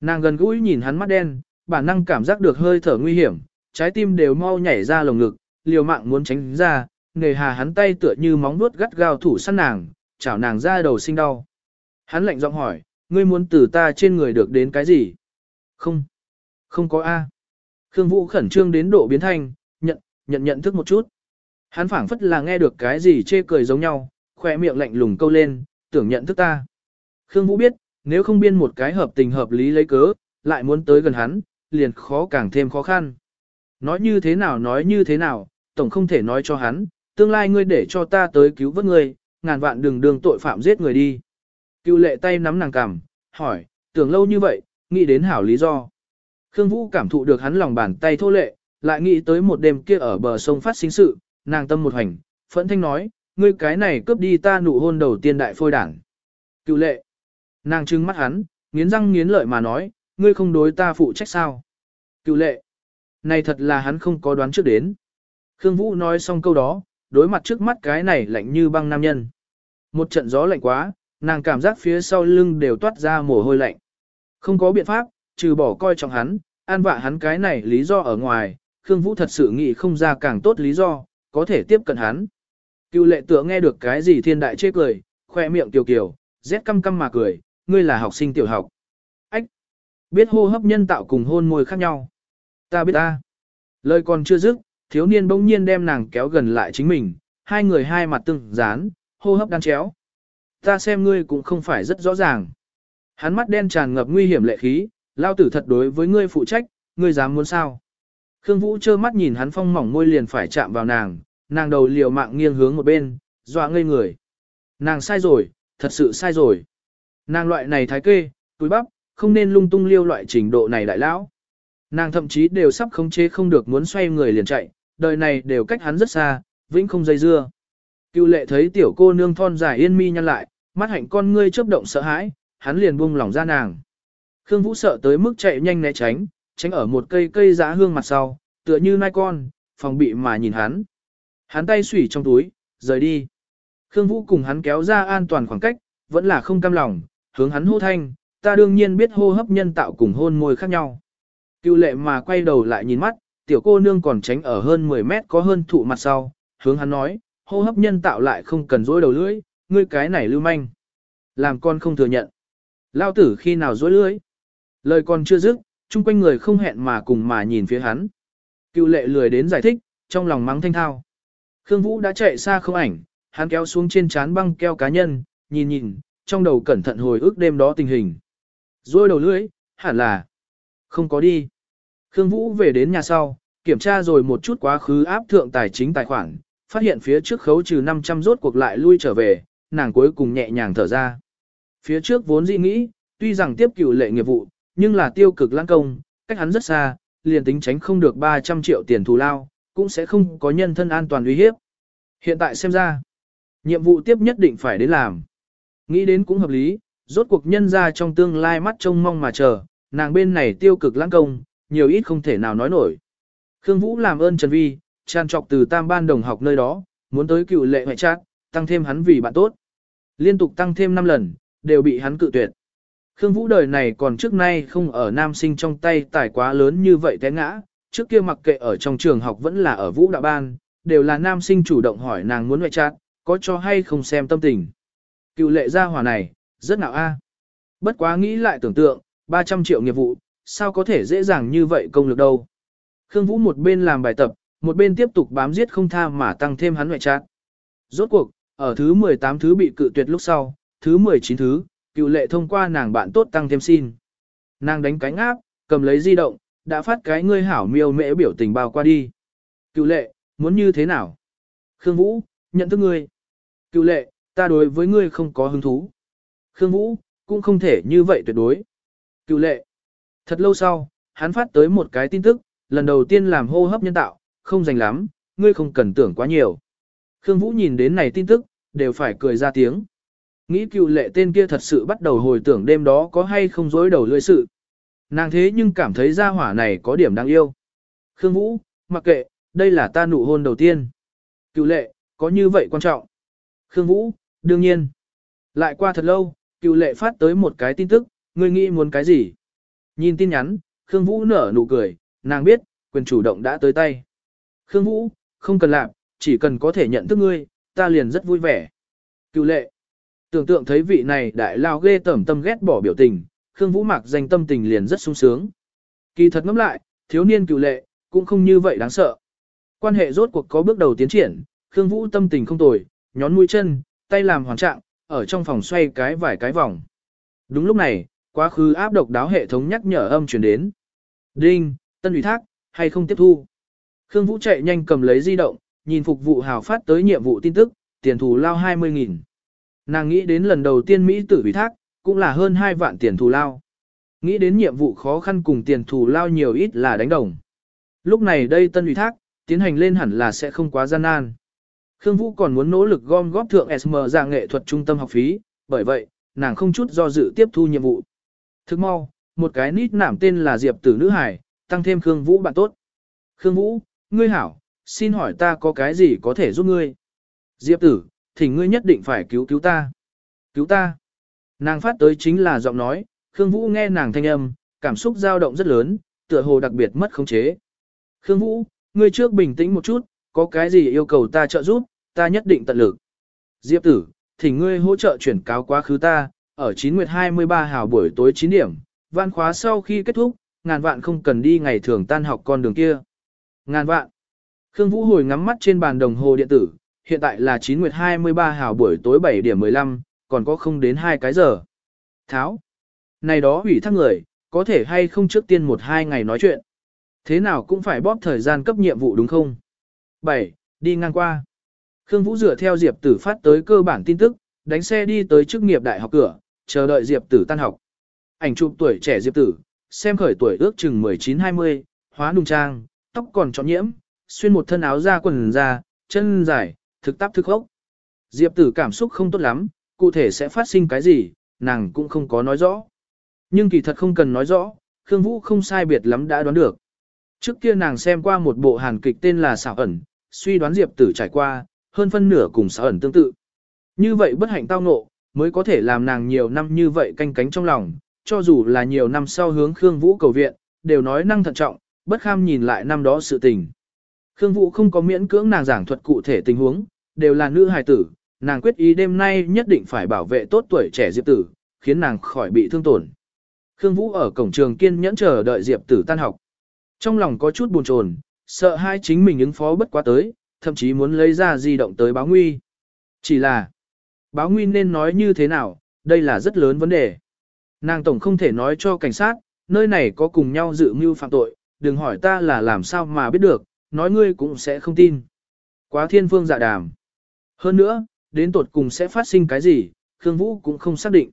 Nàng gần gũi nhìn hắn mắt đen, bản năng cảm giác được hơi thở nguy hiểm, trái tim đều mau nhảy ra lồng ngực, liều mạng muốn tránh ra, nề hà hắn tay tựa như móng vuốt gắt gao thủ săn nàng, chảo nàng ra đầu sinh đau. Hắn lạnh giọng hỏi, ngươi muốn từ ta trên người được đến cái gì? Không. Không có A. Khương Vũ khẩn trương đến độ biến thanh, nhận, nhận nhận thức một chút. Hắn phảng phất là nghe được cái gì chê cười giống nhau, khỏe miệng lạnh lùng câu lên, tưởng nhận thức ta. Khương Vũ biết, nếu không biên một cái hợp tình hợp lý lấy cớ, lại muốn tới gần hắn, liền khó càng thêm khó khăn. Nói như thế nào nói như thế nào, tổng không thể nói cho hắn, tương lai ngươi để cho ta tới cứu vớt ngươi, ngàn vạn đừng đường tội phạm giết người đi. Cựu lệ tay nắm nàng cằm, hỏi, tưởng lâu như vậy, nghĩ đến hảo lý do. Khương Vũ cảm thụ được hắn lòng bàn tay thô lệ, lại nghĩ tới một đêm kia ở bờ sông phát sinh sự, nàng tâm một hành, phẫn thanh nói, ngươi cái này cướp đi ta nụ hôn đầu tiên đại phôi đảng. Cựu lệ, nàng trừng mắt hắn, nghiến răng nghiến lợi mà nói, ngươi không đối ta phụ trách sao. Cựu lệ, này thật là hắn không có đoán trước đến. Khương Vũ nói xong câu đó, đối mặt trước mắt cái này lạnh như băng nam nhân. Một trận gió lạnh quá, nàng cảm giác phía sau lưng đều toát ra mồ hôi lạnh. Không có biện pháp, trừ bỏ coi trọng hắn, an vạ hắn cái này lý do ở ngoài, Khương Vũ thật sự nghĩ không ra càng tốt lý do, có thể tiếp cận hắn. Cựu lệ tựa nghe được cái gì thiên đại chê cười, khoe miệng tiểu kiều, rét căm căm mà cười, ngươi là học sinh tiểu học. Ách! Biết hô hấp nhân tạo cùng hôn môi khác nhau. Ta biết ta. Lời còn chưa dứt, thiếu niên bỗng nhiên đem nàng kéo gần lại chính mình, hai người hai mặt tương dán, hô hấp đan chéo. Ta xem ngươi cũng không phải rất rõ ràng. Hắn mắt đen tràn ngập nguy hiểm lệ khí, lao tử thật đối với ngươi phụ trách, ngươi dám muốn sao. Khương Vũ trơ mắt nhìn hắn phong mỏng môi liền phải chạm vào nàng, nàng đầu liều mạng nghiêng hướng một bên, dọa ngây người. Nàng sai rồi, thật sự sai rồi. Nàng loại này thái kê, túi bắp, không nên lung tung liêu loại trình độ này đại lão. Nàng thậm chí đều sắp khống chế không được muốn xoay người liền chạy, đời này đều cách hắn rất xa, vĩnh không dây dưa. Cựu lệ thấy tiểu cô nương thon dài yên mi nhăn lại, mắt hạnh con ngươi chớp động sợ hãi, hắn liền buông lỏng ra nàng. Khương Vũ sợ tới mức chạy nhanh né tránh, tránh ở một cây cây giá hương mặt sau, tựa như nai con, phòng bị mà nhìn hắn. Hắn tay xủy trong túi, rời đi. Khương Vũ cùng hắn kéo ra an toàn khoảng cách, vẫn là không cam lòng, hướng hắn hô thanh, ta đương nhiên biết hô hấp nhân tạo cùng hôn môi khác nhau. Cựu lệ mà quay đầu lại nhìn mắt, tiểu cô nương còn tránh ở hơn 10 mét có hơn thụ mặt sau, hướng hắn nói, hô hấp nhân tạo lại không cần dối đầu lưỡi, ngươi cái này lưu manh. Làm con không thừa nhận. Lao tử khi nào dối lưỡi. Lời còn chưa dứt, chung quanh người không hẹn mà cùng mà nhìn phía hắn. Cựu lệ lười đến giải thích, trong lòng mắng thanh thao. Khương Vũ đã chạy xa không ảnh, hắn kéo xuống trên chán băng keo cá nhân, nhìn nhìn, trong đầu cẩn thận hồi ức đêm đó tình hình. Rồi đầu lưỡi, hẳn là không có đi. Khương Vũ về đến nhà sau, kiểm tra rồi một chút quá khứ áp thượng tài chính tài khoản, phát hiện phía trước khấu trừ 500 rốt cuộc lại lui trở về, nàng cuối cùng nhẹ nhàng thở ra. Phía trước vốn dĩ nghĩ, tuy rằng tiếp cựu lệ nghiệp vụ, nhưng là tiêu cực lãng công, cách hắn rất xa, liền tính tránh không được 300 triệu tiền thù lao, cũng sẽ không có nhân thân an toàn uy hiếp. Hiện tại xem ra, nhiệm vụ tiếp nhất định phải đến làm. Nghĩ đến cũng hợp lý, rốt cuộc nhân ra trong tương lai mắt trông mong mà chờ, nàng bên này tiêu cực lãng công, nhiều ít không thể nào nói nổi. Khương Vũ làm ơn Trần Vi, tràn trọc từ tam ban đồng học nơi đó, muốn tới cựu lệ hoại trát, tăng thêm hắn vì bạn tốt. Liên tục tăng thêm 5 lần, đều bị hắn cự tuyệt. Khương Vũ đời này còn trước nay không ở nam sinh trong tay tài quá lớn như vậy té ngã, trước kia mặc kệ ở trong trường học vẫn là ở vũ đạo ban, đều là nam sinh chủ động hỏi nàng muốn ngoại trát, có cho hay không xem tâm tình. Cựu lệ gia hỏa này, rất nào a. Bất quá nghĩ lại tưởng tượng, 300 triệu nghiệp vụ, sao có thể dễ dàng như vậy công lực đâu. Khương Vũ một bên làm bài tập, một bên tiếp tục bám giết không tha mà tăng thêm hắn ngoại trạng. Rốt cuộc, ở thứ 18 thứ bị cự tuyệt lúc sau, thứ 19 thứ, cựu lệ thông qua nàng bạn tốt tăng thêm xin. Nàng đánh cánh áp, cầm lấy di động, đã phát cái ngươi hảo miêu mễ biểu tình bao qua đi. Cựu lệ, muốn như thế nào? Khương Vũ, nhận thức ngươi. Cựu lệ, ta đối với ngươi không có hứng thú. Khương Vũ, cũng không thể như vậy tuyệt đối. Cựu lệ. Thật lâu sau, hắn phát tới một cái tin tức, lần đầu tiên làm hô hấp nhân tạo, không dành lắm, ngươi không cần tưởng quá nhiều. Khương Vũ nhìn đến này tin tức, đều phải cười ra tiếng. Nghĩ cựu lệ tên kia thật sự bắt đầu hồi tưởng đêm đó có hay không dối đầu lưỡi sự. Nàng thế nhưng cảm thấy gia hỏa này có điểm đáng yêu. Khương Vũ, mặc kệ, đây là ta nụ hôn đầu tiên. Cựu lệ, có như vậy quan trọng. Khương Vũ, đương nhiên. Lại qua thật lâu, cựu lệ phát tới một cái tin tức, ngươi nghĩ muốn cái gì? Nhìn tin nhắn, Khương Vũ nở nụ cười, nàng biết, quyền chủ động đã tới tay. Khương Vũ, không cần làm, chỉ cần có thể nhận thức ngươi, ta liền rất vui vẻ. Cựu lệ, tưởng tượng thấy vị này đại lao ghê tẩm tâm ghét bỏ biểu tình, Khương Vũ mặc danh tâm tình liền rất sung sướng. Kỳ thật ngẫm lại, thiếu niên cựu lệ, cũng không như vậy đáng sợ. Quan hệ rốt cuộc có bước đầu tiến triển, Khương Vũ tâm tình không tồi, nhón mũi chân, tay làm hoàn trạng, ở trong phòng xoay cái vài cái vòng. Đúng lúc này, quá khứ áp độc đáo hệ thống nhắc nhở âm truyền đến. Đinh, tân ủy thác, hay không tiếp thu. Khương Vũ chạy nhanh cầm lấy di động, nhìn phục vụ hào phát tới nhiệm vụ tin tức, tiền thù lao 20.000. Nàng nghĩ đến lần đầu tiên Mỹ tử ủy thác, cũng là hơn 2 vạn tiền thù lao. Nghĩ đến nhiệm vụ khó khăn cùng tiền thù lao nhiều ít là đánh đồng. Lúc này đây tân ủy thác, tiến hành lên hẳn là sẽ không quá gian nan. Khương Vũ còn muốn nỗ lực gom góp thượng SM ra nghệ thuật trung tâm học phí, bởi vậy, nàng không chút do dự tiếp thu nhiệm vụ. Thức mau, một cái nít nảm tên là Diệp tử nữ hải, tăng thêm Khương Vũ bạn tốt. Khương Vũ, ngươi hảo, xin hỏi ta có cái gì có thể giúp ngươi? Diệp tử, thỉnh ngươi nhất định phải cứu cứu ta. Cứu ta. Nàng phát tới chính là giọng nói, Khương Vũ nghe nàng thanh âm, cảm xúc dao động rất lớn, tựa hồ đặc biệt mất khống chế. Khương Vũ, ngươi trước bình tĩnh một chút, có cái gì yêu cầu ta trợ giúp, ta nhất định tận lực. Diệp tử, thỉnh ngươi hỗ trợ chuyển cáo quá khứ ta, ở 9 nguyệt 23 hào buổi tối 9 điểm, văn khóa sau khi kết thúc, ngàn vạn không cần đi ngày thường tan học con đường kia. Ngàn vạn. Khương Vũ hồi ngắm mắt trên bàn đồng hồ điện tử, hiện tại là 9 nguyệt 23 hào buổi tối 7 điểm 15, còn có không đến 2 cái giờ. Tháo. Này đó ủy thác người, có thể hay không trước tiên một hai ngày nói chuyện. Thế nào cũng phải bóp thời gian cấp nhiệm vụ đúng không? 7. Đi ngang qua. Khương Vũ dựa theo Diệp Tử phát tới cơ bản tin tức, đánh xe đi tới chức nghiệp đại học cửa, chờ đợi Diệp Tử tan học. Ảnh chụp tuổi trẻ Diệp Tử, xem khởi tuổi ước chừng 19-20, hóa nung trang, tóc còn trọn nhiễm, xuyên một thân áo da quần da, chân dài, thực tắp thực hốc. Diệp Tử cảm xúc không tốt lắm, cụ thể sẽ phát sinh cái gì, nàng cũng không có nói rõ. Nhưng kỳ thật không cần nói rõ, Khương Vũ không sai biệt lắm đã đoán được. Trước kia nàng xem qua một bộ hàn kịch tên là xảo ẩn, suy đoán Diệp Tử trải qua, hơn phân nửa cùng xảo ẩn tương tự. Như vậy bất hạnh tao ngộ, mới có thể làm nàng nhiều năm như vậy canh cánh trong lòng, cho dù là nhiều năm sau hướng Khương Vũ cầu viện, đều nói năng thận trọng, bất kham nhìn lại năm đó sự tình. Khương Vũ không có miễn cưỡng nàng giảng thuật cụ thể tình huống, đều là nữ hài tử, nàng quyết ý đêm nay nhất định phải bảo vệ tốt tuổi trẻ Diệp Tử, khiến nàng khỏi bị thương tổn. Khương Vũ ở cổng trường kiên nhẫn chờ đợi Diệp Tử tan học. Trong lòng có chút buồn chồn, sợ hai chính mình ứng phó bất quá tới, thậm chí muốn lấy ra di động tới báo nguy. Chỉ là, báo nguy nên nói như thế nào, đây là rất lớn vấn đề. Nàng tổng không thể nói cho cảnh sát, nơi này có cùng nhau dự mưu phạm tội, đừng hỏi ta là làm sao mà biết được, nói ngươi cũng sẽ không tin. Quá thiên phương dạ đàm. Hơn nữa, đến tột cùng sẽ phát sinh cái gì, Khương Vũ cũng không xác định.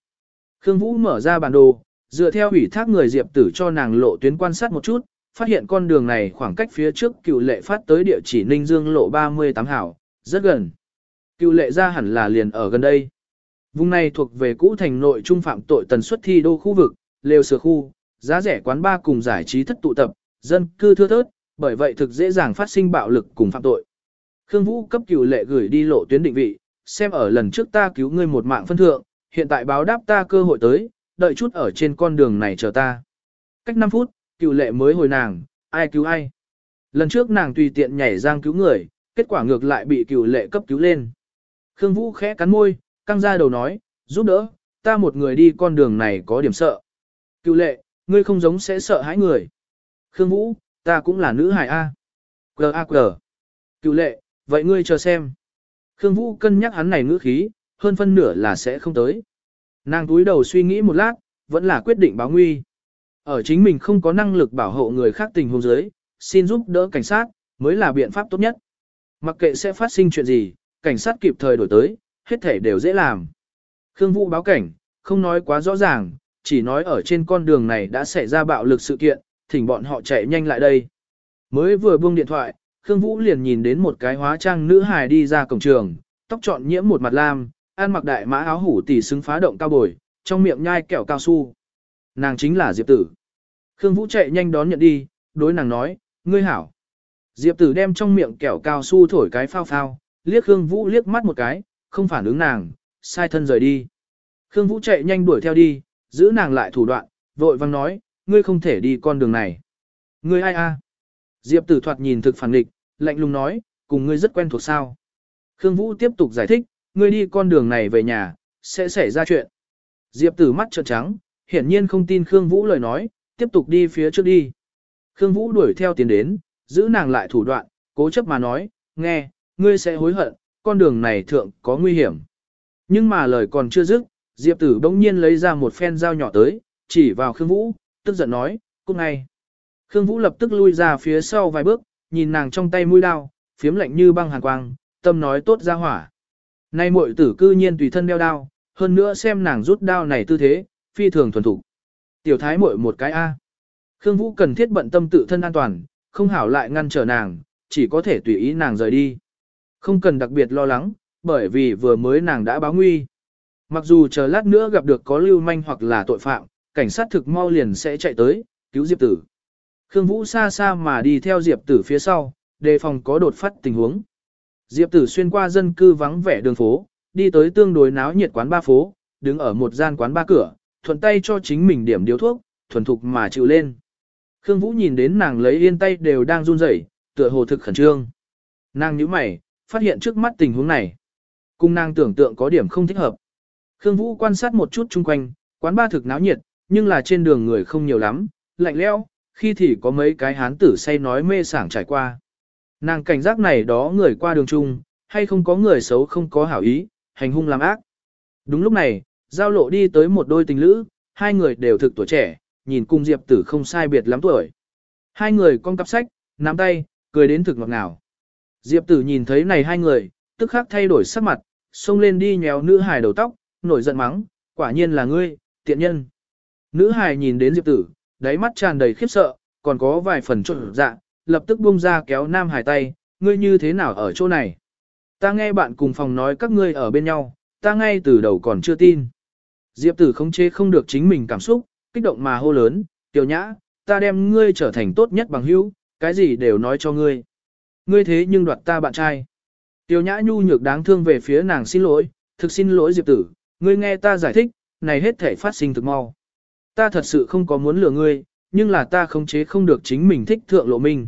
Khương Vũ mở ra bản đồ, dựa theo ủy thác người Diệp Tử cho nàng lộ tuyến quan sát một chút, phát hiện con đường này khoảng cách phía trước cựu lệ phát tới địa chỉ Ninh Dương lộ 38 hảo, rất gần. Cựu lệ ra hẳn là liền ở gần đây. Vùng này thuộc về cũ thành nội trung phạm tội tần suất thi đô khu vực, lều sửa khu, giá rẻ quán ba cùng giải trí thất tụ tập, dân cư thưa thớt, bởi vậy thực dễ dàng phát sinh bạo lực cùng phạm tội. Khương Vũ cấp cửu lệ gửi đi lộ tuyến định vị, xem ở lần trước ta cứu ngươi một mạng phân thượng, hiện tại báo đáp ta cơ hội tới, đợi chút ở trên con đường này chờ ta. Cách 5 phút, cửu lệ mới hồi nàng, ai cứu ai. Lần trước nàng tùy tiện nhảy giang cứu người, kết quả ngược lại bị cửu lệ cấp cứu lên. Khương Vũ khẽ cắn môi, căng ra đầu nói, giúp đỡ, ta một người đi con đường này có điểm sợ. Cửu lệ, ngươi không giống sẽ sợ hãi người. Khương Vũ, ta cũng là nữ hài A. Quờ A quờ. Cựu lệ, vậy ngươi chờ xem. Khương Vũ cân nhắc hắn này ngữ khí, hơn phân nửa là sẽ không tới. Nàng túi đầu suy nghĩ một lát, vẫn là quyết định báo nguy. Ở chính mình không có năng lực bảo hộ người khác tình huống dưới, xin giúp đỡ cảnh sát, mới là biện pháp tốt nhất. Mặc kệ sẽ phát sinh chuyện gì, cảnh sát kịp thời đổi tới, hết thể đều dễ làm. Khương Vũ báo cảnh, không nói quá rõ ràng, chỉ nói ở trên con đường này đã xảy ra bạo lực sự kiện, thỉnh bọn họ chạy nhanh lại đây. Mới vừa buông điện thoại, Khương Vũ liền nhìn đến một cái hóa trang nữ hài đi ra cổng trường, tóc trọn nhiễm một mặt lam, ăn mặc đại mã áo hủ tỉ xứng phá động cao bồi, trong miệng nhai kẹo cao su. Nàng chính là Diệp Tử. Khương Vũ chạy nhanh đón nhận đi, đối nàng nói, ngươi hảo. Diệp Tử đem trong miệng kẹo cao su thổi cái phao phao, liếc Khương Vũ liếc mắt một cái, không phản ứng nàng, sai thân rời đi. Khương Vũ chạy nhanh đuổi theo đi, giữ nàng lại thủ đoạn, vội vang nói, ngươi không thể đi con đường này. Ngươi ai a? Diệp Tử thoạt nhìn thực phản địch, lạnh lùng nói, cùng ngươi rất quen thuộc sao. Khương Vũ tiếp tục giải thích, ngươi đi con đường này về nhà, sẽ xảy ra chuyện. Diệp Tử mắt trợn trắng, hiển nhiên không tin Khương Vũ lời nói, tiếp tục đi phía trước đi. Khương Vũ đuổi theo tiến đến, giữ nàng lại thủ đoạn, cố chấp mà nói, nghe, ngươi sẽ hối hận, con đường này thượng có nguy hiểm. Nhưng mà lời còn chưa dứt, Diệp Tử bỗng nhiên lấy ra một phen dao nhỏ tới, chỉ vào Khương Vũ, tức giận nói, cút ngay. Khương Vũ lập tức lui ra phía sau vài bước, nhìn nàng trong tay mũi đao, phiếm lạnh như băng hàn quang, tâm nói tốt ra hỏa. Nay muội tử cư nhiên tùy thân đeo đao, hơn nữa xem nàng rút đao này tư thế, phi thường thuần thủ. Tiểu thái muội một cái A. Khương Vũ cần thiết bận tâm tự thân an toàn, không hảo lại ngăn trở nàng, chỉ có thể tùy ý nàng rời đi. Không cần đặc biệt lo lắng, bởi vì vừa mới nàng đã báo nguy. Mặc dù chờ lát nữa gặp được có lưu manh hoặc là tội phạm, cảnh sát thực mau liền sẽ chạy tới, cứu Diệp Tử. Khương Vũ xa xa mà đi theo Diệp Tử phía sau, đề phòng có đột phát tình huống. Diệp Tử xuyên qua dân cư vắng vẻ đường phố, đi tới tương đối náo nhiệt quán ba phố, đứng ở một gian quán ba cửa, thuận tay cho chính mình điểm điếu thuốc, thuần thục mà chịu lên. Khương Vũ nhìn đến nàng lấy yên tay đều đang run rẩy, tựa hồ thực khẩn trương. Nàng nhíu mày, phát hiện trước mắt tình huống này. Cùng nàng tưởng tượng có điểm không thích hợp. Khương Vũ quan sát một chút chung quanh, quán ba thực náo nhiệt, nhưng là trên đường người không nhiều lắm, lạnh lẽo, khi thì có mấy cái hán tử say nói mê sảng trải qua. Nàng cảnh giác này đó người qua đường chung, hay không có người xấu không có hảo ý, hành hung làm ác. Đúng lúc này, giao lộ đi tới một đôi tình lữ, hai người đều thực tuổi trẻ, nhìn cùng Diệp Tử không sai biệt lắm tuổi. Hai người con cặp sách, nắm tay, cười đến thực ngọt ngào. Diệp Tử nhìn thấy này hai người, tức khắc thay đổi sắc mặt, xông lên đi nhéo nữ hài đầu tóc, nổi giận mắng, quả nhiên là ngươi, tiện nhân. Nữ hài nhìn đến Diệp Tử, đáy mắt tràn đầy khiếp sợ, còn có vài phần trộn dạ, lập tức buông ra kéo Nam Hải tay, ngươi như thế nào ở chỗ này? Ta nghe bạn cùng phòng nói các ngươi ở bên nhau, ta ngay từ đầu còn chưa tin. Diệp tử không chế không được chính mình cảm xúc, kích động mà hô lớn, tiểu nhã, ta đem ngươi trở thành tốt nhất bằng hữu, cái gì đều nói cho ngươi. Ngươi thế nhưng đoạt ta bạn trai. Tiểu nhã nhu nhược đáng thương về phía nàng xin lỗi, thực xin lỗi Diệp tử, ngươi nghe ta giải thích, này hết thể phát sinh thực mau. Ta thật sự không có muốn lừa ngươi, nhưng là ta không chế không được chính mình thích thượng lộ minh.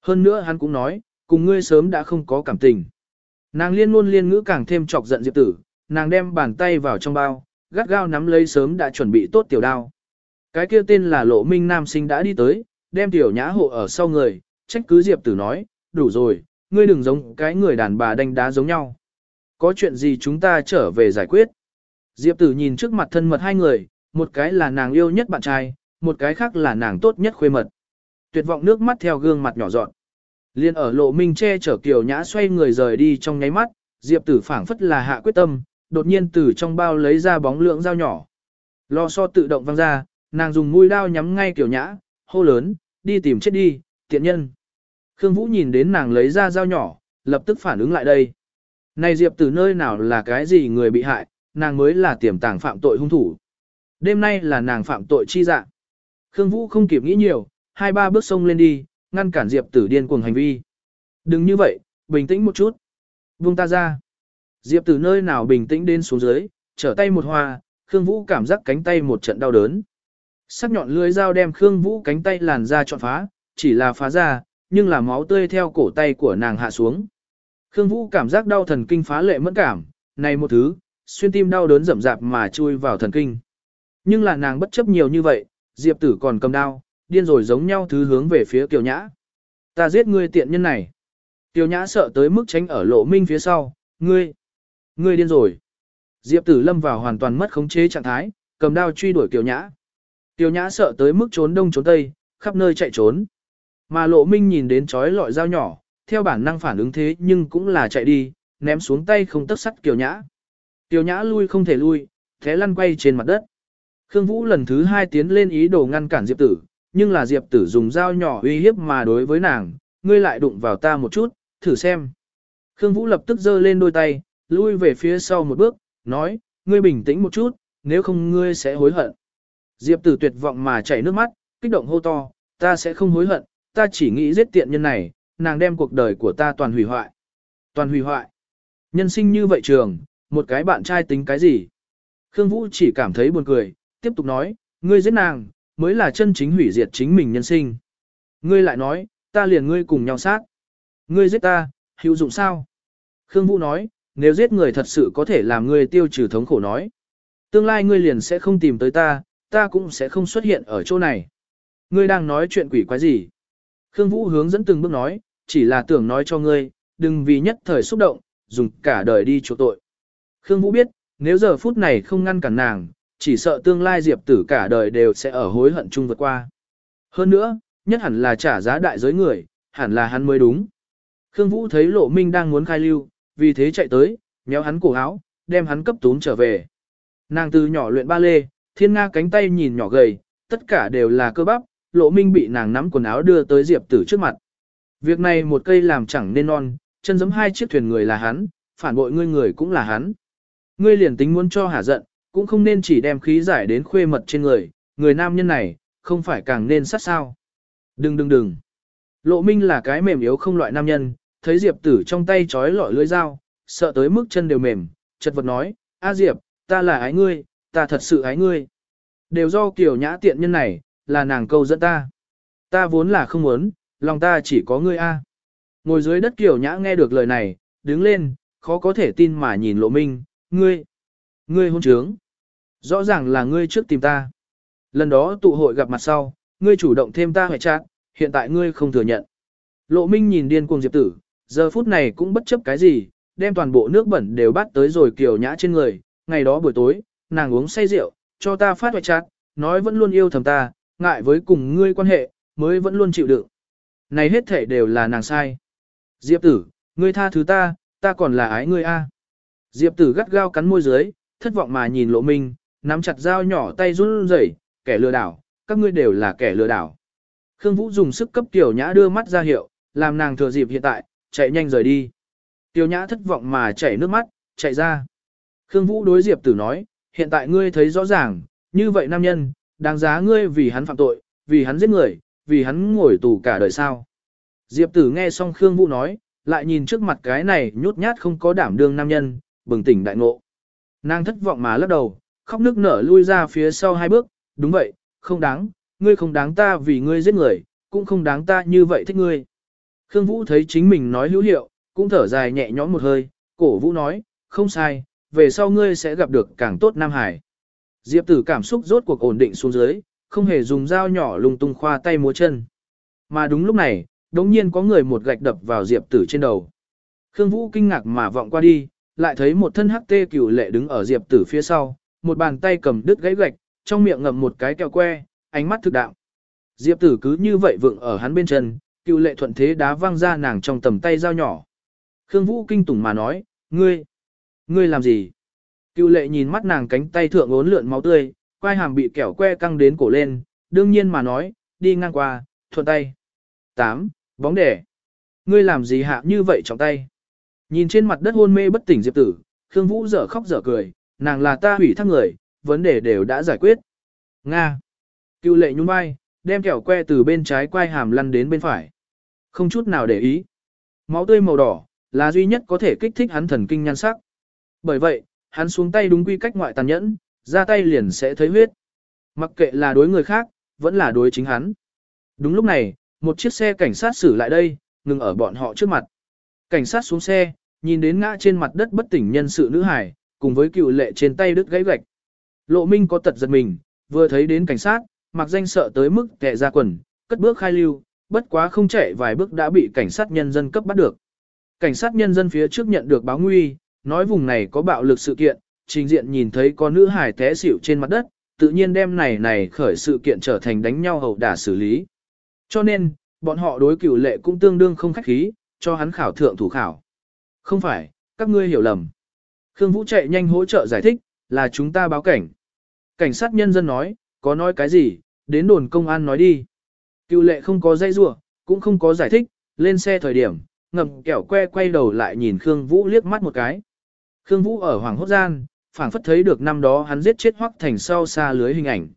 Hơn nữa hắn cũng nói, cùng ngươi sớm đã không có cảm tình. Nàng liên luôn liên ngữ càng thêm chọc giận Diệp tử, nàng đem bàn tay vào trong bao, gắt gao nắm lấy sớm đã chuẩn bị tốt tiểu đao. Cái kia tên là lộ minh nam sinh đã đi tới, đem tiểu nhã hộ ở sau người, trách cứ Diệp tử nói, đủ rồi, ngươi đừng giống cái người đàn bà đánh đá giống nhau. Có chuyện gì chúng ta trở về giải quyết. Diệp tử nhìn trước mặt thân mật hai người, một cái là nàng yêu nhất bạn trai, một cái khác là nàng tốt nhất khuê mật. Tuyệt vọng nước mắt theo gương mặt nhỏ dọn. Liên ở lộ minh che chở kiều nhã xoay người rời đi trong nháy mắt, Diệp tử phảng phất là hạ quyết tâm, đột nhiên từ trong bao lấy ra bóng lượng dao nhỏ. Lo so tự động văng ra, nàng dùng mũi dao nhắm ngay kiều nhã, hô lớn, đi tìm chết đi, tiện nhân. Khương Vũ nhìn đến nàng lấy ra dao nhỏ, lập tức phản ứng lại đây. Này Diệp tử nơi nào là cái gì người bị hại, nàng mới là tiềm tàng phạm tội hung thủ. Đêm nay là nàng phạm tội chi dạng. Khương Vũ không kịp nghĩ nhiều, hai ba bước xông lên đi, ngăn cản Diệp Tử điên cuồng hành vi. Đừng như vậy, bình tĩnh một chút. Buông ta ra. Diệp Tử nơi nào bình tĩnh đến xuống dưới, trở tay một hoa, Khương Vũ cảm giác cánh tay một trận đau đớn. Sắc nhọn lưỡi dao đem Khương Vũ cánh tay làn ra trọn phá, chỉ là phá ra, nhưng là máu tươi theo cổ tay của nàng hạ xuống. Khương Vũ cảm giác đau thần kinh phá lệ mẫn cảm, này một thứ, xuyên tim đau đớn rậm rạp mà chui vào thần kinh. Nhưng là nàng bất chấp nhiều như vậy, Diệp tử còn cầm đao, điên rồi giống nhau thứ hướng về phía Kiều Nhã. Ta giết ngươi tiện nhân này. Kiều Nhã sợ tới mức tránh ở lộ minh phía sau, ngươi, ngươi điên rồi. Diệp tử lâm vào hoàn toàn mất khống chế trạng thái, cầm đao truy đuổi Kiều Nhã. Kiều Nhã sợ tới mức trốn đông trốn tây, khắp nơi chạy trốn. Mà lộ minh nhìn đến chói lọi dao nhỏ, theo bản năng phản ứng thế nhưng cũng là chạy đi, ném xuống tay không tất sắt Kiều Nhã. Kiều Nhã lui không thể lui, thế lăn quay trên mặt đất. Khương Vũ lần thứ hai tiến lên ý đồ ngăn cản Diệp Tử, nhưng là Diệp Tử dùng dao nhỏ uy hiếp mà đối với nàng, ngươi lại đụng vào ta một chút, thử xem. Khương Vũ lập tức giơ lên đôi tay, lui về phía sau một bước, nói, ngươi bình tĩnh một chút, nếu không ngươi sẽ hối hận. Diệp Tử tuyệt vọng mà chảy nước mắt, kích động hô to, ta sẽ không hối hận, ta chỉ nghĩ giết tiện nhân này, nàng đem cuộc đời của ta toàn hủy hoại. Toàn hủy hoại. Nhân sinh như vậy trường, một cái bạn trai tính cái gì? Khương Vũ chỉ cảm thấy buồn cười, tiếp tục nói, ngươi giết nàng, mới là chân chính hủy diệt chính mình nhân sinh. Ngươi lại nói, ta liền ngươi cùng nhau sát. Ngươi giết ta, hữu dụng sao? Khương Vũ nói, nếu giết người thật sự có thể làm ngươi tiêu trừ thống khổ nói. Tương lai ngươi liền sẽ không tìm tới ta, ta cũng sẽ không xuất hiện ở chỗ này. Ngươi đang nói chuyện quỷ quái gì? Khương Vũ hướng dẫn từng bước nói, chỉ là tưởng nói cho ngươi, đừng vì nhất thời xúc động, dùng cả đời đi chỗ tội. Khương Vũ biết, nếu giờ phút này không ngăn cản nàng, chỉ sợ tương lai Diệp tử cả đời đều sẽ ở hối hận chung vượt qua. Hơn nữa, nhất hẳn là trả giá đại giới người, hẳn là hắn mới đúng. Khương Vũ thấy Lộ Minh đang muốn khai lưu, vì thế chạy tới, nhéo hắn cổ áo, đem hắn cấp tún trở về. Nàng từ nhỏ luyện ba lê, thiên nga cánh tay nhìn nhỏ gầy, tất cả đều là cơ bắp, Lộ Minh bị nàng nắm quần áo đưa tới Diệp Tử trước mặt. Việc này một cây làm chẳng nên non, chân giống hai chiếc thuyền người là hắn, phản bội ngươi người cũng là hắn. Ngươi liền tính muốn cho hả giận, cũng không nên chỉ đem khí giải đến khuê mật trên người, người nam nhân này, không phải càng nên sát sao. Đừng đừng đừng. Lộ Minh là cái mềm yếu không loại nam nhân, thấy Diệp tử trong tay trói lọi lưỡi dao, sợ tới mức chân đều mềm, chật vật nói, A Diệp, ta là ái ngươi, ta thật sự ái ngươi. Đều do kiểu nhã tiện nhân này, là nàng câu dẫn ta. Ta vốn là không muốn, lòng ta chỉ có ngươi A. Ngồi dưới đất kiểu nhã nghe được lời này, đứng lên, khó có thể tin mà nhìn lộ minh, ngươi, ngươi hôn trướng. Rõ ràng là ngươi trước tìm ta. Lần đó tụ hội gặp mặt sau, ngươi chủ động thêm ta hoài trạng, hiện tại ngươi không thừa nhận. Lộ minh nhìn điên cuồng diệp tử, giờ phút này cũng bất chấp cái gì, đem toàn bộ nước bẩn đều bắt tới rồi kiều nhã trên người. Ngày đó buổi tối, nàng uống say rượu, cho ta phát hoài trạng, nói vẫn luôn yêu thầm ta, ngại với cùng ngươi quan hệ, mới vẫn luôn chịu đựng. Này hết thể đều là nàng sai. Diệp tử, ngươi tha thứ ta, ta còn là ái ngươi a. Diệp tử gắt gao cắn môi dưới, thất vọng mà nhìn lộ minh, nắm chặt dao nhỏ tay run rẩy, kẻ lừa đảo, các ngươi đều là kẻ lừa đảo. Khương Vũ dùng sức cấp Tiểu Nhã đưa mắt ra hiệu, làm nàng thừa dịp hiện tại, chạy nhanh rời đi. Tiểu Nhã thất vọng mà chảy nước mắt, chạy ra. Khương Vũ đối Diệp Tử nói, hiện tại ngươi thấy rõ ràng, như vậy nam nhân, đáng giá ngươi vì hắn phạm tội, vì hắn giết người, vì hắn ngồi tù cả đời sao. Diệp Tử nghe xong Khương Vũ nói, lại nhìn trước mặt cái này nhút nhát không có đảm đương nam nhân, bừng tỉnh đại ngộ. Nàng thất vọng mà lắc đầu, khóc nước nở lui ra phía sau hai bước, đúng vậy, không đáng, ngươi không đáng ta vì ngươi giết người, cũng không đáng ta như vậy thích ngươi. Khương Vũ thấy chính mình nói hữu hiệu, cũng thở dài nhẹ nhõm một hơi, cổ Vũ nói, không sai, về sau ngươi sẽ gặp được càng tốt Nam Hải. Diệp tử cảm xúc rốt cuộc ổn định xuống dưới, không hề dùng dao nhỏ lung tung khoa tay múa chân. Mà đúng lúc này, đống nhiên có người một gạch đập vào Diệp tử trên đầu. Khương Vũ kinh ngạc mà vọng qua đi, lại thấy một thân hắc tê cửu lệ đứng ở Diệp tử phía sau, một bàn tay cầm đứt gãy gạch, trong miệng ngậm một cái kẹo que, ánh mắt thực đạo. Diệp tử cứ như vậy vượng ở hắn bên chân, cựu lệ thuận thế đá văng ra nàng trong tầm tay dao nhỏ. Khương Vũ kinh tủng mà nói, ngươi, ngươi làm gì? Cựu lệ nhìn mắt nàng cánh tay thượng ốn lượn máu tươi, quai hàm bị kẹo que căng đến cổ lên, đương nhiên mà nói, đi ngang qua, thuận tay. 8. Bóng đẻ. Ngươi làm gì hạ như vậy trong tay? Nhìn trên mặt đất hôn mê bất tỉnh Diệp tử, Khương Vũ dở khóc dở cười, nàng là ta hủy thác người, vấn đề đều đã giải quyết. Nga. Cựu lệ nhún vai, đem kẹo que từ bên trái quai hàm lăn đến bên phải. Không chút nào để ý. Máu tươi màu đỏ, là duy nhất có thể kích thích hắn thần kinh nhan sắc. Bởi vậy, hắn xuống tay đúng quy cách ngoại tàn nhẫn, ra tay liền sẽ thấy huyết. Mặc kệ là đối người khác, vẫn là đối chính hắn. Đúng lúc này, một chiếc xe cảnh sát xử lại đây, ngừng ở bọn họ trước mặt. Cảnh sát xuống xe, nhìn đến ngã trên mặt đất bất tỉnh nhân sự nữ hải, cùng với cựu lệ trên tay đứt gãy gạch. Lộ Minh có tật giật mình, vừa thấy đến cảnh sát, mặc danh sợ tới mức kẻ ra quần, cất bước khai lưu, bất quá không chạy vài bước đã bị cảnh sát nhân dân cấp bắt được. Cảnh sát nhân dân phía trước nhận được báo nguy, nói vùng này có bạo lực sự kiện, trình diện nhìn thấy có nữ hải té xỉu trên mặt đất, tự nhiên đem này này khởi sự kiện trở thành đánh nhau hậu đả xử lý. Cho nên, bọn họ đối cửu lệ cũng tương đương không khách khí, cho hắn khảo thượng thủ khảo. Không phải, các ngươi hiểu lầm. Khương Vũ chạy nhanh hỗ trợ giải thích, là chúng ta báo cảnh. Cảnh sát nhân dân nói, có nói cái gì, đến đồn công an nói đi. Cựu lệ không có dây rua, cũng không có giải thích, lên xe thời điểm, ngầm kẹo que quay đầu lại nhìn Khương Vũ liếc mắt một cái. Khương Vũ ở Hoàng Hốt Gian, phảng phất thấy được năm đó hắn giết chết hoắc thành sau xa lưới hình ảnh.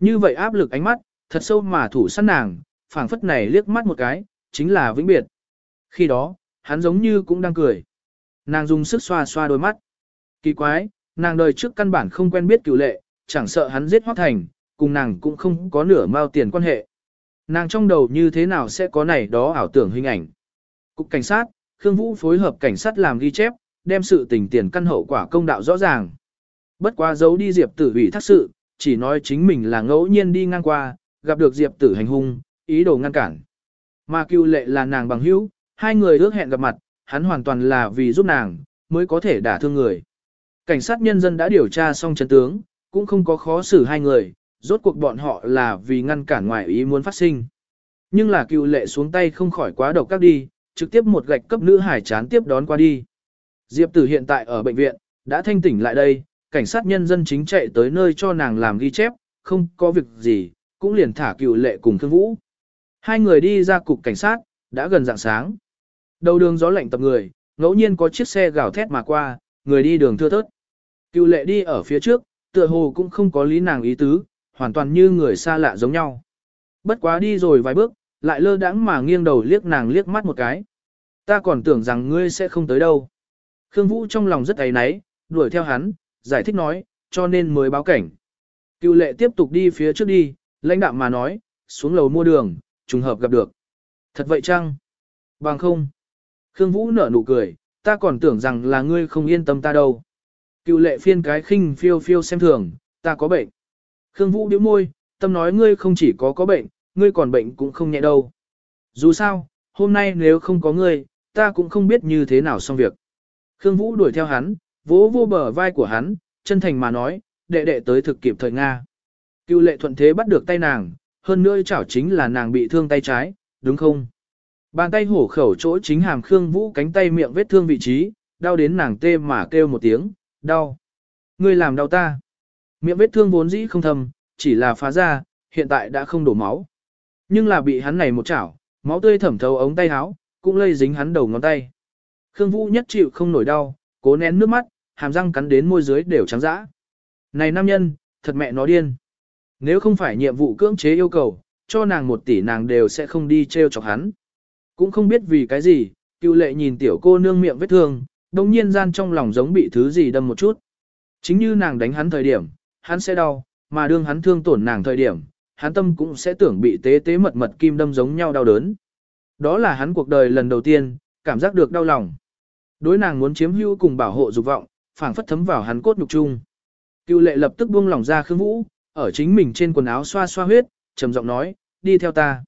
Như vậy áp lực ánh mắt, thật sâu mà thủ săn nàng, phảng phất này liếc mắt một cái, chính là vĩnh biệt. Khi đó, hắn giống như cũng đang cười. Nàng dùng sức xoa xoa đôi mắt. Kỳ quái, nàng đời trước căn bản không quen biết cửu lệ, chẳng sợ hắn giết hoác thành, cùng nàng cũng không có nửa mao tiền quan hệ. Nàng trong đầu như thế nào sẽ có này đó ảo tưởng hình ảnh. Cục cảnh sát, Khương Vũ phối hợp cảnh sát làm ghi chép, đem sự tình tiền căn hậu quả công đạo rõ ràng. Bất quá giấu đi Diệp tử ủy thác sự, chỉ nói chính mình là ngẫu nhiên đi ngang qua, gặp được Diệp tử hành hung, ý đồ ngăn cản. Mà Cưu lệ là nàng bằng hữu, hai người ước hẹn gặp mặt, hắn hoàn toàn là vì giúp nàng, mới có thể đả thương người. Cảnh sát nhân dân đã điều tra xong chân tướng, cũng không có khó xử hai người, rốt cuộc bọn họ là vì ngăn cản ngoại ý muốn phát sinh. Nhưng là cựu lệ xuống tay không khỏi quá độc các đi, trực tiếp một gạch cấp nữ hải chán tiếp đón qua đi. Diệp tử hiện tại ở bệnh viện, đã thanh tỉnh lại đây, cảnh sát nhân dân chính chạy tới nơi cho nàng làm ghi chép, không có việc gì, cũng liền thả cựu lệ cùng Khương Vũ. Hai người đi ra cục cảnh sát, đã gần dạng sáng. Đầu đường gió lạnh tập người, ngẫu nhiên có chiếc xe gào thét mà qua, người đi đường thưa thớt. Cựu lệ đi ở phía trước, tựa hồ cũng không có lý nàng ý tứ, hoàn toàn như người xa lạ giống nhau. Bất quá đi rồi vài bước, lại lơ đãng mà nghiêng đầu liếc nàng liếc mắt một cái. Ta còn tưởng rằng ngươi sẽ không tới đâu. Khương Vũ trong lòng rất ấy náy, đuổi theo hắn, giải thích nói, cho nên mới báo cảnh. Cựu lệ tiếp tục đi phía trước đi, lãnh đạm mà nói, xuống lầu mua đường, trùng hợp gặp được. Thật vậy chăng? Bằng không. Khương Vũ nở nụ cười, ta còn tưởng rằng là ngươi không yên tâm ta đâu. Cựu lệ phiên cái khinh phiêu phiêu xem thường, ta có bệnh. Khương Vũ điếu môi, tâm nói ngươi không chỉ có có bệnh, ngươi còn bệnh cũng không nhẹ đâu. Dù sao, hôm nay nếu không có ngươi, ta cũng không biết như thế nào xong việc. Khương Vũ đuổi theo hắn, vỗ vô bờ vai của hắn, chân thành mà nói, đệ đệ tới thực kịp thời Nga. Cựu lệ thuận thế bắt được tay nàng, hơn nữa chảo chính là nàng bị thương tay trái, đúng không? Bàn tay hổ khẩu chỗ chính hàm Khương Vũ cánh tay miệng vết thương vị trí, đau đến nàng tê mà kêu một tiếng, đau. Ngươi làm đau ta. Miệng vết thương vốn dĩ không thầm, chỉ là phá ra, hiện tại đã không đổ máu. Nhưng là bị hắn này một chảo, máu tươi thẩm thấu ống tay áo, cũng lây dính hắn đầu ngón tay. Khương Vũ nhất chịu không nổi đau, cố nén nước mắt, hàm răng cắn đến môi dưới đều trắng dã. Này nam nhân, thật mẹ nó điên. Nếu không phải nhiệm vụ cưỡng chế yêu cầu, cho nàng một tỷ nàng đều sẽ không đi treo chọc hắn. Cũng không biết vì cái gì, cựu lệ nhìn tiểu cô nương miệng vết thương, đồng nhiên gian trong lòng giống bị thứ gì đâm một chút. Chính như nàng đánh hắn thời điểm, hắn sẽ đau, mà đương hắn thương tổn nàng thời điểm, hắn tâm cũng sẽ tưởng bị tế tế mật mật kim đâm giống nhau đau đớn. Đó là hắn cuộc đời lần đầu tiên, cảm giác được đau lòng. Đối nàng muốn chiếm hữu cùng bảo hộ dục vọng, phảng phất thấm vào hắn cốt nhục chung. Cựu lệ lập tức buông lỏng ra Khương Vũ, ở chính mình trên quần áo xoa xoa huyết, trầm giọng nói, đi theo ta.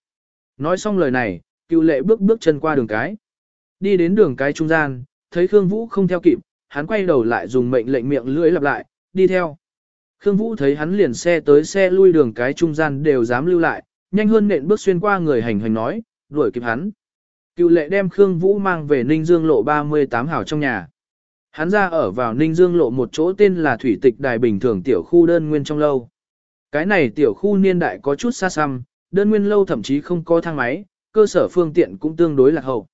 Nói xong lời này, cựu lệ bước bước chân qua đường cái. Đi đến đường cái trung gian, thấy Khương Vũ không theo kịp, hắn quay đầu lại dùng mệnh lệnh miệng lưỡi lặp lại, đi theo. Khương Vũ thấy hắn liền xe tới xe lui đường cái trung gian đều dám lưu lại, nhanh hơn nện bước xuyên qua người hành hành nói, đuổi kịp hắn. Cựu lệ đem Khương Vũ mang về Ninh Dương lộ 38 hảo trong nhà. Hắn ra ở vào Ninh Dương lộ một chỗ tên là Thủy Tịch Đài Bình Thường tiểu khu đơn nguyên trong lâu. Cái này tiểu khu niên đại có chút xa xăm, đơn nguyên lâu thậm chí không có thang máy, cơ sở phương tiện cũng tương đối là hậu.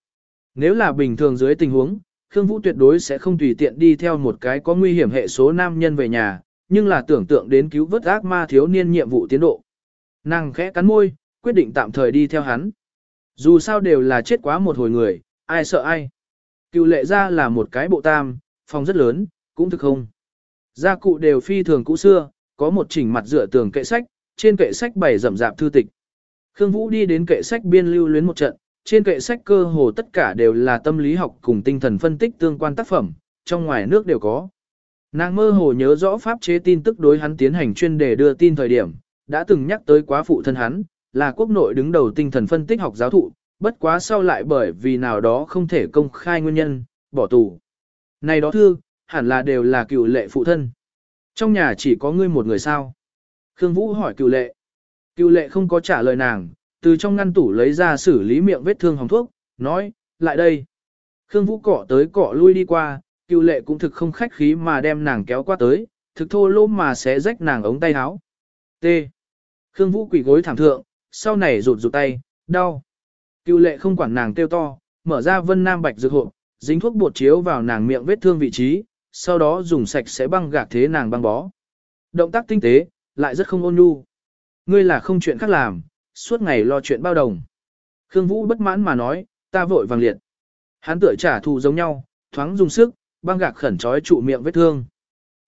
Nếu là bình thường dưới tình huống, Khương Vũ tuyệt đối sẽ không tùy tiện đi theo một cái có nguy hiểm hệ số nam nhân về nhà, nhưng là tưởng tượng đến cứu vớt ác ma thiếu niên nhiệm vụ tiến độ. Nàng khẽ cắn môi, quyết định tạm thời đi theo hắn. Dù sao đều là chết quá một hồi người, ai sợ ai. Cựu lệ ra là một cái bộ tam, phòng rất lớn, cũng thực không. Gia cụ đều phi thường cũ xưa, có một chỉnh mặt dựa tường kệ sách, trên kệ sách bày rậm rạp thư tịch. Khương Vũ đi đến kệ sách biên lưu luyến một trận, trên kệ sách cơ hồ tất cả đều là tâm lý học cùng tinh thần phân tích tương quan tác phẩm, trong ngoài nước đều có. Nàng mơ hồ nhớ rõ pháp chế tin tức đối hắn tiến hành chuyên đề đưa tin thời điểm, đã từng nhắc tới quá phụ thân hắn, là quốc nội đứng đầu tinh thần phân tích học giáo thụ, bất quá sau lại bởi vì nào đó không thể công khai nguyên nhân, bỏ tù. Này đó thư, hẳn là đều là cựu lệ phụ thân. Trong nhà chỉ có ngươi một người sao? Khương Vũ hỏi cựu lệ. Cựu lệ không có trả lời nàng, từ trong ngăn tủ lấy ra xử lý miệng vết thương hồng thuốc, nói, lại đây. Khương Vũ cọ tới cọ lui đi qua, cựu lệ cũng thực không khách khí mà đem nàng kéo qua tới, thực thô lỗ mà sẽ rách nàng ống tay áo. T. Khương Vũ quỳ gối thảm thượng, sau này rụt rụt tay, đau. Cựu lệ không quản nàng kêu to, mở ra vân nam bạch dược hộp, dính thuốc bột chiếu vào nàng miệng vết thương vị trí, sau đó dùng sạch sẽ băng gạc thế nàng băng bó. Động tác tinh tế, lại rất không ôn nhu. Ngươi là không chuyện khác làm, suốt ngày lo chuyện bao đồng. Khương Vũ bất mãn mà nói, ta vội vàng liệt. Hắn tựa trả thù giống nhau, thoáng dùng sức, băng gạc khẩn trói trụ miệng vết thương.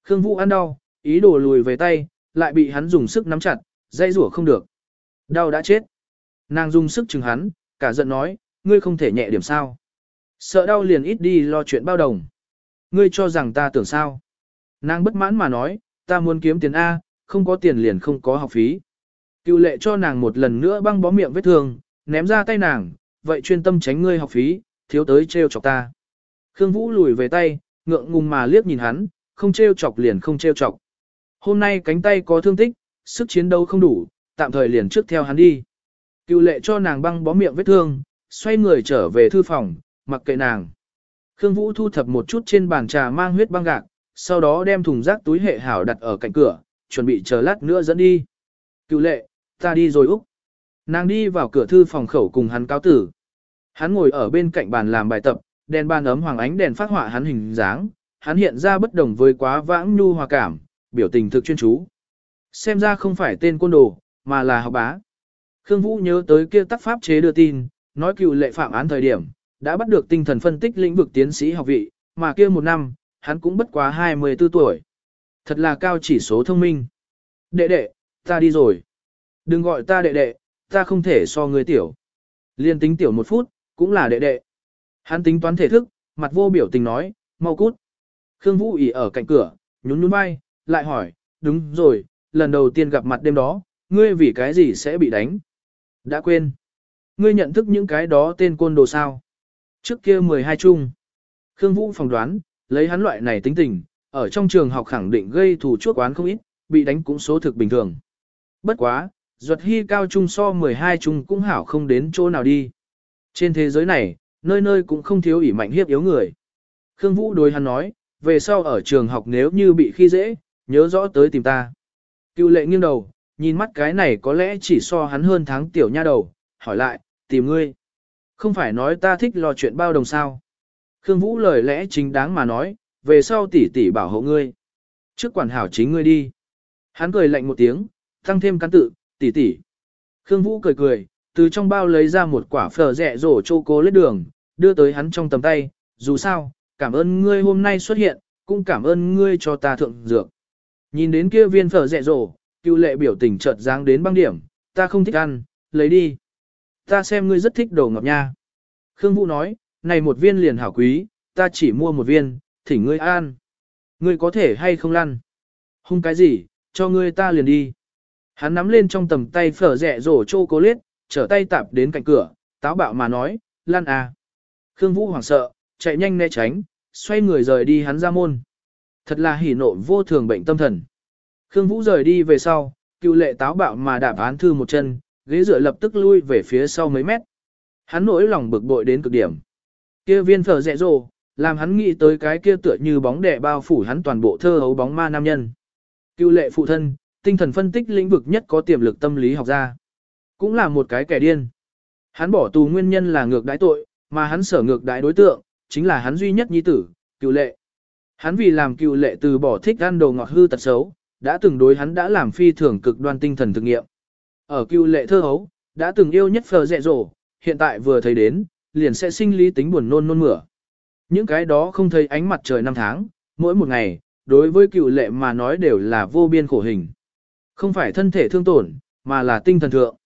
Khương Vũ ăn đau, ý đồ lùi về tay, lại bị hắn dùng sức nắm chặt, dây rủa không được. Đau đã chết. Nàng dùng sức chừng hắn, cả giận nói, ngươi không thể nhẹ điểm sao. Sợ đau liền ít đi lo chuyện bao đồng. Ngươi cho rằng ta tưởng sao. Nàng bất mãn mà nói, ta muốn kiếm tiền A, không có tiền liền không có học phí. Cựu lệ cho nàng một lần nữa băng bó miệng vết thương, ném ra tay nàng, vậy chuyên tâm tránh ngươi học phí, thiếu tới trêu chọc ta. Khương Vũ lùi về tay, ngượng ngùng mà liếc nhìn hắn, không trêu chọc liền không trêu chọc. Hôm nay cánh tay có thương tích, sức chiến đấu không đủ, tạm thời liền trước theo hắn đi. Cựu lệ cho nàng băng bó miệng vết thương, xoay người trở về thư phòng, mặc kệ nàng. Khương Vũ thu thập một chút trên bàn trà mang huyết băng gạc, sau đó đem thùng rác túi hệ hảo đặt ở cạnh cửa, chuẩn bị chờ lát nữa dẫn đi. Cựu lệ, ta đi rồi Úc. Nàng đi vào cửa thư phòng khẩu cùng hắn cáo tử. Hắn ngồi ở bên cạnh bàn làm bài tập, đèn bàn ấm hoàng ánh đèn phát họa hắn hình dáng, hắn hiện ra bất đồng với quá vãng nhu hòa cảm, biểu tình thực chuyên chú. Xem ra không phải tên côn đồ, mà là học bá. Khương Vũ nhớ tới kia tác pháp chế đưa tin, nói cựu lệ phạm án thời điểm, đã bắt được tinh thần phân tích lĩnh vực tiến sĩ học vị, mà kia một năm, hắn cũng bất quá 24 tuổi. Thật là cao chỉ số thông minh. Đệ đệ, ta đi rồi. Đừng gọi ta đệ đệ, ta không thể so người tiểu. Liên tính tiểu một phút, cũng là đệ đệ. Hắn tính toán thể thức, mặt vô biểu tình nói, mau cút. Khương Vũ ỉ ở cạnh cửa, nhún nhún vai, lại hỏi, đúng rồi, lần đầu tiên gặp mặt đêm đó, ngươi vì cái gì sẽ bị đánh? Đã quên. Ngươi nhận thức những cái đó tên côn đồ sao? Trước kia 12 chung. Khương Vũ phỏng đoán, lấy hắn loại này tính tình, ở trong trường học khẳng định gây thù chuốc oán không ít, bị đánh cũng số thực bình thường. Bất quá, Duật hy cao trung so 12 trung cũng hảo không đến chỗ nào đi. Trên thế giới này, nơi nơi cũng không thiếu ỷ mạnh hiếp yếu người. Khương Vũ đối hắn nói, về sau ở trường học nếu như bị khi dễ, nhớ rõ tới tìm ta. Cựu lệ nghiêng đầu, nhìn mắt cái này có lẽ chỉ so hắn hơn tháng tiểu nha đầu, hỏi lại, tìm ngươi. Không phải nói ta thích lo chuyện bao đồng sao. Khương Vũ lời lẽ chính đáng mà nói, về sau tỷ tỷ bảo hộ ngươi. Trước quản hảo chính ngươi đi. Hắn cười lạnh một tiếng, tăng thêm cán tự, tỷ tỷ. Khương Vũ cười cười, từ trong bao lấy ra một quả phở rẻ rổ chô cố lết đường, đưa tới hắn trong tầm tay, dù sao, cảm ơn ngươi hôm nay xuất hiện, cũng cảm ơn ngươi cho ta thượng dược. Nhìn đến kia viên phở rẻ rổ, cựu lệ biểu tình chợt dáng đến băng điểm, ta không thích ăn, lấy đi. Ta xem ngươi rất thích đồ ngọc nha. Khương Vũ nói, này một viên liền hảo quý, ta chỉ mua một viên, thỉnh ngươi ăn. Ngươi có thể hay không lăn? Hung cái gì, cho ngươi ta liền đi. Hắn nắm lên trong tầm tay phở rẻ rổ chô cố liết, trở tay tạp đến cạnh cửa, táo bạo mà nói, Lan à. Khương Vũ hoảng sợ, chạy nhanh né tránh, xoay người rời đi hắn ra môn. Thật là hỉ nộ vô thường bệnh tâm thần. Khương Vũ rời đi về sau, cựu lệ táo bạo mà đạp án thư một chân, ghế dựa lập tức lui về phía sau mấy mét. Hắn nỗi lòng bực bội đến cực điểm. Kia viên phở rẻ rồ, làm hắn nghĩ tới cái kia tựa như bóng đè bao phủ hắn toàn bộ thơ hấu bóng ma nam nhân. Cựu lệ phụ thân, tinh thần phân tích lĩnh vực nhất có tiềm lực tâm lý học gia. Cũng là một cái kẻ điên. Hắn bỏ tù nguyên nhân là ngược đãi tội, mà hắn sở ngược đãi đối tượng, chính là hắn duy nhất nhi tử, cựu lệ. Hắn vì làm cựu lệ từ bỏ thích ăn đồ ngọt hư tật xấu, đã từng đối hắn đã làm phi thường cực đoan tinh thần thực nghiệm. Ở cựu lệ thơ hấu, đã từng yêu nhất phờ dẹ dỗ, hiện tại vừa thấy đến, liền sẽ sinh lý tính buồn nôn nôn mửa. Những cái đó không thấy ánh mặt trời năm tháng, mỗi một ngày, đối với cựu lệ mà nói đều là vô biên khổ hình. Không phải thân thể thương tổn, mà là tinh thần thượng.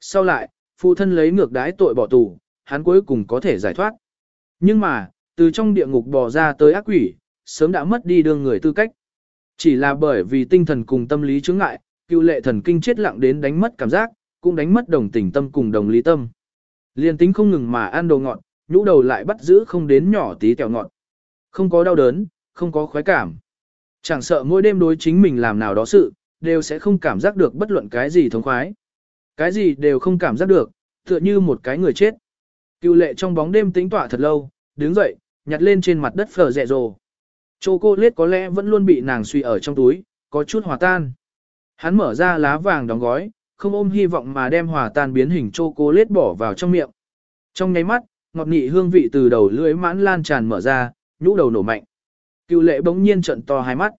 Sau lại, phụ thân lấy ngược đái tội bỏ tù, hắn cuối cùng có thể giải thoát. Nhưng mà, từ trong địa ngục bò ra tới ác quỷ, sớm đã mất đi đương người tư cách. Chỉ là bởi vì tinh thần cùng tâm lý chứng ngại, cựu lệ thần kinh chết lặng đến đánh mất cảm giác, cũng đánh mất đồng tình tâm cùng đồng lý tâm. Liên tính không ngừng mà ăn đồ ngọt, nhũ đầu lại bắt giữ không đến nhỏ tí kẹo ngọt. Không có đau đớn, không có khoái cảm. Chẳng sợ mỗi đêm đối chính mình làm nào đó sự, đều sẽ không cảm giác được bất luận cái gì thống khoái. Cái gì đều không cảm giác được, tựa như một cái người chết. Cựu lệ trong bóng đêm tĩnh tỏa thật lâu, đứng dậy, nhặt lên trên mặt đất phở rẹ rồ. Chô cô liết có lẽ vẫn luôn bị nàng suy ở trong túi, có chút hòa tan. Hắn mở ra lá vàng đóng gói, không ôm hy vọng mà đem hòa tan biến hình chô cô liết bỏ vào trong miệng. Trong nháy mắt, ngọt nị hương vị từ đầu lưỡi mãn lan tràn mở ra, nhũ đầu nổ mạnh. Cựu lệ bỗng nhiên trận to hai mắt.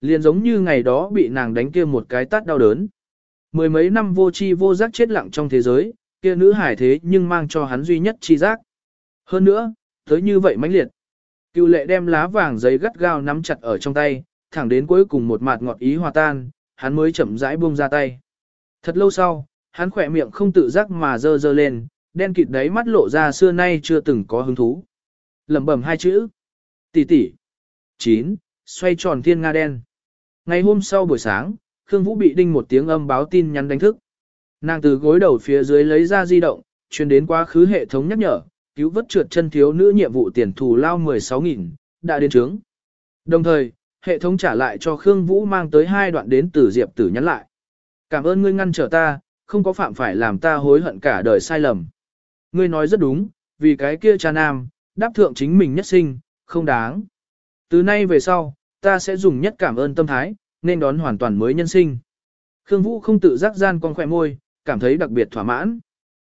Liền giống như ngày đó bị nàng đánh kia một cái tát đau đớn. Mười mấy năm vô chi vô giác chết lặng trong thế giới, kia nữ hải thế nhưng mang cho hắn duy nhất chi giác. Hơn nữa, tới như vậy mãnh liệt. Cựu lệ đem lá vàng giấy gắt gao nắm chặt ở trong tay, thẳng đến cuối cùng một mạt ngọt ý hòa tan, hắn mới chậm rãi buông ra tay. Thật lâu sau, hắn khỏe miệng không tự giác mà dơ dơ lên, đen kịt đấy mắt lộ ra xưa nay chưa từng có hứng thú. lẩm bẩm hai chữ. Tỷ tỷ. Chín, xoay tròn thiên nga đen. Ngày hôm sau buổi sáng, Khương Vũ bị đinh một tiếng âm báo tin nhắn đánh thức. Nàng từ gối đầu phía dưới lấy ra di động, truyền đến quá khứ hệ thống nhắc nhở, cứu vớt trượt chân thiếu nữ nhiệm vụ tiền thù lao 16.000, đã đến trướng. Đồng thời, hệ thống trả lại cho Khương Vũ mang tới hai đoạn đến từ Diệp Tử nhắn lại. Cảm ơn ngươi ngăn trở ta, không có phạm phải làm ta hối hận cả đời sai lầm. Ngươi nói rất đúng, vì cái kia cha nam, đáp thượng chính mình nhất sinh, không đáng. Từ nay về sau, ta sẽ dùng nhất cảm ơn tâm thái, nên đón hoàn toàn mới nhân sinh. Khương Vũ không tự giác gian con khỏe môi, cảm thấy đặc biệt thỏa mãn.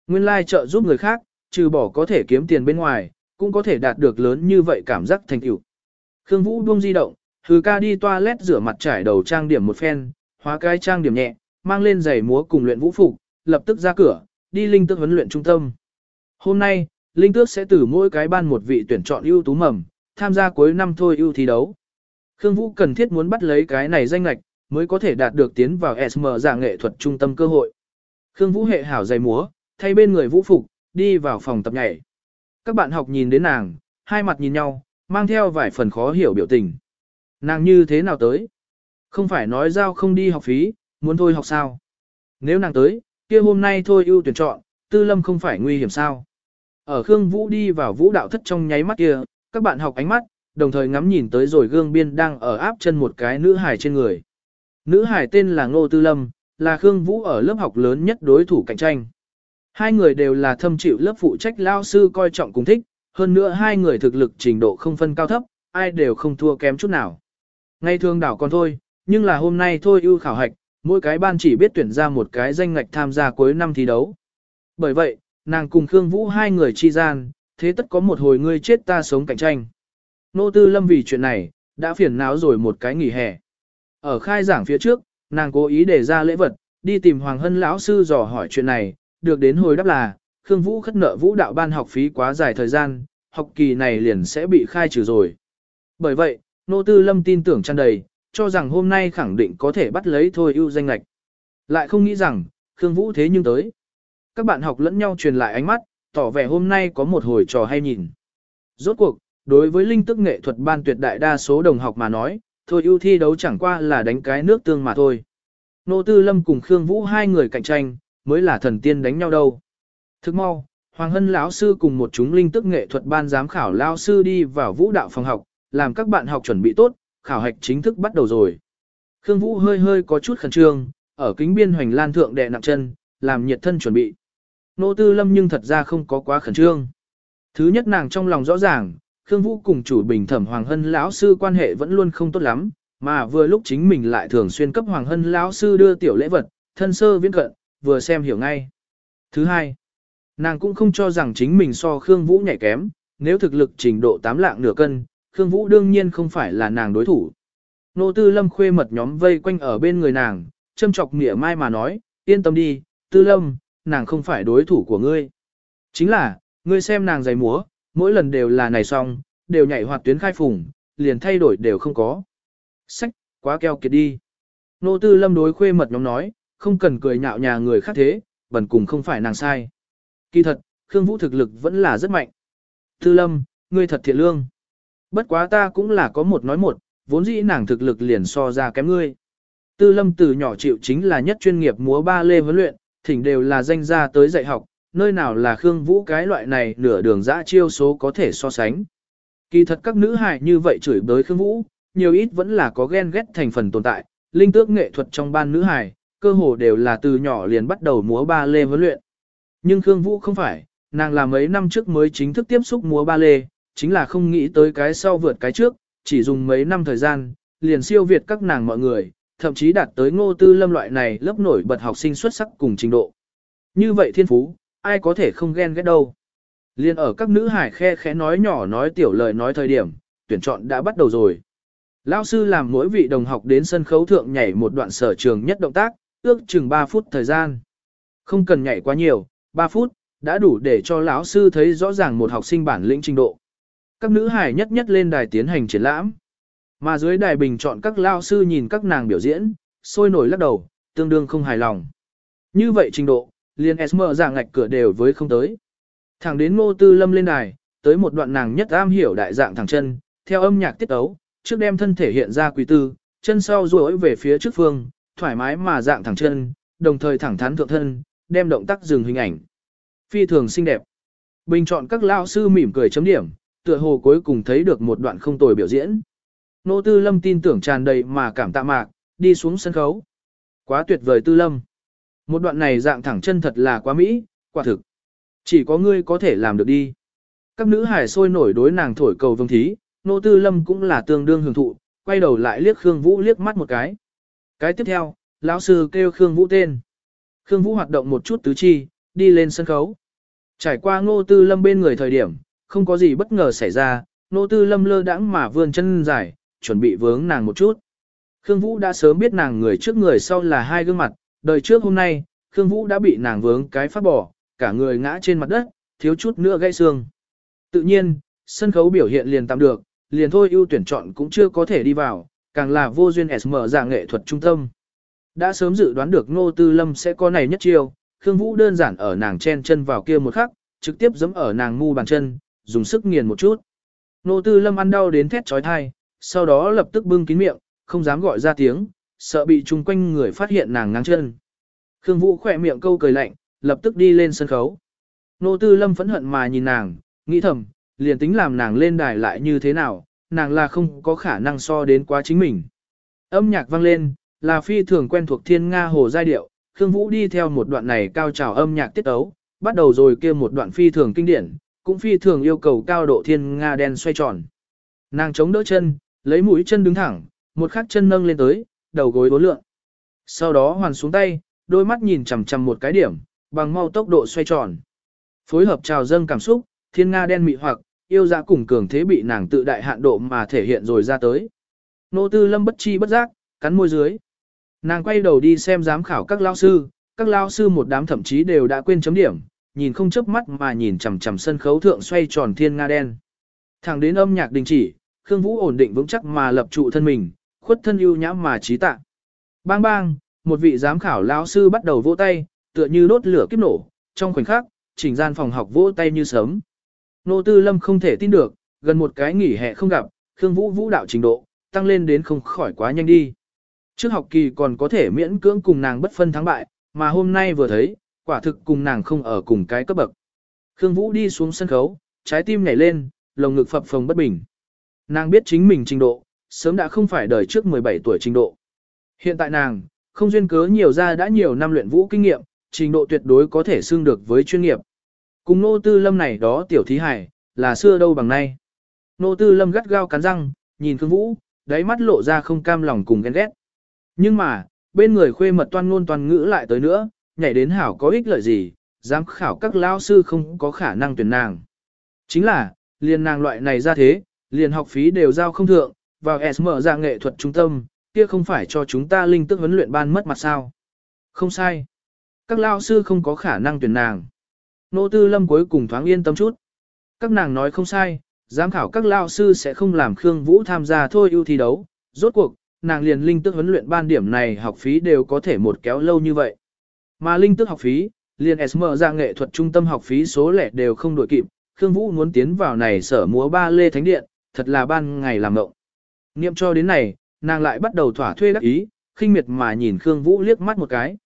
Nguyên lai trợ giúp người khác, trừ bỏ có thể kiếm tiền bên ngoài, cũng có thể đạt được lớn như vậy cảm giác thành tựu. Khương Vũ buông di động, hừ ca đi toilet rửa mặt trải đầu trang điểm một phen, hóa cái trang điểm nhẹ, mang lên giày múa cùng luyện vũ phục, lập tức ra cửa, đi linh tước huấn luyện trung tâm. Hôm nay, linh tước sẽ từ mỗi cái ban một vị tuyển chọn ưu tú mầm, tham gia cuối năm thôi ưu thi đấu. Khương Vũ cần thiết muốn bắt lấy cái này danh lạch, mới có thể đạt được tiến vào SM dạng nghệ thuật trung tâm cơ hội. Khương Vũ hệ hảo giày múa, thay bên người vũ phục, đi vào phòng tập nhảy. Các bạn học nhìn đến nàng, hai mặt nhìn nhau, mang theo vài phần khó hiểu biểu tình. Nàng như thế nào tới? Không phải nói giao không đi học phí, muốn thôi học sao? Nếu nàng tới, kia hôm nay thôi ưu tuyển chọn, tư lâm không phải nguy hiểm sao? Ở Khương Vũ đi vào vũ đạo thất trong nháy mắt kia, các bạn học ánh mắt, đồng thời ngắm nhìn tới rồi gương biên đang ở áp chân một cái nữ hài trên người. Nữ hài tên là Ngô Tư Lâm, là Khương Vũ ở lớp học lớn nhất đối thủ cạnh tranh. Hai người đều là thâm chịu lớp phụ trách lao sư coi trọng cùng thích, hơn nữa hai người thực lực trình độ không phân cao thấp, ai đều không thua kém chút nào. Ngay thường đảo còn thôi, nhưng là hôm nay thôi ưu khảo hạch, mỗi cái ban chỉ biết tuyển ra một cái danh ngạch tham gia cuối năm thi đấu. Bởi vậy, nàng cùng Khương Vũ hai người chi gian, thế tất có một hồi ngươi chết ta sống cạnh tranh. Nô Tư Lâm vì chuyện này, đã phiền não rồi một cái nghỉ hè. Ở khai giảng phía trước, nàng cố ý để ra lễ vật, đi tìm Hoàng Hân lão sư dò hỏi chuyện này, được đến hồi đáp là, Khương Vũ khất nợ vũ đạo ban học phí quá dài thời gian, học kỳ này liền sẽ bị khai trừ rồi. Bởi vậy, Nô Tư Lâm tin tưởng tràn đầy, cho rằng hôm nay khẳng định có thể bắt lấy thôi ưu danh lạch. Lại không nghĩ rằng, Khương Vũ thế nhưng tới. Các bạn học lẫn nhau truyền lại ánh mắt, tỏ vẻ hôm nay có một hồi trò hay nhìn. Rốt cuộc, đối với linh tức nghệ thuật ban tuyệt đại đa số đồng học mà nói, thôi ưu thi đấu chẳng qua là đánh cái nước tương mà thôi. Nô Tư Lâm cùng Khương Vũ hai người cạnh tranh, mới là thần tiên đánh nhau đâu. Thức mau, Hoàng Hân lão sư cùng một chúng linh tức nghệ thuật ban giám khảo lão sư đi vào vũ đạo phòng học, làm các bạn học chuẩn bị tốt, khảo hạch chính thức bắt đầu rồi. Khương Vũ hơi hơi có chút khẩn trương, ở kính biên hoành lan thượng đè nặng chân, làm nhiệt thân chuẩn bị. Nô Tư Lâm nhưng thật ra không có quá khẩn trương. Thứ nhất nàng trong lòng rõ ràng, Khương Vũ cùng chủ bình thẩm Hoàng Hân lão sư quan hệ vẫn luôn không tốt lắm, mà vừa lúc chính mình lại thường xuyên cấp Hoàng Hân lão sư đưa tiểu lễ vật, thân sơ viễn cận, vừa xem hiểu ngay. Thứ hai, nàng cũng không cho rằng chính mình so Khương Vũ nhạy kém, nếu thực lực trình độ tám lạng nửa cân, Khương Vũ đương nhiên không phải là nàng đối thủ. Nô Tư Lâm khuê mật nhóm vây quanh ở bên người nàng, châm chọc mỉa mai mà nói, yên tâm đi, Tư Lâm, nàng không phải đối thủ của ngươi. Chính là, ngươi xem nàng giày múa, mỗi lần đều là này xong, đều nhảy hoạt tuyến khai phùng, liền thay đổi đều không có. Sách, quá keo kiệt đi. Nô Tư Lâm đối khuê mật nhóm nói, không cần cười nhạo nhà người khác thế, bẩn cùng không phải nàng sai. Kỳ thật, Khương Vũ thực lực vẫn là rất mạnh. Tư Lâm, ngươi thật thiện lương. Bất quá ta cũng là có một nói một, vốn dĩ nàng thực lực liền so ra kém ngươi. Tư Lâm từ nhỏ chịu chính là nhất chuyên nghiệp múa ba lê huấn luyện, thỉnh đều là danh gia tới dạy học, nơi nào là Khương Vũ cái loại này nửa đường dã chiêu số có thể so sánh. Kỳ thật các nữ hài như vậy chửi bới Khương Vũ, nhiều ít vẫn là có ghen ghét thành phần tồn tại, linh tước nghệ thuật trong ban nữ hài, cơ hồ đều là từ nhỏ liền bắt đầu múa ba lê huấn luyện. Nhưng Khương Vũ không phải, nàng là mấy năm trước mới chính thức tiếp xúc múa ba lê, chính là không nghĩ tới cái sau vượt cái trước, chỉ dùng mấy năm thời gian, liền siêu việt các nàng mọi người, thậm chí đạt tới ngô tư lâm loại này lớp nổi bật học sinh xuất sắc cùng trình độ. Như vậy thiên phú, ai có thể không ghen ghét đâu. Liên ở các nữ hải khe khẽ nói nhỏ nói tiểu lời nói thời điểm, tuyển chọn đã bắt đầu rồi. Lão sư làm mỗi vị đồng học đến sân khấu thượng nhảy một đoạn sở trường nhất động tác, ước chừng 3 phút thời gian. Không cần nhảy quá nhiều, 3 phút, đã đủ để cho lão sư thấy rõ ràng một học sinh bản lĩnh trình độ. Các nữ hải nhất nhất lên đài tiến hành triển lãm. Mà dưới đài bình chọn các lao sư nhìn các nàng biểu diễn, sôi nổi lắc đầu, tương đương không hài lòng. Như vậy trình độ, liền SM giả ngạch cửa đều với không tới. Thẳng đến ngô tư lâm lên đài, tới một đoạn nàng nhất am hiểu đại dạng thẳng chân, theo âm nhạc tiết ấu, trước đem thân thể hiện ra quý tư, chân sau duỗi về phía trước phương, thoải mái mà dạng thẳng chân, đồng thời thẳng thắn thượng thân, đem động tác dừng hình ảnh. Phi thường xinh đẹp. Bình chọn các lao sư mỉm cười chấm điểm, tựa hồ cuối cùng thấy được một đoạn không tồi biểu diễn. Nô Tư Lâm tin tưởng tràn đầy mà cảm tạ mạc, đi xuống sân khấu. Quá tuyệt vời Tư Lâm. Một đoạn này dạng thẳng chân thật là quá mỹ, quả thực. Chỉ có ngươi có thể làm được đi. Các nữ hải sôi nổi đối nàng thổi cầu vương thí, Nô Tư Lâm cũng là tương đương hưởng thụ, quay đầu lại liếc Khương Vũ liếc mắt một cái. Cái tiếp theo, lão sư kêu Khương Vũ tên. Khương Vũ hoạt động một chút tứ chi, đi lên sân khấu. Trải qua Ngô Tư Lâm bên người thời điểm, không có gì bất ngờ xảy ra, Ngô Tư Lâm lơ đãng mà vươn chân dài, chuẩn bị vướng nàng một chút. Khương Vũ đã sớm biết nàng người trước người sau là hai gương mặt, đời trước hôm nay, Khương Vũ đã bị nàng vướng cái phát bỏ, cả người ngã trên mặt đất, thiếu chút nữa gãy xương. Tự nhiên, sân khấu biểu hiện liền tạm được, liền thôi ưu tuyển chọn cũng chưa có thể đi vào, càng là vô duyên SM dạng nghệ thuật trung tâm. Đã sớm dự đoán được Ngô Tư Lâm sẽ có này nhất chiêu, Khương Vũ đơn giản ở nàng chen chân vào kia một khắc, trực tiếp giẫm ở nàng mu bàn chân, dùng sức nghiền một chút. Ngô Tư Lâm ăn đau đến thét chói tai, sau đó lập tức bưng kín miệng, không dám gọi ra tiếng, sợ bị chung quanh người phát hiện nàng ngang chân. Khương Vũ khỏe miệng câu cười lạnh, lập tức đi lên sân khấu. Nô Tư Lâm phẫn hận mà nhìn nàng, nghĩ thầm, liền tính làm nàng lên đài lại như thế nào, nàng là không có khả năng so đến quá chính mình. Âm nhạc vang lên, là phi thường quen thuộc thiên Nga hồ giai điệu, Khương Vũ đi theo một đoạn này cao trào âm nhạc tiết tấu, bắt đầu rồi kia một đoạn phi thường kinh điển, cũng phi thường yêu cầu cao độ thiên Nga đen xoay tròn. Nàng chống đỡ chân, lấy mũi chân đứng thẳng, một khắc chân nâng lên tới, đầu gối bốn lượn, Sau đó hoàn xuống tay, đôi mắt nhìn chằm chằm một cái điểm, bằng mau tốc độ xoay tròn. Phối hợp trào dâng cảm xúc, thiên Nga đen mị hoặc, yêu dạ cùng cường thế bị nàng tự đại hạn độ mà thể hiện rồi ra tới. Nô tư lâm bất chi bất giác, cắn môi dưới. Nàng quay đầu đi xem giám khảo các lao sư, các lao sư một đám thậm chí đều đã quên chấm điểm, nhìn không chớp mắt mà nhìn chằm chằm sân khấu thượng xoay tròn thiên nga đen. Thẳng đến âm nhạc đình chỉ, Khương Vũ ổn định vững chắc mà lập trụ thân mình, khuất thân ưu nhã mà trí tạ. Bang bang, một vị giám khảo lão sư bắt đầu vỗ tay, tựa như đốt lửa kiếp nổ, trong khoảnh khắc, chỉnh gian phòng học vỗ tay như sớm. Nô Tư Lâm không thể tin được, gần một cái nghỉ hè không gặp, Khương Vũ vũ đạo trình độ, tăng lên đến không khỏi quá nhanh đi. Trước học kỳ còn có thể miễn cưỡng cùng nàng bất phân thắng bại, mà hôm nay vừa thấy, quả thực cùng nàng không ở cùng cái cấp bậc. Khương Vũ đi xuống sân khấu, trái tim nhảy lên, lồng ngực phập phồng bất bình. Nàng biết chính mình trình độ, sớm đã không phải đời trước 17 tuổi trình độ. Hiện tại nàng, không duyên cớ nhiều ra đã nhiều năm luyện vũ kinh nghiệm, trình độ tuyệt đối có thể xương được với chuyên nghiệp. Cùng nô tư lâm này đó tiểu thí hải, là xưa đâu bằng nay. Nô tư lâm gắt gao cắn răng, nhìn Khương Vũ, đáy mắt lộ ra không cam lòng cùng ghen ghét. Nhưng mà, bên người khuê mật toan ngôn toàn ngữ lại tới nữa, nhảy đến hảo có ích lợi gì, giám khảo các lao sư không có khả năng tuyển nàng. Chính là, liền nàng loại này ra thế, liền học phí đều giao không thượng, vào SM ra nghệ thuật trung tâm, kia không phải cho chúng ta linh tức huấn luyện ban mất mặt sao. Không sai. Các lao sư không có khả năng tuyển nàng. Nô Tư Lâm cuối cùng thoáng yên tâm chút. Các nàng nói không sai, giám khảo các lao sư sẽ không làm Khương Vũ tham gia thôi ưu thi đấu. Rốt cuộc, nàng liền linh tức huấn luyện ban điểm này học phí đều có thể một kéo lâu như vậy. Mà linh tức học phí, liền SM ra nghệ thuật trung tâm học phí số lẻ đều không đổi kịp, Khương Vũ muốn tiến vào này sở múa ba lê thánh điện, thật là ban ngày làm ngộng. Niệm cho đến này, nàng lại bắt đầu thỏa thuê đắc ý, khinh miệt mà nhìn Khương Vũ liếc mắt một cái.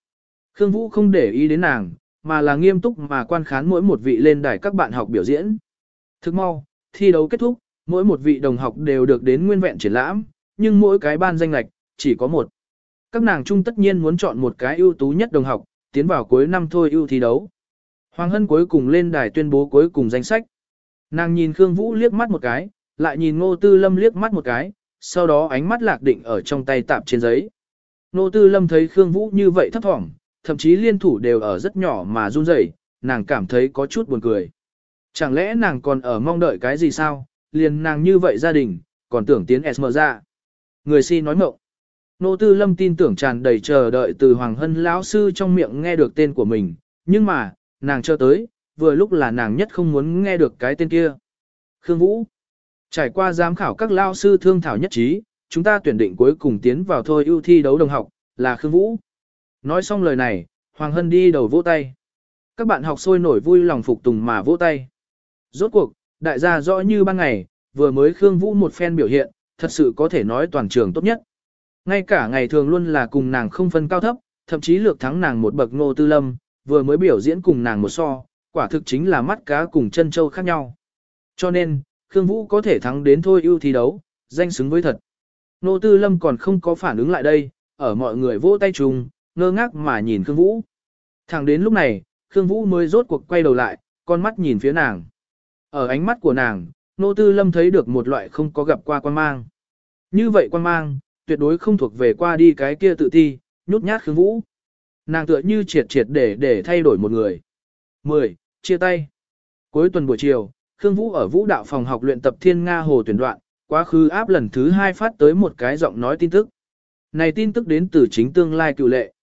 Khương Vũ không để ý đến nàng, mà là nghiêm túc mà quan khán mỗi một vị lên đài các bạn học biểu diễn. Thức mau, thi đấu kết thúc, mỗi một vị đồng học đều được đến nguyên vẹn triển lãm, nhưng mỗi cái ban danh lạch, chỉ có một. Các nàng chung tất nhiên muốn chọn một cái ưu tú nhất đồng học, tiến vào cuối năm thôi ưu thi đấu. Hoàng Hân cuối cùng lên đài tuyên bố cuối cùng danh sách. Nàng nhìn Khương Vũ liếc mắt một cái, lại nhìn Ngô Tư Lâm liếc mắt một cái, sau đó ánh mắt lạc định ở trong tay tạp trên giấy. Ngô Tư Lâm thấy Khương Vũ như vậy thấp thỏm, thậm chí liên thủ đều ở rất nhỏ mà run rẩy, nàng cảm thấy có chút buồn cười. Chẳng lẽ nàng còn ở mong đợi cái gì sao, liền nàng như vậy gia đình, còn tưởng tiến SM ra. Người si nói mộng. Nô Tư Lâm tin tưởng tràn đầy chờ đợi từ Hoàng Hân lão sư trong miệng nghe được tên của mình, nhưng mà, nàng cho tới, vừa lúc là nàng nhất không muốn nghe được cái tên kia. Khương Vũ. Trải qua giám khảo các lao sư thương thảo nhất trí, chúng ta tuyển định cuối cùng tiến vào thôi ưu thi đấu đồng học, là Khương Vũ. Nói xong lời này, Hoàng Hân đi đầu vỗ tay. Các bạn học sôi nổi vui lòng phục tùng mà vỗ tay. Rốt cuộc, đại gia rõ như ban ngày, vừa mới Khương Vũ một phen biểu hiện, thật sự có thể nói toàn trường tốt nhất. Ngay cả ngày thường luôn là cùng nàng không phân cao thấp, thậm chí lược thắng nàng một bậc ngô tư lâm, vừa mới biểu diễn cùng nàng một so, quả thực chính là mắt cá cùng chân châu khác nhau. Cho nên, Khương Vũ có thể thắng đến thôi ưu thi đấu, danh xứng với thật. Nô Tư Lâm còn không có phản ứng lại đây, ở mọi người vỗ tay chung, ngơ ngác mà nhìn Khương Vũ. Thẳng đến lúc này, Khương Vũ mới rốt cuộc quay đầu lại, con mắt nhìn phía nàng. Ở ánh mắt của nàng, Nô Tư Lâm thấy được một loại không có gặp qua quan mang. Như vậy quan mang, tuyệt đối không thuộc về qua đi cái kia tự thi, nhút nhát Khương Vũ. Nàng tựa như triệt triệt để để thay đổi một người. 10. Chia tay. Cuối tuần buổi chiều, Khương Vũ ở vũ đạo phòng học luyện tập thiên Nga hồ tuyển đoạn, quá khứ áp lần thứ hai phát tới một cái giọng nói tin tức. Này tin tức đến từ chính tương lai cựu lệ.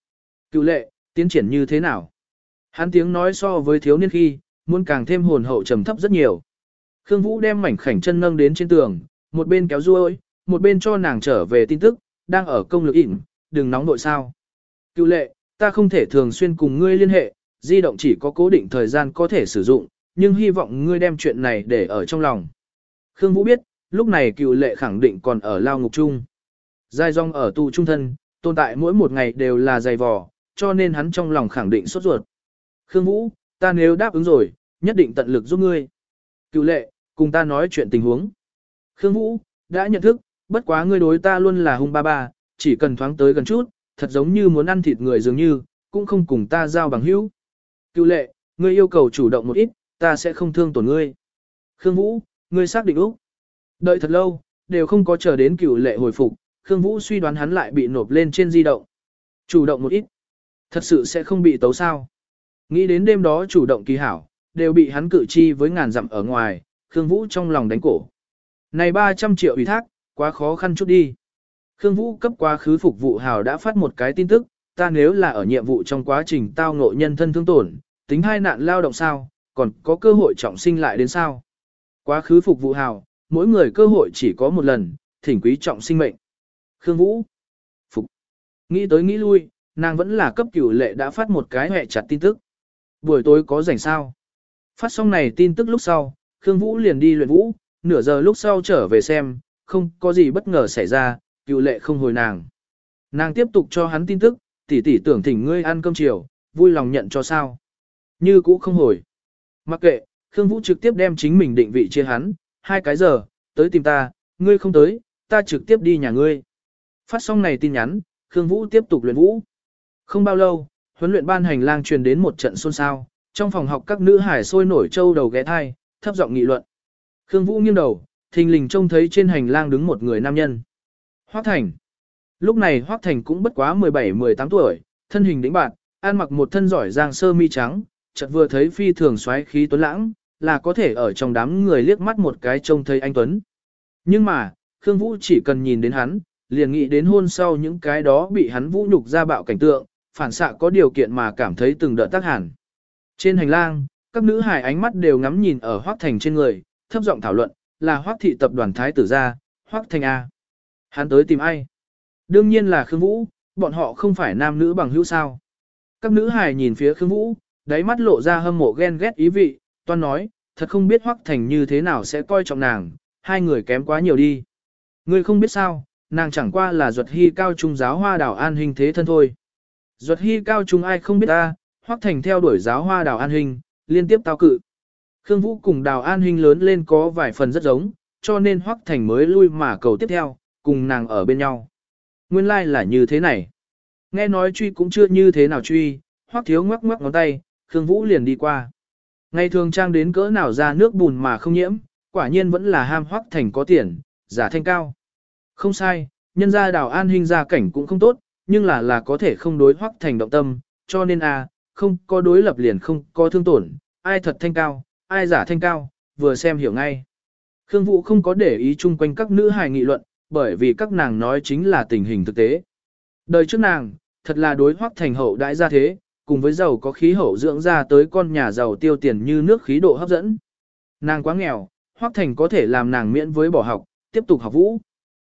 Cựu lệ, tiến triển như thế nào? Hắn tiếng nói so với thiếu niên khi, muốn càng thêm hồn hậu trầm thấp rất nhiều. Khương Vũ đem mảnh khảnh chân nâng đến trên tường, một bên kéo ruôi, một bên cho nàng trở về tin tức, đang ở công lực ịn, đừng nóng nội sao. Cựu lệ, ta không thể thường xuyên cùng ngươi liên hệ, di động chỉ có cố định thời gian có thể sử dụng, nhưng hy vọng ngươi đem chuyện này để ở trong lòng. Khương Vũ biết, lúc này cựu lệ khẳng định còn ở lao ngục chung. Giai dòng ở tù trung thân, tồn tại mỗi một ngày đều là dày vò, cho nên hắn trong lòng khẳng định sốt ruột. Khương Vũ, ta nếu đáp ứng rồi, nhất định tận lực giúp ngươi. Cựu lệ, cùng ta nói chuyện tình huống. Khương Vũ, đã nhận thức, bất quá ngươi đối ta luôn là hung ba ba, chỉ cần thoáng tới gần chút, thật giống như muốn ăn thịt người dường như, cũng không cùng ta giao bằng hữu. Cựu lệ, ngươi yêu cầu chủ động một ít, ta sẽ không thương tổn ngươi. Khương Vũ, ngươi xác định Úc. Đợi thật lâu, đều không có chờ đến cửu lệ hồi phục, Khương Vũ suy đoán hắn lại bị nộp lên trên di động. Chủ động một ít. Thật sự sẽ không bị tấu sao. Nghĩ đến đêm đó chủ động kỳ hảo, đều bị hắn cử chi với ngàn dặm ở ngoài, Khương Vũ trong lòng đánh cổ. Này 300 triệu ủy thác, quá khó khăn chút đi. Khương Vũ cấp quá khứ phục vụ hào đã phát một cái tin tức, ta nếu là ở nhiệm vụ trong quá trình tao ngộ nhân thân thương tổn, tính hai nạn lao động sao, còn có cơ hội trọng sinh lại đến sao. Quá khứ phục vụ hào, mỗi người cơ hội chỉ có một lần, thỉnh quý trọng sinh mệnh. Khương Vũ. Phục. Nghĩ tới nghĩ lui, nàng vẫn là cấp cửu lệ đã phát một cái hệ chặt tin tức. Buổi tối có rảnh sao? Phát xong này tin tức lúc sau, Khương Vũ liền đi luyện vũ, nửa giờ lúc sau trở về xem, không có gì bất ngờ xảy ra, cựu lệ không hồi nàng. Nàng tiếp tục cho hắn tin tức, tỷ tỷ tưởng thỉnh ngươi ăn cơm chiều, vui lòng nhận cho sao. Như cũ không hồi. Mặc kệ, Khương Vũ trực tiếp đem chính mình định vị chia hắn, hai cái giờ, tới tìm ta, ngươi không tới, ta trực tiếp đi nhà ngươi. Phát xong này tin nhắn, Khương Vũ tiếp tục luyện vũ. Không bao lâu, huấn luyện ban hành lang truyền đến một trận xôn xao, trong phòng học các nữ hải sôi nổi trâu đầu ghé thai, thấp giọng nghị luận. Khương Vũ nghiêng đầu, thình lình trông thấy trên hành lang đứng một người nam nhân. Hoắc Thành. Lúc này Hoắc Thành cũng bất quá 17-18 tuổi, thân hình đĩnh bạn, ăn mặc một thân giỏi giang sơ mi trắng, chợt vừa thấy phi thường xoáy khí tuấn lãng, là có thể ở trong đám người liếc mắt một cái trông thấy anh Tuấn. Nhưng mà, Khương Vũ chỉ cần nhìn đến hắn, liền nghĩ đến hôn sau những cái đó bị hắn vũ nhục ra bạo cảnh tượng, phản xạ có điều kiện mà cảm thấy từng đợt tác hẳn. Trên hành lang, các nữ hài ánh mắt đều ngắm nhìn ở Hoắc Thành trên người, thấp giọng thảo luận, là Hoắc thị tập đoàn thái tử gia, Hoắc Thành A. Hắn tới tìm ai? Đương nhiên là Khương Vũ, bọn họ không phải nam nữ bằng hữu sao. Các nữ hài nhìn phía Khương Vũ, đáy mắt lộ ra hâm mộ ghen ghét ý vị, toan nói, thật không biết Hoắc Thành như thế nào sẽ coi trọng nàng, hai người kém quá nhiều đi. Ngươi không biết sao, nàng chẳng qua là duật hy cao trung giáo hoa đảo an hình thế thân thôi. Duật hy cao trung ai không biết ta, Hoắc Thành theo đuổi giáo hoa đảo an hình, liên tiếp tao cự. Khương Vũ cùng đào an hình lớn lên có vài phần rất giống, cho nên Hoắc Thành mới lui mà cầu tiếp theo, cùng nàng ở bên nhau. Nguyên lai like là như thế này. Nghe nói truy cũng chưa như thế nào truy, Hoắc thiếu ngoắc ngoắc ngón tay, Khương Vũ liền đi qua. Ngày thường trang đến cỡ nào ra nước bùn mà không nhiễm, quả nhiên vẫn là ham Hoắc Thành có tiền, giả thanh cao. Không sai, nhân gia đào an hình gia cảnh cũng không tốt, nhưng là là có thể không đối Hoắc Thành động tâm, cho nên a không có đối lập liền không có thương tổn, ai thật thanh cao, ai giả thanh cao, vừa xem hiểu ngay. Khương Vũ không có để ý chung quanh các nữ hài nghị luận, bởi vì các nàng nói chính là tình hình thực tế. Đời trước nàng, thật là đối hoắc thành hậu đãi ra thế, cùng với giàu có khí hậu dưỡng ra tới con nhà giàu tiêu tiền như nước khí độ hấp dẫn. Nàng quá nghèo, hoắc thành có thể làm nàng miễn với bỏ học, tiếp tục học vũ.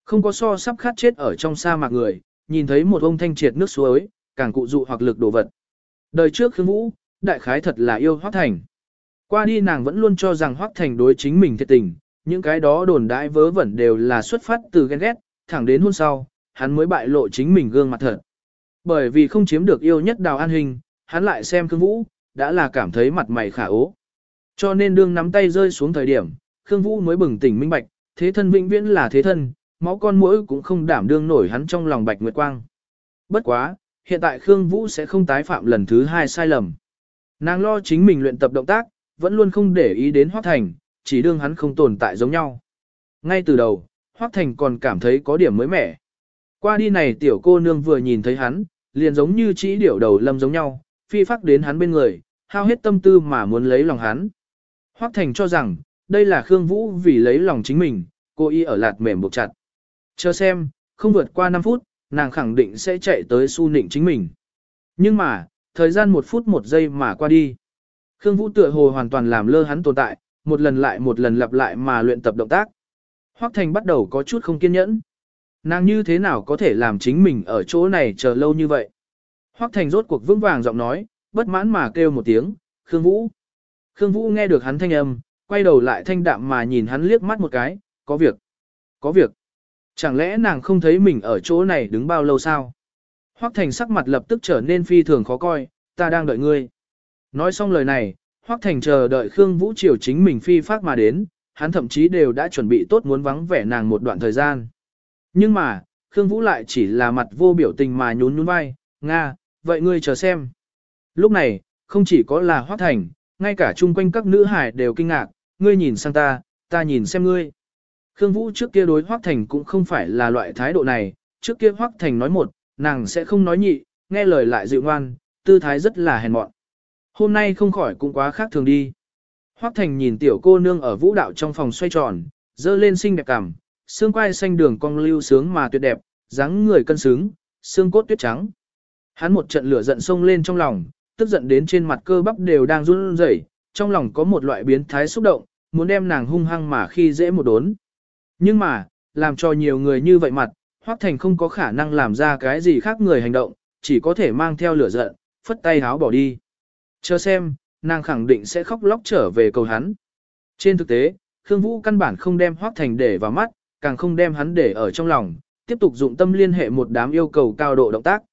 Không có so sắp khát chết ở trong sa mạc người, nhìn thấy một ông thanh triệt nước suối, càng cụ dụ hoặc lực đồ vật. Đời trước Khương Vũ, đại khái thật là yêu Hoắc Thành. Qua đi nàng vẫn luôn cho rằng Hoắc Thành đối chính mình thiệt tình, những cái đó đồn đãi vớ vẩn đều là xuất phát từ ghen ghét, thẳng đến hôn sau, hắn mới bại lộ chính mình gương mặt thật. Bởi vì không chiếm được yêu nhất đào an hình, hắn lại xem Khương Vũ, đã là cảm thấy mặt mày khả ố. Cho nên đương nắm tay rơi xuống thời điểm, Khương Vũ mới bừng tỉnh minh bạch, thế thân vĩnh viễn là thế thân, máu con mũi cũng không đảm đương nổi hắn trong lòng bạch nguyệt quang. Bất quá, hiện tại Khương Vũ sẽ không tái phạm lần thứ hai sai lầm. Nàng lo chính mình luyện tập động tác, vẫn luôn không để ý đến Hoắc Thành, chỉ đương hắn không tồn tại giống nhau. Ngay từ đầu, Hoắc Thành còn cảm thấy có điểm mới mẻ. Qua đi này tiểu cô nương vừa nhìn thấy hắn, liền giống như chỉ điểu đầu lâm giống nhau, phi phát đến hắn bên người, hao hết tâm tư mà muốn lấy lòng hắn. Hoắc Thành cho rằng, đây là Khương Vũ vì lấy lòng chính mình, cô y ở lạt mềm buộc chặt. Chờ xem, không vượt qua 5 phút, nàng khẳng định sẽ chạy tới su nịnh chính mình. Nhưng mà, thời gian một phút một giây mà qua đi. Khương Vũ tựa hồ hoàn toàn làm lơ hắn tồn tại, một lần lại một lần lặp lại mà luyện tập động tác. Hoắc Thành bắt đầu có chút không kiên nhẫn. Nàng như thế nào có thể làm chính mình ở chỗ này chờ lâu như vậy? Hoắc Thành rốt cuộc vững vàng giọng nói, bất mãn mà kêu một tiếng, Khương Vũ. Khương Vũ nghe được hắn thanh âm, quay đầu lại thanh đạm mà nhìn hắn liếc mắt một cái, có việc. Có việc. Chẳng lẽ nàng không thấy mình ở chỗ này đứng bao lâu sao? Hoắc Thành sắc mặt lập tức trở nên phi thường khó coi, ta đang đợi ngươi. Nói xong lời này, Hoắc Thành chờ đợi Khương Vũ Triều chính mình phi phát mà đến, hắn thậm chí đều đã chuẩn bị tốt muốn vắng vẻ nàng một đoạn thời gian. Nhưng mà, Khương Vũ lại chỉ là mặt vô biểu tình mà nhún nhún vai, Nga, vậy ngươi chờ xem. Lúc này, không chỉ có là Hoắc Thành, ngay cả chung quanh các nữ hải đều kinh ngạc, ngươi nhìn sang ta, ta nhìn xem ngươi. Khương Vũ trước kia đối Hoắc Thành cũng không phải là loại thái độ này, trước kia Hoắc Thành nói một, nàng sẽ không nói nhị, nghe lời lại dịu ngoan, tư thái rất là hèn mọn. Hôm nay không khỏi cũng quá khác thường đi. Hoắc Thành nhìn tiểu cô nương ở vũ đạo trong phòng xoay tròn, dơ lên xinh đẹp cảm, xương quai xanh đường cong lưu sướng mà tuyệt đẹp, dáng người cân xứng, xương cốt tuyết trắng. Hắn một trận lửa giận sông lên trong lòng, tức giận đến trên mặt cơ bắp đều đang run rẩy, trong lòng có một loại biến thái xúc động, muốn đem nàng hung hăng mà khi dễ một đốn. Nhưng mà, làm cho nhiều người như vậy mặt, Hoắc Thành không có khả năng làm ra cái gì khác người hành động, chỉ có thể mang theo lửa giận, phất tay háo bỏ đi. Chờ xem, nàng khẳng định sẽ khóc lóc trở về cầu hắn. Trên thực tế, Khương Vũ căn bản không đem Hoắc Thành để vào mắt, càng không đem hắn để ở trong lòng, tiếp tục dụng tâm liên hệ một đám yêu cầu cao độ động tác.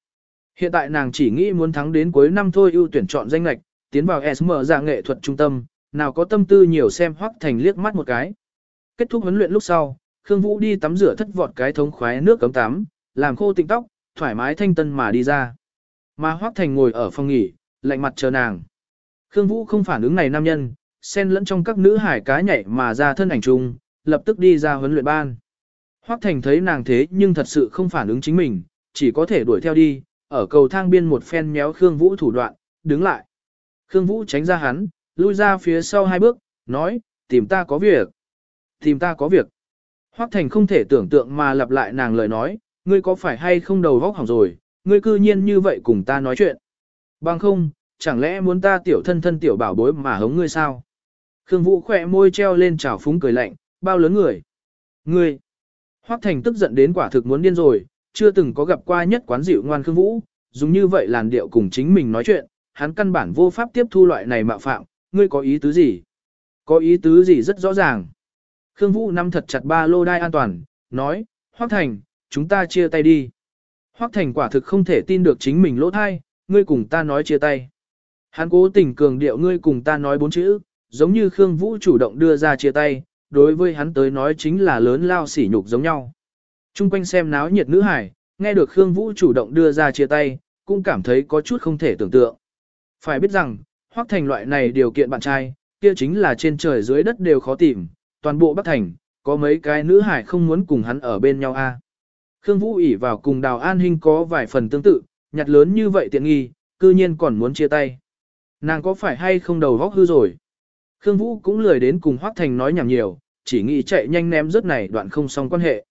Hiện tại nàng chỉ nghĩ muốn thắng đến cuối năm thôi ưu tuyển chọn danh lệch, tiến vào SM dạng nghệ thuật trung tâm, nào có tâm tư nhiều xem Hoắc Thành liếc mắt một cái. Kết thúc huấn luyện lúc sau, Khương Vũ đi tắm rửa thất vọt cái thống khoái nước cấm tắm, làm khô tịnh tóc, thoải mái thanh tân mà đi ra. Mà Hoắc Thành ngồi ở phòng nghỉ, lạnh mặt chờ nàng. Khương Vũ không phản ứng này nam nhân, xen lẫn trong các nữ hải cá nhảy mà ra thân ảnh chung, lập tức đi ra huấn luyện ban. Hoắc Thành thấy nàng thế nhưng thật sự không phản ứng chính mình, chỉ có thể đuổi theo đi, ở cầu thang biên một phen méo Khương Vũ thủ đoạn, đứng lại. Khương Vũ tránh ra hắn, lui ra phía sau hai bước, nói, tìm ta có việc. Tìm ta có việc. Hoắc Thành không thể tưởng tượng mà lặp lại nàng lời nói, ngươi có phải hay không đầu vóc hỏng rồi, ngươi cư nhiên như vậy cùng ta nói chuyện. Bằng không, chẳng lẽ muốn ta tiểu thân thân tiểu bảo bối mà hống ngươi sao? Khương Vũ khỏe môi treo lên trào phúng cười lạnh, bao lớn người. Ngươi! Hoắc Thành tức giận đến quả thực muốn điên rồi, chưa từng có gặp qua nhất quán dịu ngoan Khương Vũ, dùng như vậy làn điệu cùng chính mình nói chuyện, hắn căn bản vô pháp tiếp thu loại này mạo phạm, ngươi có ý tứ gì? Có ý tứ gì rất rõ ràng. Khương Vũ nắm thật chặt ba lô đai an toàn, nói, Hoắc Thành, chúng ta chia tay đi. Hoắc Thành quả thực không thể tin được chính mình lỗ thai, ngươi cùng ta nói chia tay. Hắn cố tình cường điệu ngươi cùng ta nói bốn chữ, giống như Khương Vũ chủ động đưa ra chia tay, đối với hắn tới nói chính là lớn lao sỉ nhục giống nhau. Trung quanh xem náo nhiệt nữ hải, nghe được Khương Vũ chủ động đưa ra chia tay, cũng cảm thấy có chút không thể tưởng tượng. Phải biết rằng, Hoắc Thành loại này điều kiện bạn trai, kia chính là trên trời dưới đất đều khó tìm, toàn bộ Bắc Thành, có mấy cái nữ hải không muốn cùng hắn ở bên nhau a. Khương Vũ ỉ vào cùng Đào An Hinh có vài phần tương tự, nhặt lớn như vậy tiện nghi, cư nhiên còn muốn chia tay. Nàng có phải hay không đầu góc hư rồi? Khương Vũ cũng lười đến cùng Hoắc Thành nói nhảm nhiều, chỉ nghĩ chạy nhanh ném rớt này đoạn không xong quan hệ.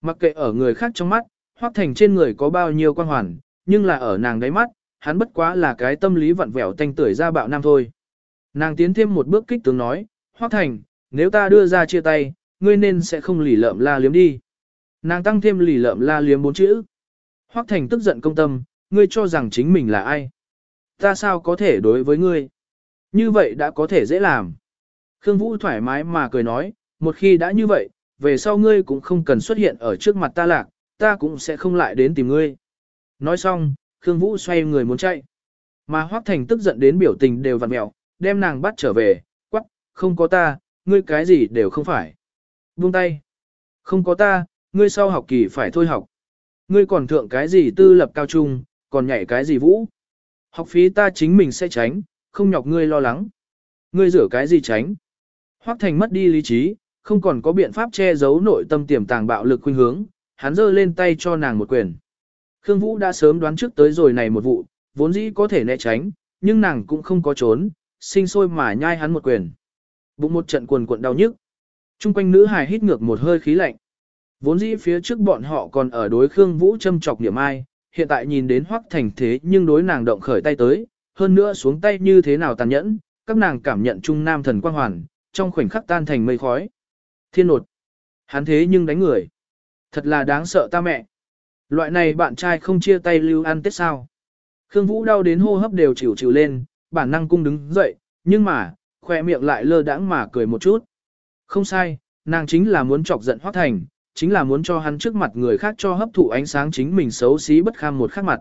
Mặc kệ ở người khác trong mắt, Hoắc Thành trên người có bao nhiêu quan hoàn, nhưng là ở nàng đáy mắt, hắn bất quá là cái tâm lý vặn vẹo tanh tưởi ra bạo nam thôi. Nàng tiến thêm một bước kích tướng nói, Hoắc Thành, nếu ta đưa ra chia tay, ngươi nên sẽ không lì lợm la liếm đi. Nàng tăng thêm lì lợm la liếm bốn chữ. Hoắc Thành tức giận công tâm, ngươi cho rằng chính mình là ai? Ta sao có thể đối với ngươi? Như vậy đã có thể dễ làm. Khương Vũ thoải mái mà cười nói, một khi đã như vậy, về sau ngươi cũng không cần xuất hiện ở trước mặt ta lạc, ta cũng sẽ không lại đến tìm ngươi. Nói xong, Khương Vũ xoay người muốn chạy. Mà Hoắc Thành tức giận đến biểu tình đều vặn mẹo, đem nàng bắt trở về, quắc, không có ta, ngươi cái gì đều không phải. Buông tay. Không có ta, ngươi sau học kỳ phải thôi học. Ngươi còn thượng cái gì tư lập cao trung, còn nhảy cái gì vũ. Học phí ta chính mình sẽ tránh, không nhọc ngươi lo lắng. Ngươi rửa cái gì tránh. Hoắc Thành mất đi lý trí, không còn có biện pháp che giấu nội tâm tiềm tàng bạo lực khuynh hướng, hắn giơ lên tay cho nàng một quyền. Khương Vũ đã sớm đoán trước tới rồi này một vụ, vốn dĩ có thể né tránh, nhưng nàng cũng không có trốn, sinh sôi mà nhai hắn một quyền. Bụng một trận quần cuộn đau nhức. Trung quanh nữ hài hít ngược một hơi khí lạnh. Vốn dĩ phía trước bọn họ còn ở đối Khương Vũ châm chọc niệm ai, hiện tại nhìn đến Hoắc Thành thế nhưng đối nàng động khởi tay tới, hơn nữa xuống tay như thế nào tàn nhẫn, các nàng cảm nhận trung nam thần quang hoàn, trong khoảnh khắc tan thành mây khói. Thiên nột. Hắn thế nhưng đánh người. Thật là đáng sợ ta mẹ. Loại này bạn trai không chia tay lưu ăn tết sao. Khương Vũ đau đến hô hấp đều chịu chịu lên, bản năng cung đứng dậy, nhưng mà, khoe miệng lại lơ đãng mà cười một chút. Không sai, nàng chính là muốn chọc giận Hoắc Thành, chính là muốn cho hắn trước mặt người khác cho hấp thụ ánh sáng chính mình xấu xí bất kham một khắc mặt.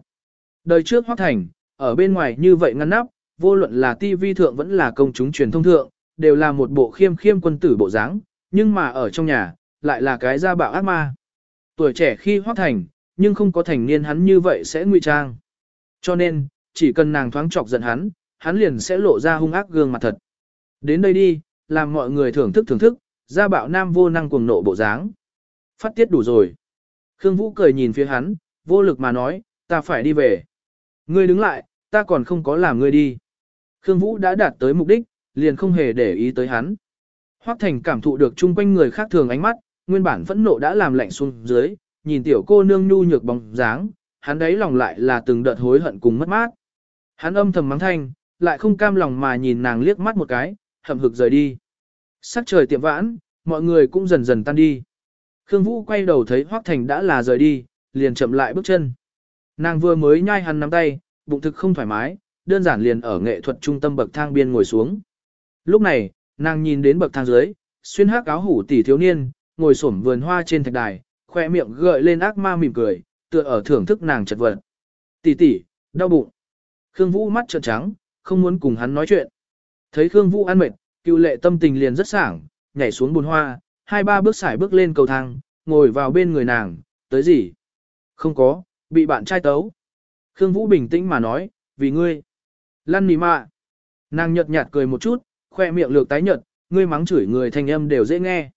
Đời trước Hoắc Thành, ở bên ngoài như vậy ngăn nắp, vô luận là TV thượng vẫn là công chúng truyền thông thượng, đều là một bộ khiêm khiêm quân tử bộ dáng, nhưng mà ở trong nhà, lại là cái gia bạo ác ma. Tuổi trẻ khi hoác Thành, nhưng không có thành niên hắn như vậy sẽ ngụy trang. Cho nên, chỉ cần nàng thoáng chọc giận hắn, hắn liền sẽ lộ ra hung ác gương mặt thật. Đến đây đi, làm mọi người thưởng thức thưởng thức, gia bạo nam vô năng cuồng nộ bộ dáng. Phát tiết đủ rồi. Khương Vũ cười nhìn phía hắn, vô lực mà nói, ta phải đi về. Ngươi đứng lại, ta còn không có làm ngươi đi. Khương Vũ đã đạt tới mục đích, liền không hề để ý tới hắn. Hoắc Thành cảm thụ được chung quanh người khác thường ánh mắt, nguyên bản phẫn nộ đã làm lạnh xuống dưới, nhìn tiểu cô nương nhu nhược bóng dáng, hắn đấy lòng lại là từng đợt hối hận cùng mất mát. Hắn âm thầm mắng thanh, lại không cam lòng mà nhìn nàng liếc mắt một cái, hậm hực rời đi. Sắc trời tiệm vãn, mọi người cũng dần dần tan đi. Khương Vũ quay đầu thấy Hoắc Thành đã là rời đi, liền chậm lại bước chân. Nàng vừa mới nhai hắn nắm tay, bụng thực không thoải mái, đơn giản liền ở nghệ thuật trung tâm bậc thang biên ngồi xuống. Lúc này, nàng nhìn đến bậc thang dưới, xuyên hắc áo hủ tỷ thiếu niên, ngồi xổm vườn hoa trên thạch đài, khoe miệng gợi lên ác ma mỉm cười, tựa ở thưởng thức nàng chật vật. Tỷ tỷ, đau bụng. Khương Vũ mắt trợn trắng, không muốn cùng hắn nói chuyện. Thấy Khương Vũ ăn mệt, cựu lệ tâm tình liền rất sảng, nhảy xuống bùn hoa, hai ba bước xải bước lên cầu thang, ngồi vào bên người nàng, tới gì? Không có, bị bạn trai tấu. Khương Vũ bình tĩnh mà nói, vì ngươi. Lăn nì mạ. Nàng nhợt nhạt cười một chút, khoe miệng lược tái nhợt, ngươi mắng chửi người thanh âm đều dễ nghe.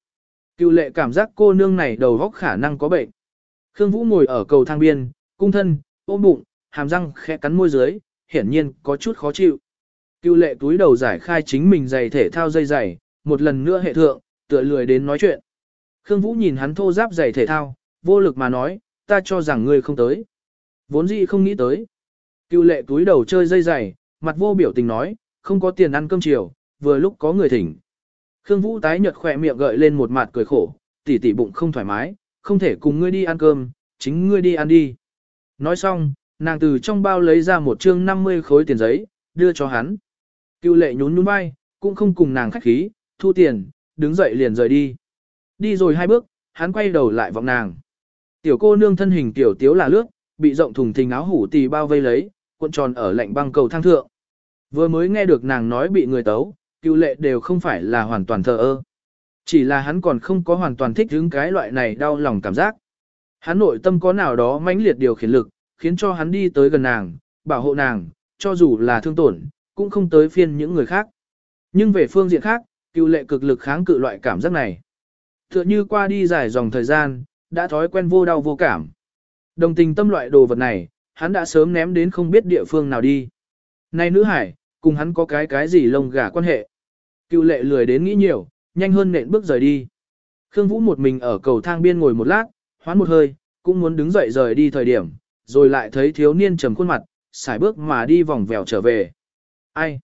Cựu lệ cảm giác cô nương này đầu góc khả năng có bệnh. Khương Vũ ngồi ở cầu thang biên, cung thân, ôm bụng, hàm răng khẽ cắn môi dưới, hiển nhiên có chút khó chịu. Cựu lệ túi đầu giải khai chính mình giày thể thao dây giày, một lần nữa hệ thượng, tựa lười đến nói chuyện. Khương Vũ nhìn hắn thô giáp giày thể thao, vô lực mà nói, ta cho rằng ngươi không tới. Vốn dĩ không nghĩ tới. Cựu lệ túi đầu chơi dây giày, mặt vô biểu tình nói, không có tiền ăn cơm chiều, vừa lúc có người thỉnh. Khương Vũ tái nhợt khỏe miệng gợi lên một mặt cười khổ, tỷ tỷ bụng không thoải mái, không thể cùng ngươi đi ăn cơm, chính ngươi đi ăn đi. Nói xong, nàng từ trong bao lấy ra một chương 50 khối tiền giấy, đưa cho hắn. Cựu lệ nhún nhún vai, cũng không cùng nàng khách khí, thu tiền, đứng dậy liền rời đi. Đi rồi hai bước, hắn quay đầu lại vọng nàng. Tiểu cô nương thân hình tiểu tiếu là lướt, bị rộng thùng thình áo hủ tì bao vây lấy, cuộn tròn ở lạnh băng cầu thang thượng. Vừa mới nghe được nàng nói bị người tấu, cựu lệ đều không phải là hoàn toàn thờ ơ. Chỉ là hắn còn không có hoàn toàn thích hứng cái loại này đau lòng cảm giác. Hắn nội tâm có nào đó mãnh liệt điều khiển lực, khiến cho hắn đi tới gần nàng, bảo hộ nàng, cho dù là thương tổn, cũng không tới phiên những người khác. Nhưng về phương diện khác, cựu lệ cực lực kháng cự loại cảm giác này. Tựa như qua đi dài dòng thời gian, đã thói quen vô đau vô cảm. Đồng tình tâm loại đồ vật này, hắn đã sớm ném đến không biết địa phương nào đi. Này nữ hải, cùng hắn có cái cái gì lông gà quan hệ. Cựu lệ lười đến nghĩ nhiều, nhanh hơn nện bước rời đi. Khương Vũ một mình ở cầu thang biên ngồi một lát, hoán một hơi, cũng muốn đứng dậy rời đi thời điểm, rồi lại thấy thiếu niên trầm khuôn mặt, xài bước mà đi vòng vèo trở về. Ai?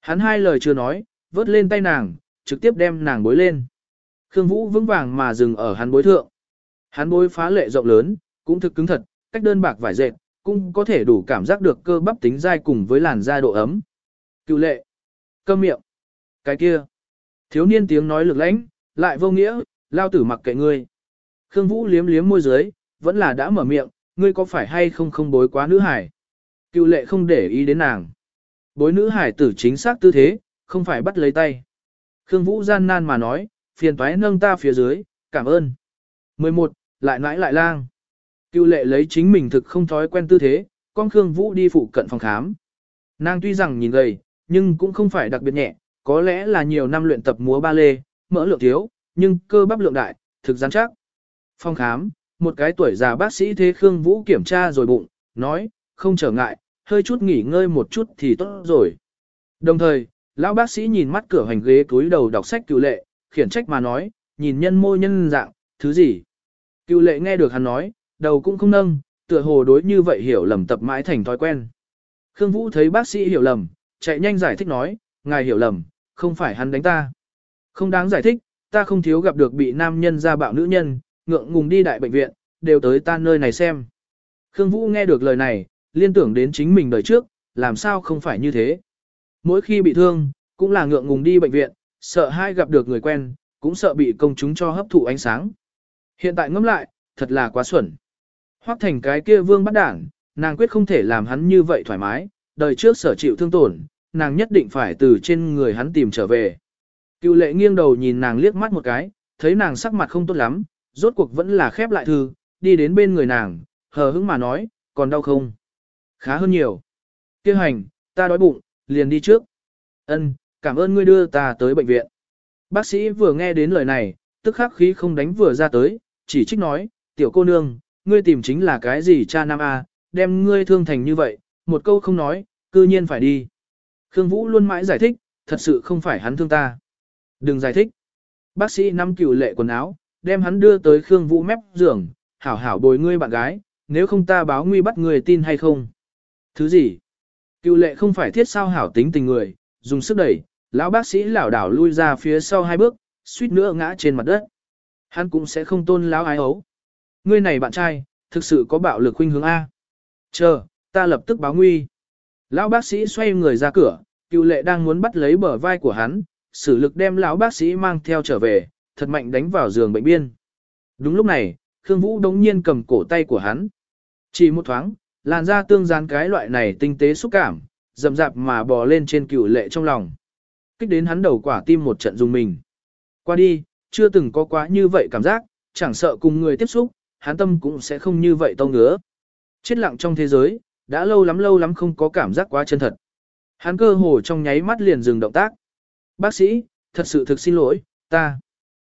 Hắn hai lời chưa nói, vớt lên tay nàng, trực tiếp đem nàng bối lên. Khương Vũ vững vàng mà dừng ở hắn bối thượng. Hắn bối phá lệ rộng lớn, cũng thực cứng thật, cách đơn bạc vải dệt, cũng có thể đủ cảm giác được cơ bắp tính dai cùng với làn da độ ấm. Cựu lệ. Câm miệng. Cái kia. Thiếu niên tiếng nói lực lãnh, lại vô nghĩa, lao tử mặc kệ ngươi. Khương Vũ liếm liếm môi dưới, vẫn là đã mở miệng, ngươi có phải hay không không bối quá nữ hải. Cựu lệ không để ý đến nàng. Bối nữ hải tử chính xác tư thế, không phải bắt lấy tay. Khương Vũ gian nan mà nói, phiền toái nâng ta phía dưới, cảm ơn. 11. Lại nãi lại lang. Cựu lệ lấy chính mình thực không thói quen tư thế, con Khương Vũ đi phụ cận phòng khám. Nàng tuy rằng nhìn gầy, nhưng cũng không phải đặc biệt nhẹ, có lẽ là nhiều năm luyện tập múa ba lê, mỡ lượng thiếu, nhưng cơ bắp lượng đại, thực rắn chắc. Phòng khám, một cái tuổi già bác sĩ thế Khương Vũ kiểm tra rồi bụng, nói, không trở ngại, hơi chút nghỉ ngơi một chút thì tốt rồi. Đồng thời, lão bác sĩ nhìn mắt cửa hành ghế túi đầu đọc sách cựu lệ, khiển trách mà nói, nhìn nhân môi nhân dạng, thứ gì. Cựu lệ nghe được hắn nói, đầu cũng không nâng, tựa hồ đối như vậy hiểu lầm tập mãi thành thói quen. Khương Vũ thấy bác sĩ hiểu lầm, chạy nhanh giải thích nói, ngài hiểu lầm, không phải hắn đánh ta. Không đáng giải thích, ta không thiếu gặp được bị nam nhân ra bạo nữ nhân, ngượng ngùng đi đại bệnh viện, đều tới ta nơi này xem. Khương Vũ nghe được lời này, liên tưởng đến chính mình đời trước, làm sao không phải như thế. Mỗi khi bị thương, cũng là ngượng ngùng đi bệnh viện, sợ hai gặp được người quen, cũng sợ bị công chúng cho hấp thụ ánh sáng. Hiện tại ngẫm lại, thật là quá xuẩn. Hoắc thành cái kia vương bắt đảng, nàng quyết không thể làm hắn như vậy thoải mái, đời trước sở chịu thương tổn, nàng nhất định phải từ trên người hắn tìm trở về. Cựu lệ nghiêng đầu nhìn nàng liếc mắt một cái, thấy nàng sắc mặt không tốt lắm, rốt cuộc vẫn là khép lại thư, đi đến bên người nàng, hờ hững mà nói, còn đau không? Khá hơn nhiều. Kêu hành, ta đói bụng, liền đi trước. Ân, cảm ơn ngươi đưa ta tới bệnh viện. Bác sĩ vừa nghe đến lời này, tức khắc khí không đánh vừa ra tới, chỉ trích nói, tiểu cô nương, ngươi tìm chính là cái gì cha nam a, đem ngươi thương thành như vậy, một câu không nói, cư nhiên phải đi. Khương Vũ luôn mãi giải thích, thật sự không phải hắn thương ta. Đừng giải thích. Bác sĩ năm cửu lệ quần áo, đem hắn đưa tới Khương Vũ mép giường, hảo hảo bồi ngươi bạn gái, nếu không ta báo nguy bắt người tin hay không. Thứ gì? Cựu lệ không phải thiết sao hảo tính tình người, dùng sức đẩy, lão bác sĩ lảo đảo lui ra phía sau hai bước, suýt nữa ngã trên mặt đất. Hắn cũng sẽ không tôn lão ái ấu. Ngươi này bạn trai, thực sự có bạo lực khuynh hướng A. Chờ, ta lập tức báo nguy. Lão bác sĩ xoay người ra cửa, cựu lệ đang muốn bắt lấy bờ vai của hắn, sử lực đem lão bác sĩ mang theo trở về, thật mạnh đánh vào giường bệnh biên. Đúng lúc này, Khương Vũ đống nhiên cầm cổ tay của hắn. Chỉ một thoáng, làn da tương gián cái loại này tinh tế xúc cảm, dầm dạp mà bò lên trên cựu lệ trong lòng. Kích đến hắn đầu quả tim một trận dùng mình. Qua đi, chưa từng có quá như vậy cảm giác, chẳng sợ cùng người tiếp xúc, hắn tâm cũng sẽ không như vậy tông ngứa. Chết lặng trong thế giới, đã lâu lắm lâu lắm không có cảm giác quá chân thật. Hắn cơ hồ trong nháy mắt liền dừng động tác. Bác sĩ, thật sự thực xin lỗi, ta.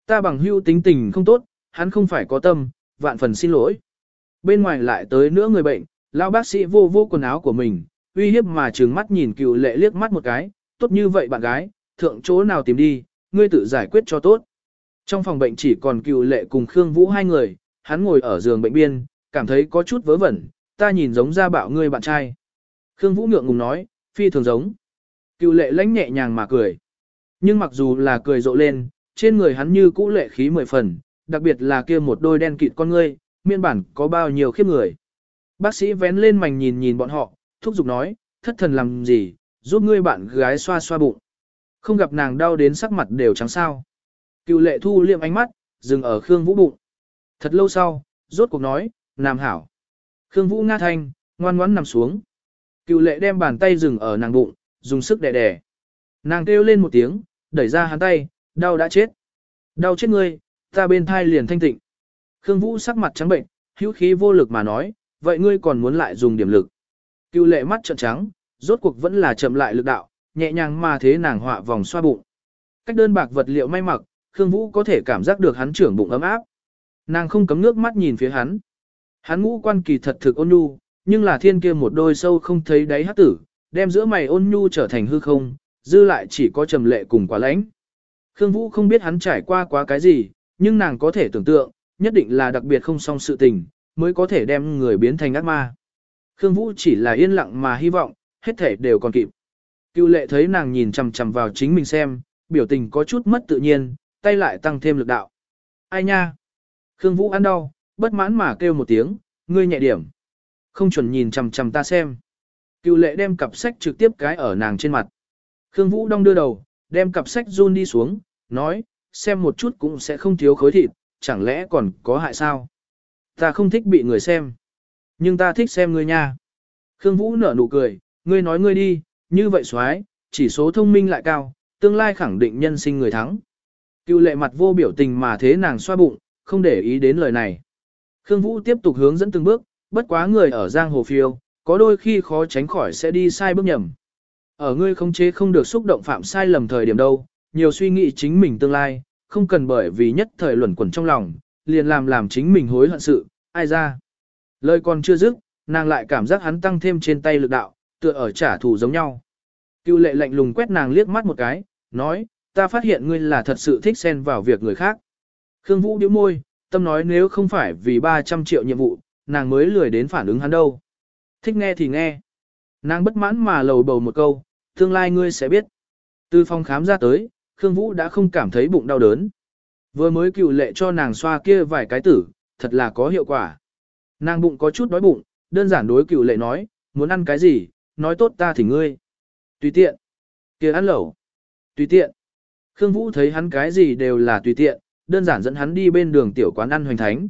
Ta bằng hưu tính tình không tốt, hắn không phải có tâm, vạn phần xin lỗi. Bên ngoài lại tới nữa người bệnh, lão bác sĩ vô vô quần áo của mình, uy hiếp mà trừng mắt nhìn cựu lệ liếc mắt một cái, tốt như vậy bạn gái, thượng chỗ nào tìm đi, ngươi tự giải quyết cho tốt. Trong phòng bệnh chỉ còn cựu lệ cùng Khương Vũ hai người, hắn ngồi ở giường bệnh biên, cảm thấy có chút vớ vẩn, ta nhìn giống ra bạo ngươi bạn trai. Khương Vũ ngượng ngùng nói, phi thường giống. Cựu lệ lãnh nhẹ nhàng mà cười. Nhưng mặc dù là cười rộ lên, trên người hắn như cũ lệ khí mười phần, đặc biệt là kia một đôi đen kịt con ngươi, miên bản có bao nhiêu khiếp người. Bác sĩ vén lên mảnh nhìn nhìn bọn họ, thúc giục nói, thất thần làm gì, giúp ngươi bạn gái xoa xoa bụng. Không gặp nàng đau đến sắc mặt đều trắng sao. Cựu lệ thu liệm ánh mắt, dừng ở Khương Vũ bụng. Thật lâu sau, rốt cuộc nói, nam hảo. Khương Vũ nga thanh, ngoan ngoãn nằm xuống. Cựu lệ đem bàn tay dừng ở nàng bụng, dùng sức đè đè. Nàng kêu lên một tiếng, đẩy ra hắn tay, đau đã chết. Đau chết ngươi, ta bên thai liền thanh tịnh. Khương Vũ sắc mặt trắng bệnh, hữu khí vô lực mà nói, vậy ngươi còn muốn lại dùng điểm lực. Cựu lệ mắt trợn trắng, rốt cuộc vẫn là chậm lại lực đạo, nhẹ nhàng mà thế nàng họa vòng xoa bụng. Cách đơn bạc vật liệu may mặc, Khương Vũ có thể cảm giác được hắn trưởng bụng ấm áp. Nàng không cấm nước mắt nhìn phía hắn. Hắn ngũ quan kỳ thật thực ôn nhu, nhưng là thiên kia một đôi sâu không thấy đáy hắc tử, đem giữa mày ôn nhu trở thành hư không, dư lại chỉ có trầm lệ cùng quả lãnh. Khương Vũ không biết hắn trải qua quá cái gì, nhưng nàng có thể tưởng tượng, nhất định là đặc biệt không song sự tình, mới có thể đem người biến thành ác ma. Khương Vũ chỉ là yên lặng mà hy vọng, hết thể đều còn kịp. Cựu lệ thấy nàng nhìn chằm chằm vào chính mình xem, biểu tình có chút mất tự nhiên, tay lại tăng thêm lực đạo. Ai nha? Khương Vũ ăn đau, bất mãn mà kêu một tiếng, ngươi nhẹ điểm. Không chuẩn nhìn chằm chằm ta xem. Cựu lệ đem cặp sách trực tiếp cái ở nàng trên mặt. Khương Vũ đong đưa đầu, đem cặp sách run đi xuống, nói, xem một chút cũng sẽ không thiếu khối thịt, chẳng lẽ còn có hại sao? Ta không thích bị người xem. Nhưng ta thích xem ngươi nha. Khương Vũ nở nụ cười, ngươi nói ngươi đi, Như vậy xoái, chỉ số thông minh lại cao, tương lai khẳng định nhân sinh người thắng. Cựu lệ mặt vô biểu tình mà thế nàng xoa bụng, không để ý đến lời này. Khương Vũ tiếp tục hướng dẫn từng bước, bất quá người ở giang hồ phiêu, có đôi khi khó tránh khỏi sẽ đi sai bước nhầm. Ở ngươi không chế không được xúc động phạm sai lầm thời điểm đâu, nhiều suy nghĩ chính mình tương lai, không cần bởi vì nhất thời luẩn quẩn trong lòng, liền làm làm chính mình hối hận sự, ai ra. Lời còn chưa dứt, nàng lại cảm giác hắn tăng thêm trên tay lực đạo, tựa ở trả thù giống nhau. Cựu lệ lạnh lùng quét nàng liếc mắt một cái, nói, ta phát hiện ngươi là thật sự thích xen vào việc người khác. Khương Vũ điếu môi, tâm nói nếu không phải vì 300 triệu nhiệm vụ, nàng mới lười đến phản ứng hắn đâu. Thích nghe thì nghe. Nàng bất mãn mà lầu bầu một câu, tương lai ngươi sẽ biết. Từ phòng khám ra tới, Khương Vũ đã không cảm thấy bụng đau đớn. Vừa mới cựu lệ cho nàng xoa kia vài cái tử, thật là có hiệu quả. Nàng bụng có chút đói bụng, đơn giản đối cựu lệ nói, muốn ăn cái gì, nói tốt ta thì ngươi. Tùy tiện. kia ăn lẩu. Tùy tiện. Khương Vũ thấy hắn cái gì đều là tùy tiện, đơn giản dẫn hắn đi bên đường tiểu quán ăn hoành thánh.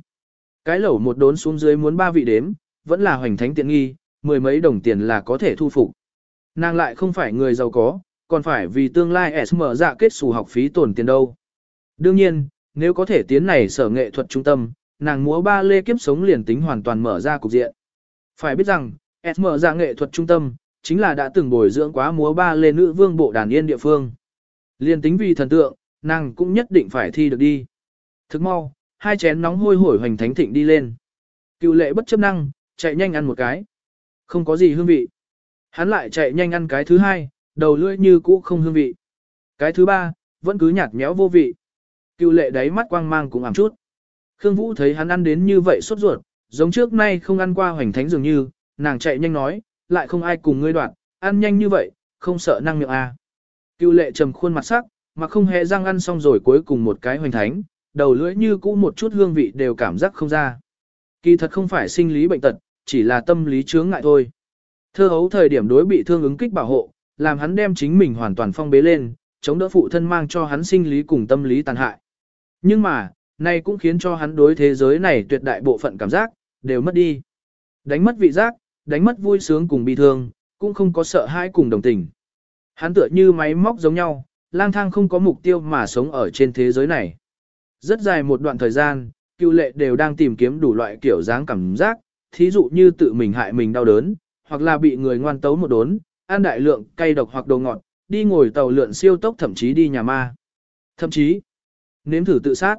Cái lẩu một đốn xuống dưới muốn ba vị đếm, vẫn là hoành thánh tiện nghi, mười mấy đồng tiền là có thể thu phục. Nàng lại không phải người giàu có, còn phải vì tương lai SM dạ kết xù học phí tổn tiền đâu. Đương nhiên, nếu có thể tiến này sở nghệ thuật trung tâm, nàng múa ba lê kiếp sống liền tính hoàn toàn mở ra cục diện. Phải biết rằng, SM dạ nghệ thuật trung tâm, chính là đã từng bồi dưỡng quá múa ba lê nữ vương bộ đàn yên địa phương. Liên tính vì thần tượng, nàng cũng nhất định phải thi được đi. Thức mau, hai chén nóng hôi hổi hoành thánh thịnh đi lên. Cựu lệ bất chấp năng, chạy nhanh ăn một cái. Không có gì hương vị. Hắn lại chạy nhanh ăn cái thứ hai, đầu lưỡi như cũ không hương vị. Cái thứ ba, vẫn cứ nhạt nhẽo vô vị. Cựu lệ đáy mắt quang mang cũng ảm chút. Khương Vũ thấy hắn ăn đến như vậy sốt ruột, giống trước nay không ăn qua hoành thánh dường như, nàng chạy nhanh nói, lại không ai cùng ngươi đoạn, ăn nhanh như vậy, không sợ năng miệng à cưu lệ trầm khuôn mặt sắc, mà không hề răng ăn xong rồi cuối cùng một cái hoành thánh, đầu lưỡi như cũ một chút hương vị đều cảm giác không ra. Kỳ thật không phải sinh lý bệnh tật, chỉ là tâm lý chướng ngại thôi. Thơ hấu thời điểm đối bị thương ứng kích bảo hộ, làm hắn đem chính mình hoàn toàn phong bế lên, chống đỡ phụ thân mang cho hắn sinh lý cùng tâm lý tàn hại. Nhưng mà, này cũng khiến cho hắn đối thế giới này tuyệt đại bộ phận cảm giác, đều mất đi. Đánh mất vị giác, đánh mất vui sướng cùng bi thương, cũng không có sợ hãi cùng đồng tình. Hắn tựa như máy móc giống nhau, lang thang không có mục tiêu mà sống ở trên thế giới này. Rất dài một đoạn thời gian, cựu lệ đều đang tìm kiếm đủ loại kiểu dáng cảm giác, thí dụ như tự mình hại mình đau đớn, hoặc là bị người ngoan tấu một đốn, ăn đại lượng cay độc hoặc đồ ngọt, đi ngồi tàu lượn siêu tốc thậm chí đi nhà ma. Thậm chí, nếm thử tự sát.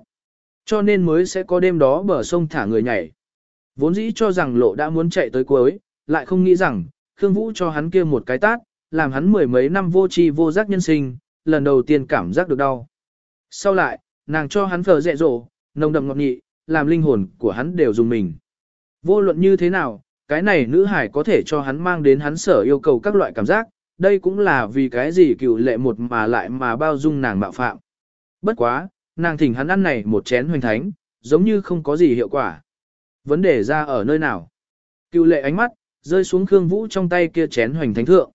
Cho nên mới sẽ có đêm đó bờ sông thả người nhảy. Vốn dĩ cho rằng lộ đã muốn chạy tới cuối, lại không nghĩ rằng, Khương Vũ cho hắn kia một cái tát, làm hắn mười mấy năm vô tri vô giác nhân sinh, lần đầu tiên cảm giác được đau. Sau lại, nàng cho hắn phở dẹ dỗ, nồng đậm ngọt nhị, làm linh hồn của hắn đều dùng mình. Vô luận như thế nào, cái này nữ hải có thể cho hắn mang đến hắn sở yêu cầu các loại cảm giác, đây cũng là vì cái gì cựu lệ một mà lại mà bao dung nàng mạo phạm. Bất quá, nàng thỉnh hắn ăn này một chén hoành thánh, giống như không có gì hiệu quả. Vấn đề ra ở nơi nào? Cựu lệ ánh mắt, rơi xuống Khương Vũ trong tay kia chén hoành thánh thượng.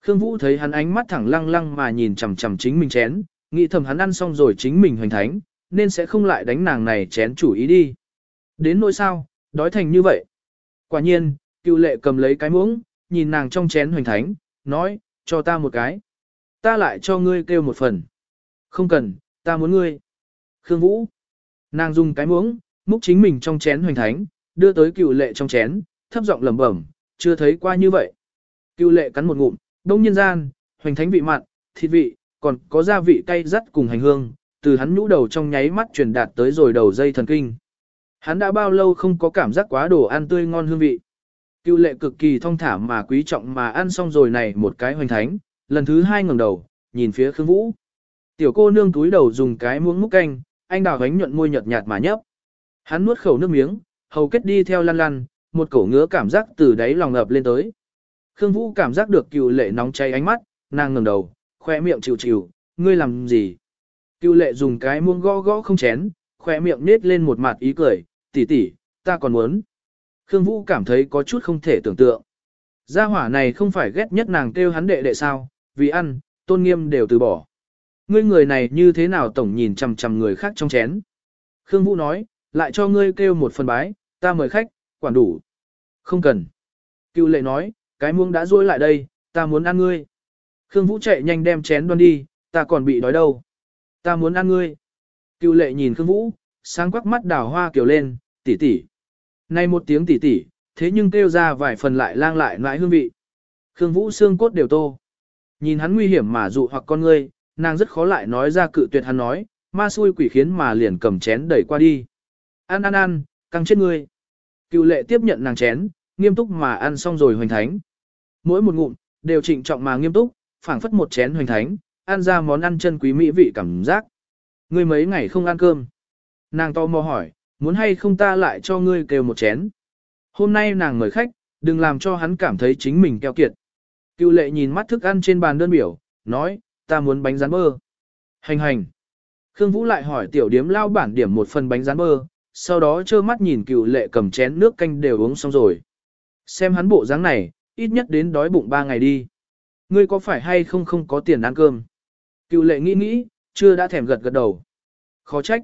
Khương Vũ thấy hắn ánh mắt thẳng lăng lăng mà nhìn chằm chằm chính mình chén, nghĩ thầm hắn ăn xong rồi chính mình hoành thánh, nên sẽ không lại đánh nàng này chén chủ ý đi. Đến nỗi sao, đói thành như vậy. Quả nhiên, cựu lệ cầm lấy cái muỗng, nhìn nàng trong chén hoành thánh, nói, cho ta một cái. Ta lại cho ngươi kêu một phần. Không cần, ta muốn ngươi. Khương Vũ. Nàng dùng cái muỗng, múc chính mình trong chén hoành thánh, đưa tới cựu lệ trong chén, thấp giọng lẩm bẩm, chưa thấy qua như vậy. Cựu lệ cắn một ngụm, đông nhân gian, hoành thánh vị mặn, thịt vị, còn có gia vị cay rắt cùng hành hương, từ hắn nhũ đầu trong nháy mắt truyền đạt tới rồi đầu dây thần kinh. Hắn đã bao lâu không có cảm giác quá đồ ăn tươi ngon hương vị. Cựu lệ cực kỳ thong thả mà quý trọng mà ăn xong rồi này một cái hoành thánh, lần thứ hai ngẩng đầu, nhìn phía Khương Vũ. Tiểu cô nương túi đầu dùng cái muỗng múc canh, anh đào gánh nhuận môi nhợt nhạt mà nhấp. Hắn nuốt khẩu nước miếng, hầu kết đi theo lăn lăn, một cổ ngứa cảm giác từ đáy lòng ập lên tới. Khương Vũ cảm giác được cựu lệ nóng cháy ánh mắt, nàng ngẩng đầu, khoe miệng chịu chịu, ngươi làm gì? Cựu lệ dùng cái muông gõ gõ không chén, khoe miệng nết lên một mặt ý cười, tỷ tỷ, ta còn muốn. Khương Vũ cảm thấy có chút không thể tưởng tượng. Gia hỏa này không phải ghét nhất nàng kêu hắn đệ đệ sao, vì ăn, tôn nghiêm đều từ bỏ. Ngươi người này như thế nào tổng nhìn chằm chằm người khác trong chén. Khương Vũ nói, lại cho ngươi kêu một phần bái, ta mời khách, quản đủ. Không cần. Cựu lệ nói, cái muông đã rôi lại đây, ta muốn ăn ngươi. Khương Vũ chạy nhanh đem chén đoan đi, ta còn bị đói đâu. Ta muốn ăn ngươi. Cựu lệ nhìn Khương Vũ, sáng quắc mắt đào hoa kiểu lên, tỷ tỷ. Nay một tiếng tỷ tỷ, thế nhưng kêu ra vài phần lại lang lại nãi hương vị. Khương Vũ xương cốt đều tô. Nhìn hắn nguy hiểm mà dụ hoặc con ngươi, nàng rất khó lại nói ra cự tuyệt hắn nói, ma xui quỷ khiến mà liền cầm chén đẩy qua đi. Ăn ăn ăn, căng chết ngươi. Cựu lệ tiếp nhận nàng chén, nghiêm túc mà ăn xong rồi hoành thánh. Mỗi một ngụm, đều trịnh trọng mà nghiêm túc, phảng phất một chén hoành thánh, ăn ra món ăn chân quý mỹ vị cảm giác. Ngươi mấy ngày không ăn cơm. Nàng to mò hỏi, muốn hay không ta lại cho ngươi kêu một chén. Hôm nay nàng mời khách, đừng làm cho hắn cảm thấy chính mình keo kiệt. Cựu lệ nhìn mắt thức ăn trên bàn đơn biểu, nói, ta muốn bánh rán bơ. Hành hành. Khương Vũ lại hỏi tiểu điếm lao bản điểm một phần bánh rán bơ, sau đó trơ mắt nhìn cựu lệ cầm chén nước canh đều uống xong rồi. Xem hắn bộ dáng này, ít nhất đến đói bụng ba ngày đi. Ngươi có phải hay không không có tiền ăn cơm? Cựu lệ nghĩ nghĩ, chưa đã thèm gật gật đầu. Khó trách.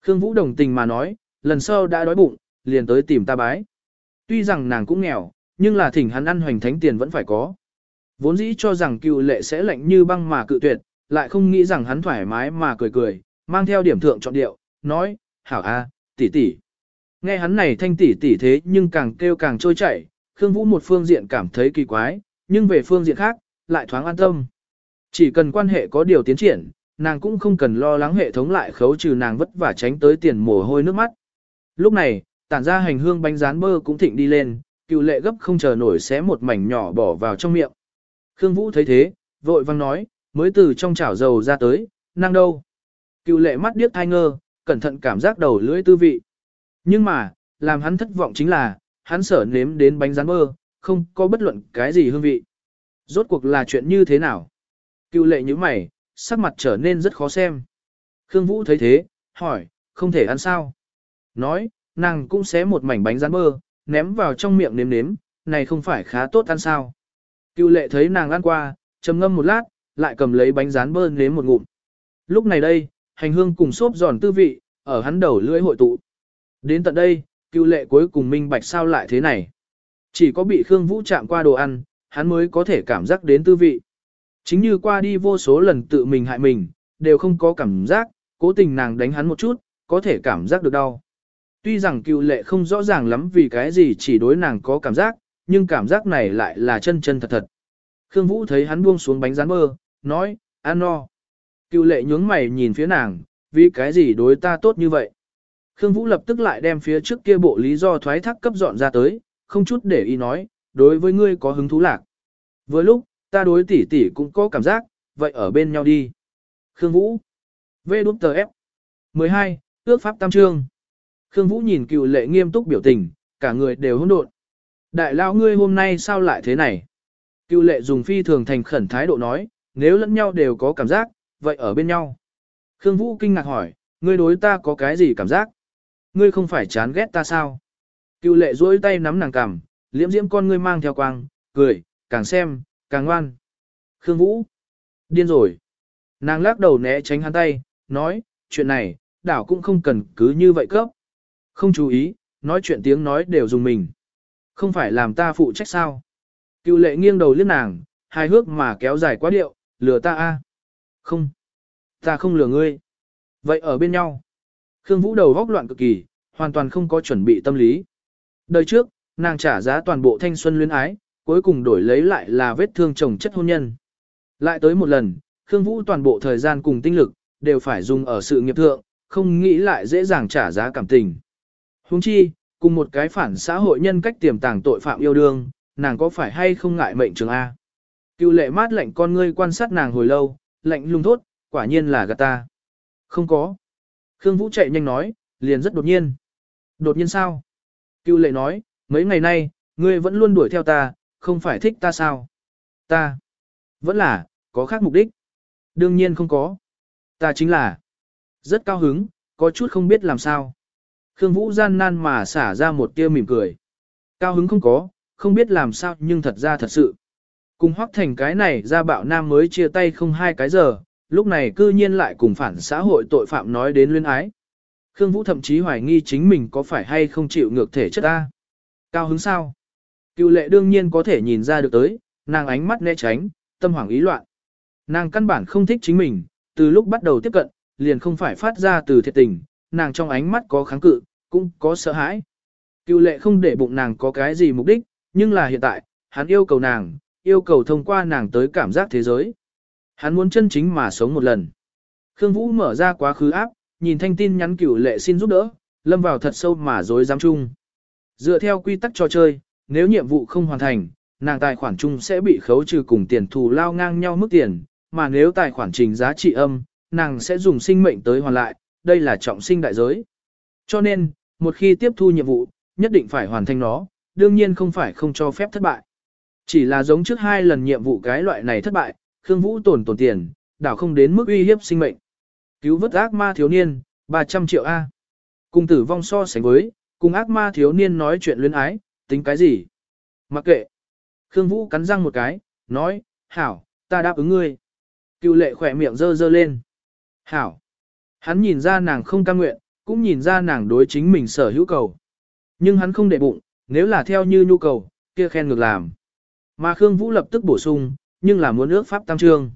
Khương Vũ đồng tình mà nói, lần sau đã đói bụng, liền tới tìm ta bái. Tuy rằng nàng cũng nghèo, nhưng là thỉnh hắn ăn hoành thánh tiền vẫn phải có. Vốn dĩ cho rằng cựu lệ sẽ lạnh như băng mà cự tuyệt, lại không nghĩ rằng hắn thoải mái mà cười cười, mang theo điểm thượng chọn điệu, nói, hảo a, tỷ tỷ. Nghe hắn này thanh tỷ tỷ thế nhưng càng kêu càng trôi chảy, Khương Vũ một phương diện cảm thấy kỳ quái, nhưng về phương diện khác, lại thoáng an tâm. Chỉ cần quan hệ có điều tiến triển, nàng cũng không cần lo lắng hệ thống lại khấu trừ nàng vất vả tránh tới tiền mồ hôi nước mắt. Lúc này, tản ra hành hương bánh rán bơ cũng thịnh đi lên, cựu lệ gấp không chờ nổi xé một mảnh nhỏ bỏ vào trong miệng. Khương Vũ thấy thế, vội vang nói, mới từ trong chảo dầu ra tới, năng đâu. Cựu lệ mắt điếc thai ngơ, cẩn thận cảm giác đầu lưỡi tư vị. Nhưng mà, làm hắn thất vọng chính là, hắn sở nếm đến bánh rán bơ, không có bất luận cái gì hương vị. Rốt cuộc là chuyện như thế nào? Cựu lệ như mày, sắc mặt trở nên rất khó xem. Khương Vũ thấy thế, hỏi, không thể ăn sao? Nói, nàng cũng xé một mảnh bánh rán bơ, ném vào trong miệng nếm nếm, này không phải khá tốt ăn sao? Cựu lệ thấy nàng ăn qua, trầm ngâm một lát, lại cầm lấy bánh rán bơ nếm một ngụm. Lúc này đây, hành hương cùng xốp giòn tư vị, ở hắn đầu lưỡi hội tụ. Đến tận đây, cựu lệ cuối cùng minh bạch sao lại thế này. Chỉ có bị Khương Vũ chạm qua đồ ăn, hắn mới có thể cảm giác đến tư vị. Chính như qua đi vô số lần tự mình hại mình, đều không có cảm giác, cố tình nàng đánh hắn một chút, có thể cảm giác được đau. Tuy rằng cựu lệ không rõ ràng lắm vì cái gì chỉ đối nàng có cảm giác, nhưng cảm giác này lại là chân chân thật thật. Khương Vũ thấy hắn buông xuống bánh rán bơ, nói, ăn no. Cựu lệ nhướng mày nhìn phía nàng, vì cái gì đối ta tốt như vậy. Khương Vũ lập tức lại đem phía trước kia bộ lý do thoái thác cấp dọn ra tới, không chút để ý nói, đối với ngươi có hứng thú lạc. Vừa lúc, ta đối tỷ tỷ cũng có cảm giác, vậy ở bên nhau đi. Khương Vũ. V đút tờ F. 12. Ước pháp tam trương. Khương Vũ nhìn cựu lệ nghiêm túc biểu tình, cả người đều hỗn độn. Đại lão ngươi hôm nay sao lại thế này? Cựu lệ dùng phi thường thành khẩn thái độ nói, nếu lẫn nhau đều có cảm giác, vậy ở bên nhau. Khương Vũ kinh ngạc hỏi, ngươi đối ta có cái gì cảm giác? Ngươi không phải chán ghét ta sao? Cựu lệ duỗi tay nắm nàng cằm, liễm diễm con ngươi mang theo quang, cười, càng xem, càng ngoan. Khương Vũ. Điên rồi. Nàng lắc đầu né tránh hắn tay, nói, chuyện này, đảo cũng không cần cứ như vậy cấp. Không chú ý, nói chuyện tiếng nói đều dùng mình. Không phải làm ta phụ trách sao. Cựu lệ nghiêng đầu liếc nàng, hài hước mà kéo dài quá điệu, lừa ta a Không. Ta không lừa ngươi. Vậy ở bên nhau. Khương Vũ đầu góc loạn cực kỳ, hoàn toàn không có chuẩn bị tâm lý. Đời trước, nàng trả giá toàn bộ thanh xuân luyến ái, cuối cùng đổi lấy lại là vết thương chồng chất hôn nhân. Lại tới một lần, Khương Vũ toàn bộ thời gian cùng tinh lực, đều phải dùng ở sự nghiệp thượng, không nghĩ lại dễ dàng trả giá cảm tình. Huống chi, cùng một cái phản xã hội nhân cách tiềm tàng tội phạm yêu đương, nàng có phải hay không ngại mệnh trường A. Cựu lệ mát lạnh con ngươi quan sát nàng hồi lâu, lạnh lùng thốt, quả nhiên là gạt ta. Không có. Khương Vũ chạy nhanh nói, liền rất đột nhiên. Đột nhiên sao? Cưu lệ nói, mấy ngày nay, ngươi vẫn luôn đuổi theo ta, không phải thích ta sao? Ta. Vẫn là, có khác mục đích. Đương nhiên không có. Ta chính là. Rất cao hứng, có chút không biết làm sao. Khương Vũ gian nan mà xả ra một tia mỉm cười. Cao hứng không có, không biết làm sao nhưng thật ra thật sự. Cùng hoắc thành cái này ra bạo nam mới chia tay không hai cái giờ, lúc này cư nhiên lại cùng phản xã hội tội phạm nói đến luyến ái. Khương Vũ thậm chí hoài nghi chính mình có phải hay không chịu ngược thể chất ta. Cao hứng sao? Cựu lệ đương nhiên có thể nhìn ra được tới, nàng ánh mắt né tránh, tâm hoảng ý loạn. Nàng căn bản không thích chính mình, từ lúc bắt đầu tiếp cận, liền không phải phát ra từ thiệt tình, nàng trong ánh mắt có kháng cự, cũng có sợ hãi. Cựu lệ không để bụng nàng có cái gì mục đích, nhưng là hiện tại, hắn yêu cầu nàng, yêu cầu thông qua nàng tới cảm giác thế giới. Hắn muốn chân chính mà sống một lần. Khương Vũ mở ra quá khứ áp, nhìn thanh tin nhắn cựu lệ xin giúp đỡ, lâm vào thật sâu mà dối dám chung. Dựa theo quy tắc trò chơi, nếu nhiệm vụ không hoàn thành, nàng tài khoản chung sẽ bị khấu trừ cùng tiền thù lao ngang nhau mức tiền, mà nếu tài khoản trình giá trị âm, nàng sẽ dùng sinh mệnh tới hoàn lại, đây là trọng sinh đại giới. Cho nên, một khi tiếp thu nhiệm vụ, nhất định phải hoàn thành nó, đương nhiên không phải không cho phép thất bại. Chỉ là giống trước hai lần nhiệm vụ cái loại này thất bại, Khương Vũ tổn tổn tiền, đảo không đến mức uy hiếp sinh mệnh. Cứu vớt ác ma thiếu niên, 300 triệu A. Cùng tử vong so sánh với, cùng ác ma thiếu niên nói chuyện luyến ái, tính cái gì? Mặc kệ. Khương Vũ cắn răng một cái, nói, hảo, ta đáp ứng ngươi. Cựu lệ khỏe miệng dơ dơ lên. Hảo. Hắn nhìn ra nàng không cam nguyện, cũng nhìn ra nàng đối chính mình sở hữu cầu. Nhưng hắn không để bụng, nếu là theo như nhu cầu, kia khen ngược làm. Mà Khương Vũ lập tức bổ sung, nhưng là muốn ước pháp tam trương.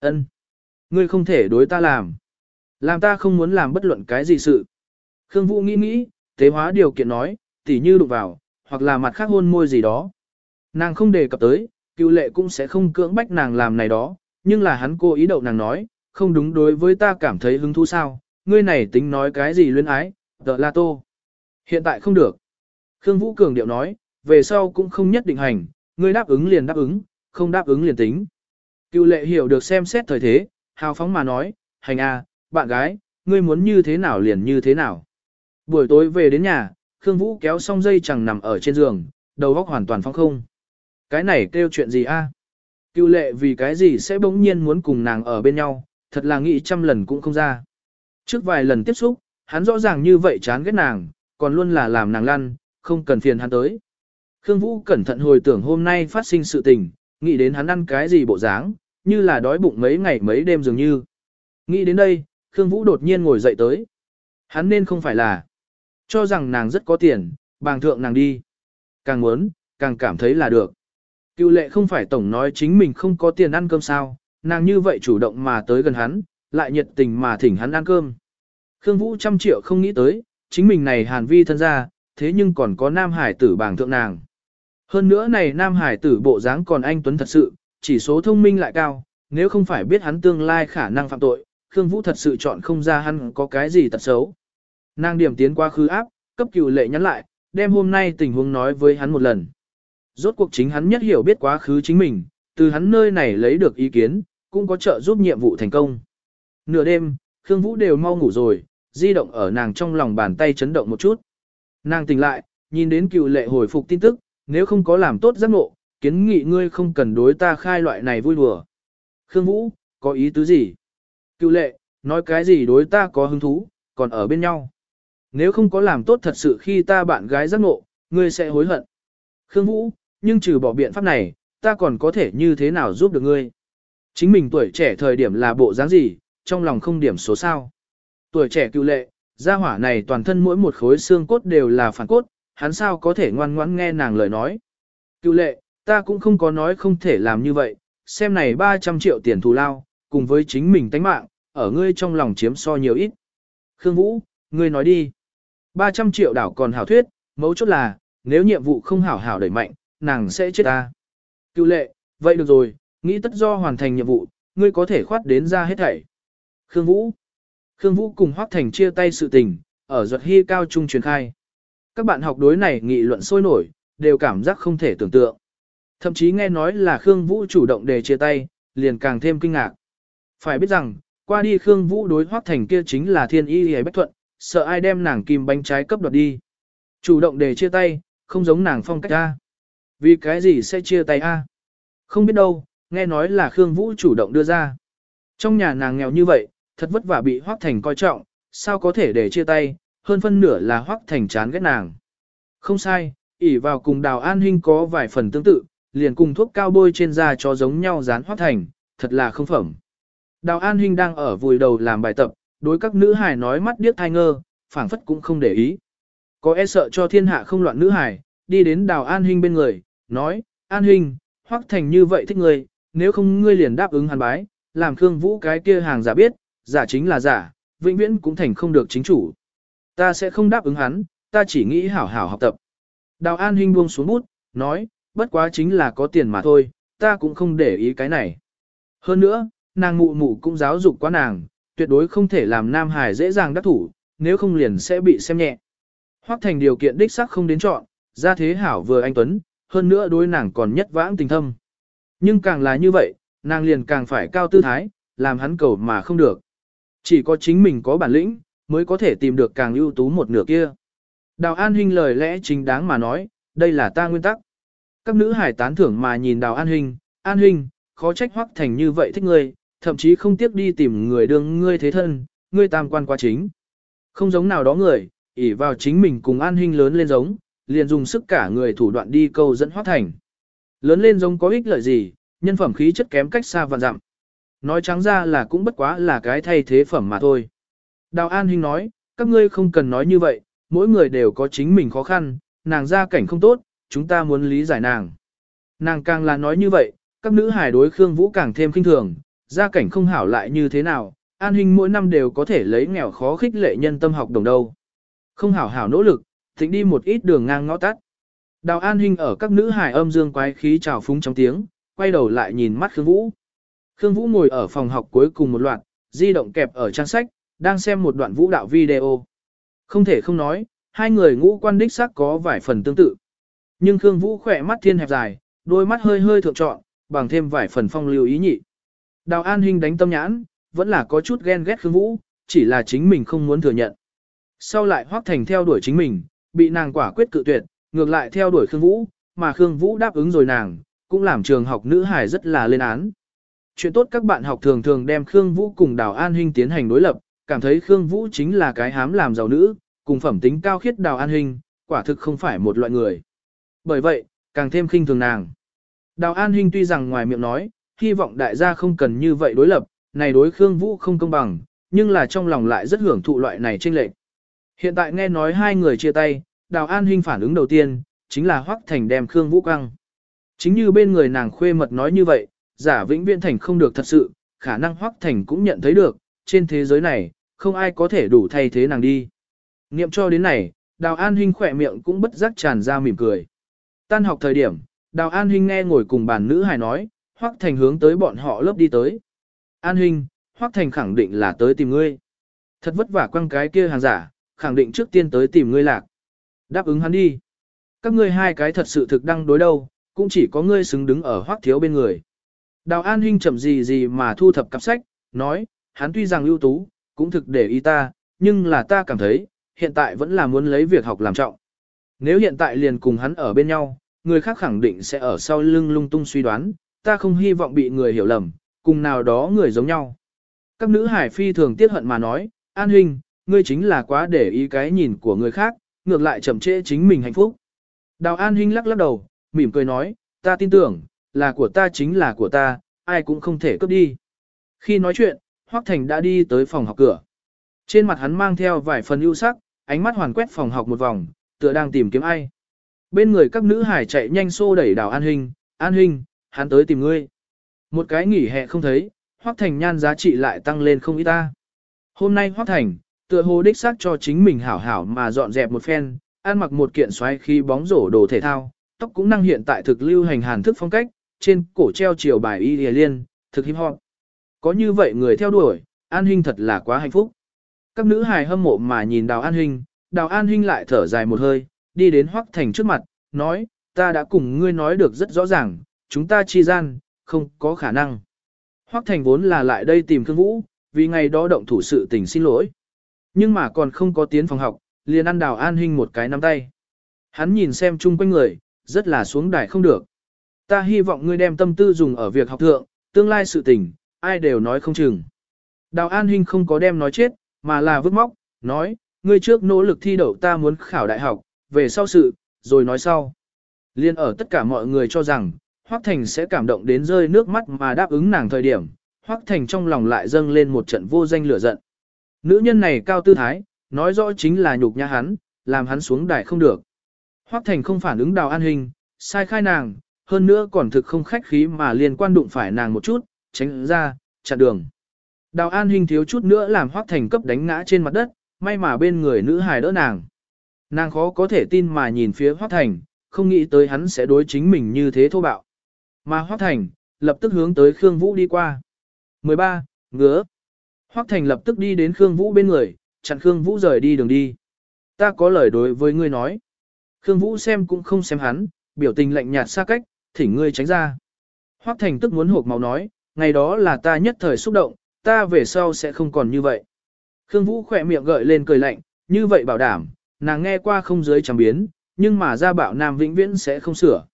Ân, Ngươi không thể đối ta làm. Làm ta không muốn làm bất luận cái gì sự. Khương Vũ nghĩ nghĩ, tế hóa điều kiện nói, tỉ như đụng vào, hoặc là mặt khác hôn môi gì đó. Nàng không đề cập tới, cựu lệ cũng sẽ không cưỡng bách nàng làm này đó, nhưng là hắn cố ý đậu nàng nói, không đúng đối với ta cảm thấy hứng thú sao, ngươi này tính nói cái gì luyến ái, tờ la tô. Hiện tại không được. Khương Vũ Cường điệu nói, về sau cũng không nhất định hành, ngươi đáp ứng liền đáp ứng, không đáp ứng liền tính. Cựu lệ hiểu được xem xét thời thế, hào phóng mà nói, hành a, bạn gái, ngươi muốn như thế nào liền như thế nào. Buổi tối về đến nhà, Khương Vũ kéo xong dây chẳng nằm ở trên giường, đầu óc hoàn toàn phong không. Cái này kêu chuyện gì a? Cựu lệ vì cái gì sẽ bỗng nhiên muốn cùng nàng ở bên nhau, thật là nghĩ trăm lần cũng không ra. Trước vài lần tiếp xúc, hắn rõ ràng như vậy chán ghét nàng, còn luôn là làm nàng lăn, không cần phiền hắn tới. Khương Vũ cẩn thận hồi tưởng hôm nay phát sinh sự tình, nghĩ đến hắn ăn cái gì bộ dáng, như là đói bụng mấy ngày mấy đêm dường như. Nghĩ đến đây, Khương Vũ đột nhiên ngồi dậy tới. Hắn nên không phải là cho rằng nàng rất có tiền, bàng thượng nàng đi. Càng muốn, càng cảm thấy là được. Cựu lệ không phải tổng nói chính mình không có tiền ăn cơm sao, nàng như vậy chủ động mà tới gần hắn, lại nhiệt tình mà thỉnh hắn ăn cơm. Khương Vũ trăm triệu không nghĩ tới, chính mình này hàn vi thân ra, thế nhưng còn có nam hải tử bảng thượng nàng. Hơn nữa này nam hải tử bộ dáng còn anh Tuấn thật sự, chỉ số thông minh lại cao, nếu không phải biết hắn tương lai khả năng phạm tội, Khương Vũ thật sự chọn không ra hắn có cái gì tật xấu. Nàng điểm tiến qua khứ áp, cấp cựu lệ nhắn lại, đem hôm nay tình huống nói với hắn một lần. Rốt cuộc chính hắn nhất hiểu biết quá khứ chính mình, từ hắn nơi này lấy được ý kiến, cũng có trợ giúp nhiệm vụ thành công. Nửa đêm, Khương Vũ đều mau ngủ rồi, di động ở nàng trong lòng bàn tay chấn động một chút. Nàng tỉnh lại, nhìn đến cựu lệ hồi phục tin tức, nếu không có làm tốt giác ngộ, kiến nghị ngươi không cần đối ta khai loại này vui đùa. Khương Vũ, có ý tứ gì? Cựu lệ, nói cái gì đối ta có hứng thú, còn ở bên nhau. Nếu không có làm tốt thật sự khi ta bạn gái giác ngộ, ngươi sẽ hối hận. Khương Vũ, nhưng trừ bỏ biện pháp này, ta còn có thể như thế nào giúp được ngươi? Chính mình tuổi trẻ thời điểm là bộ dáng gì, trong lòng không điểm số sao. Tuổi trẻ cựu lệ, gia hỏa này toàn thân mỗi một khối xương cốt đều là phản cốt, hắn sao có thể ngoan ngoãn nghe nàng lời nói. Cựu lệ, ta cũng không có nói không thể làm như vậy, xem này 300 triệu tiền thù lao, cùng với chính mình tánh mạng, ở ngươi trong lòng chiếm so nhiều ít. Khương Vũ, ngươi nói đi. 300 triệu đảo còn hảo thuyết, mấu chốt là, nếu nhiệm vụ không hảo hảo đẩy mạnh, nàng sẽ chết ta. Cựu lệ, vậy được rồi, nghĩ tất do hoàn thành nhiệm vụ, ngươi có thể khoát đến ra hết thảy. Khương Vũ Khương Vũ cùng Hoác Thành chia tay sự tình, ở ruột hy cao trung truyền khai. Các bạn học đối này nghị luận sôi nổi, đều cảm giác không thể tưởng tượng. Thậm chí nghe nói là Khương Vũ chủ động để chia tay, liền càng thêm kinh ngạc. Phải biết rằng, qua đi Khương Vũ đối Hoác Thành kia chính là thiên y hề bách thuận, sợ ai đem nàng kim bánh trái cấp đoạt đi. Chủ động để chia tay, không giống nàng phong cách A. Vì cái gì sẽ chia tay A? Không biết đâu, nghe nói là Khương Vũ chủ động đưa ra. Trong nhà nàng nghèo như vậy, thật vất vả bị hoác Thành coi trọng, sao có thể để chia tay, hơn phân nửa là Hoắc Thành chán ghét nàng. Không sai, ỉ vào cùng Đào An Hinh có vài phần tương tự, liền cùng thuốc cao bôi trên da cho giống nhau dán Hoắc Thành, thật là không phẩm. Đào An Hinh đang ở vùi đầu làm bài tập, đối các nữ hài nói mắt điếc thai ngơ, phảng phất cũng không để ý. Có e sợ cho thiên hạ không loạn nữ hài, đi đến Đào An Hinh bên người, nói, An Hinh, Hoắc Thành như vậy thích ngươi, nếu không ngươi liền đáp ứng hàn bái, làm Khương Vũ cái kia hàng giả biết, giả chính là giả, vĩnh viễn cũng thành không được chính chủ. Ta sẽ không đáp ứng hắn, ta chỉ nghĩ hảo hảo học tập. Đào An Hinh buông xuống bút, nói, bất quá chính là có tiền mà thôi, ta cũng không để ý cái này. Hơn nữa, nàng mụ mụ cũng giáo dục quá nàng, tuyệt đối không thể làm Nam Hải dễ dàng đắc thủ, nếu không liền sẽ bị xem nhẹ. Hoắc thành điều kiện đích sắc không đến chọn, ra thế hảo vừa anh Tuấn, hơn nữa đối nàng còn nhất vãng tình thâm. Nhưng càng là như vậy, nàng liền càng phải cao tư thái, làm hắn cầu mà không được. Chỉ có chính mình có bản lĩnh, mới có thể tìm được càng ưu tú một nửa kia. Đào An Hinh lời lẽ chính đáng mà nói, đây là ta nguyên tắc. Các nữ hải tán thưởng mà nhìn Đào An Hinh, An Hinh, khó trách hoắc thành như vậy thích ngươi, thậm chí không tiếc đi tìm người đương ngươi thế thân, ngươi tam quan quá chính. Không giống nào đó người, ỷ vào chính mình cùng An Hinh lớn lên giống, liền dùng sức cả người thủ đoạn đi câu dẫn hoắc thành. Lớn lên giống có ích lợi gì, nhân phẩm khí chất kém cách xa vạn dặm. Nói trắng ra là cũng bất quá là cái thay thế phẩm mà thôi. Đào An Hinh nói, các ngươi không cần nói như vậy, mỗi người đều có chính mình khó khăn, nàng gia cảnh không tốt, chúng ta muốn lý giải nàng. Nàng càng là nói như vậy, các nữ hài đối Khương Vũ càng thêm kinh thường, gia cảnh không hảo lại như thế nào, An Hinh mỗi năm đều có thể lấy nghèo khó khích lệ nhân tâm học đồng đâu. Không hảo hảo nỗ lực, thịnh đi một ít đường ngang ngõ tắt. Đào An Hinh ở các nữ hài âm dương quái khí trào phúng trong tiếng, quay đầu lại nhìn mắt Khương Vũ. Khương Vũ ngồi ở phòng học cuối cùng một loạt, di động kẹp ở trang sách, đang xem một đoạn vũ đạo video. Không thể không nói, hai người ngũ quan đích xác có vài phần tương tự. Nhưng Khương Vũ khỏe mắt thiên hẹp dài, đôi mắt hơi hơi thượng trọn, bằng thêm vài phần phong lưu ý nhị. Đào An Hinh đánh tâm nhãn, vẫn là có chút ghen ghét Khương Vũ, chỉ là chính mình không muốn thừa nhận. Sau lại Hoắc Thành theo đuổi chính mình, bị nàng quả quyết cự tuyệt, ngược lại theo đuổi Khương Vũ, mà Khương Vũ đáp ứng rồi nàng, cũng làm trường học nữ hài rất là lên án. Chuyện tốt các bạn học thường thường đem Khương Vũ cùng Đào An Hinh tiến hành đối lập, cảm thấy Khương Vũ chính là cái hám làm giàu nữ, cùng phẩm tính cao khiết Đào An hình quả thực không phải một loại người. Bởi vậy, càng thêm khinh thường nàng. Đào An hình tuy rằng ngoài miệng nói, hy vọng đại gia không cần như vậy đối lập, này đối Khương Vũ không công bằng, nhưng là trong lòng lại rất hưởng thụ loại này trên lệch. Hiện tại nghe nói hai người chia tay, Đào An Hinh phản ứng đầu tiên, chính là Hoắc Thành đem Khương Vũ căng. Chính như bên người nàng khuê mật nói như vậy, giả vĩnh viễn thành không được thật sự, khả năng Hoắc Thành cũng nhận thấy được, trên thế giới này, không ai có thể đủ thay thế nàng đi. Niệm cho đến này, Đào An Hinh khỏe miệng cũng bất giác tràn ra mỉm cười. Tan học thời điểm, Đào An Hinh nghe ngồi cùng bàn nữ hài nói, Hoắc Thành hướng tới bọn họ lớp đi tới. An Hinh, Hoắc Thành khẳng định là tới tìm ngươi. Thật vất vả quăng cái kia hàng giả, khẳng định trước tiên tới tìm ngươi lạc. Đáp ứng hắn đi. Các ngươi hai cái thật sự thực đăng đối đâu, cũng chỉ có ngươi xứng đứng ở Hoắc Thiếu bên người. Đào An Hinh chậm gì gì mà thu thập cặp sách, nói, hắn tuy rằng ưu tú, cũng thực để ý ta, nhưng là ta cảm thấy, hiện tại vẫn là muốn lấy việc học làm trọng. Nếu hiện tại liền cùng hắn ở bên nhau, người khác khẳng định sẽ ở sau lưng lung tung suy đoán, ta không hy vọng bị người hiểu lầm, cùng nào đó người giống nhau. Các nữ hải phi thường tiếc hận mà nói, An Hinh, ngươi chính là quá để ý cái nhìn của người khác, ngược lại chậm trễ chính mình hạnh phúc. Đào An Hinh lắc lắc đầu, mỉm cười nói, ta tin tưởng, là của ta chính là của ta, ai cũng không thể cướp đi. Khi nói chuyện, Hoắc Thành đã đi tới phòng học cửa. Trên mặt hắn mang theo vài phần ưu sắc, ánh mắt hoàn quét phòng học một vòng, tựa đang tìm kiếm ai. Bên người các nữ hải chạy nhanh xô đẩy đảo An Hinh, An Hinh, hắn tới tìm ngươi. Một cái nghỉ hè không thấy, Hoắc Thành nhan giá trị lại tăng lên không ít ta. Hôm nay Hoắc Thành, tựa hồ đích xác cho chính mình hảo hảo mà dọn dẹp một phen, ăn mặc một kiện xoáy khi bóng rổ đồ thể thao, tóc cũng năng hiện tại thực lưu hành hàn thức phong cách, trên cổ treo chiều bài y lìa liên, thực hip hop. Có như vậy người theo đuổi, An Hinh thật là quá hạnh phúc. Các nữ hài hâm mộ mà nhìn Đào An Hinh, Đào An Hinh lại thở dài một hơi, đi đến Hoắc Thành trước mặt, nói, ta đã cùng ngươi nói được rất rõ ràng, chúng ta chi gian, không có khả năng. Hoắc Thành vốn là lại đây tìm Khương Vũ, vì ngày đó động thủ sự tình xin lỗi. Nhưng mà còn không có tiến phòng học, liền ăn Đào An Hinh một cái nắm tay. Hắn nhìn xem chung quanh người, rất là xuống đài không được. Ta hy vọng ngươi đem tâm tư dùng ở việc học thượng, tương lai sự tình, ai đều nói không chừng. Đào An Hinh không có đem nói chết, mà là vứt móc, nói, ngươi trước nỗ lực thi đậu ta muốn khảo đại học, về sau sự, rồi nói sau. Liên ở tất cả mọi người cho rằng, Hoắc Thành sẽ cảm động đến rơi nước mắt mà đáp ứng nàng thời điểm, Hoắc Thành trong lòng lại dâng lên một trận vô danh lửa giận. Nữ nhân này cao tư thái, nói rõ chính là nhục nhã hắn, làm hắn xuống đài không được. Hoắc Thành không phản ứng đào an hình, sai khai nàng, hơn nữa còn thực không khách khí mà liên quan đụng phải nàng một chút, tránh ra, chặn đường. Đào An Hinh thiếu chút nữa làm Hoắc Thành cấp đánh ngã trên mặt đất, may mà bên người nữ hài đỡ nàng. Nàng khó có thể tin mà nhìn phía Hoắc Thành, không nghĩ tới hắn sẽ đối chính mình như thế thô bạo. Mà Hoắc Thành, lập tức hướng tới Khương Vũ đi qua. 13. Ngứa. Hoắc Thành lập tức đi đến Khương Vũ bên người, chặn Khương Vũ rời đi đường đi. Ta có lời đối với ngươi nói. Khương Vũ xem cũng không xem hắn, biểu tình lạnh nhạt xa cách, thỉnh ngươi tránh ra. Hoắc Thành tức muốn hộp máu nói, ngày đó là ta nhất thời xúc động, ta về sau sẽ không còn như vậy. Khương Vũ khỏe miệng gợi lên cười lạnh, như vậy bảo đảm, nàng nghe qua không dưới chẳng biến, nhưng mà gia bạo nam vĩnh viễn sẽ không sửa.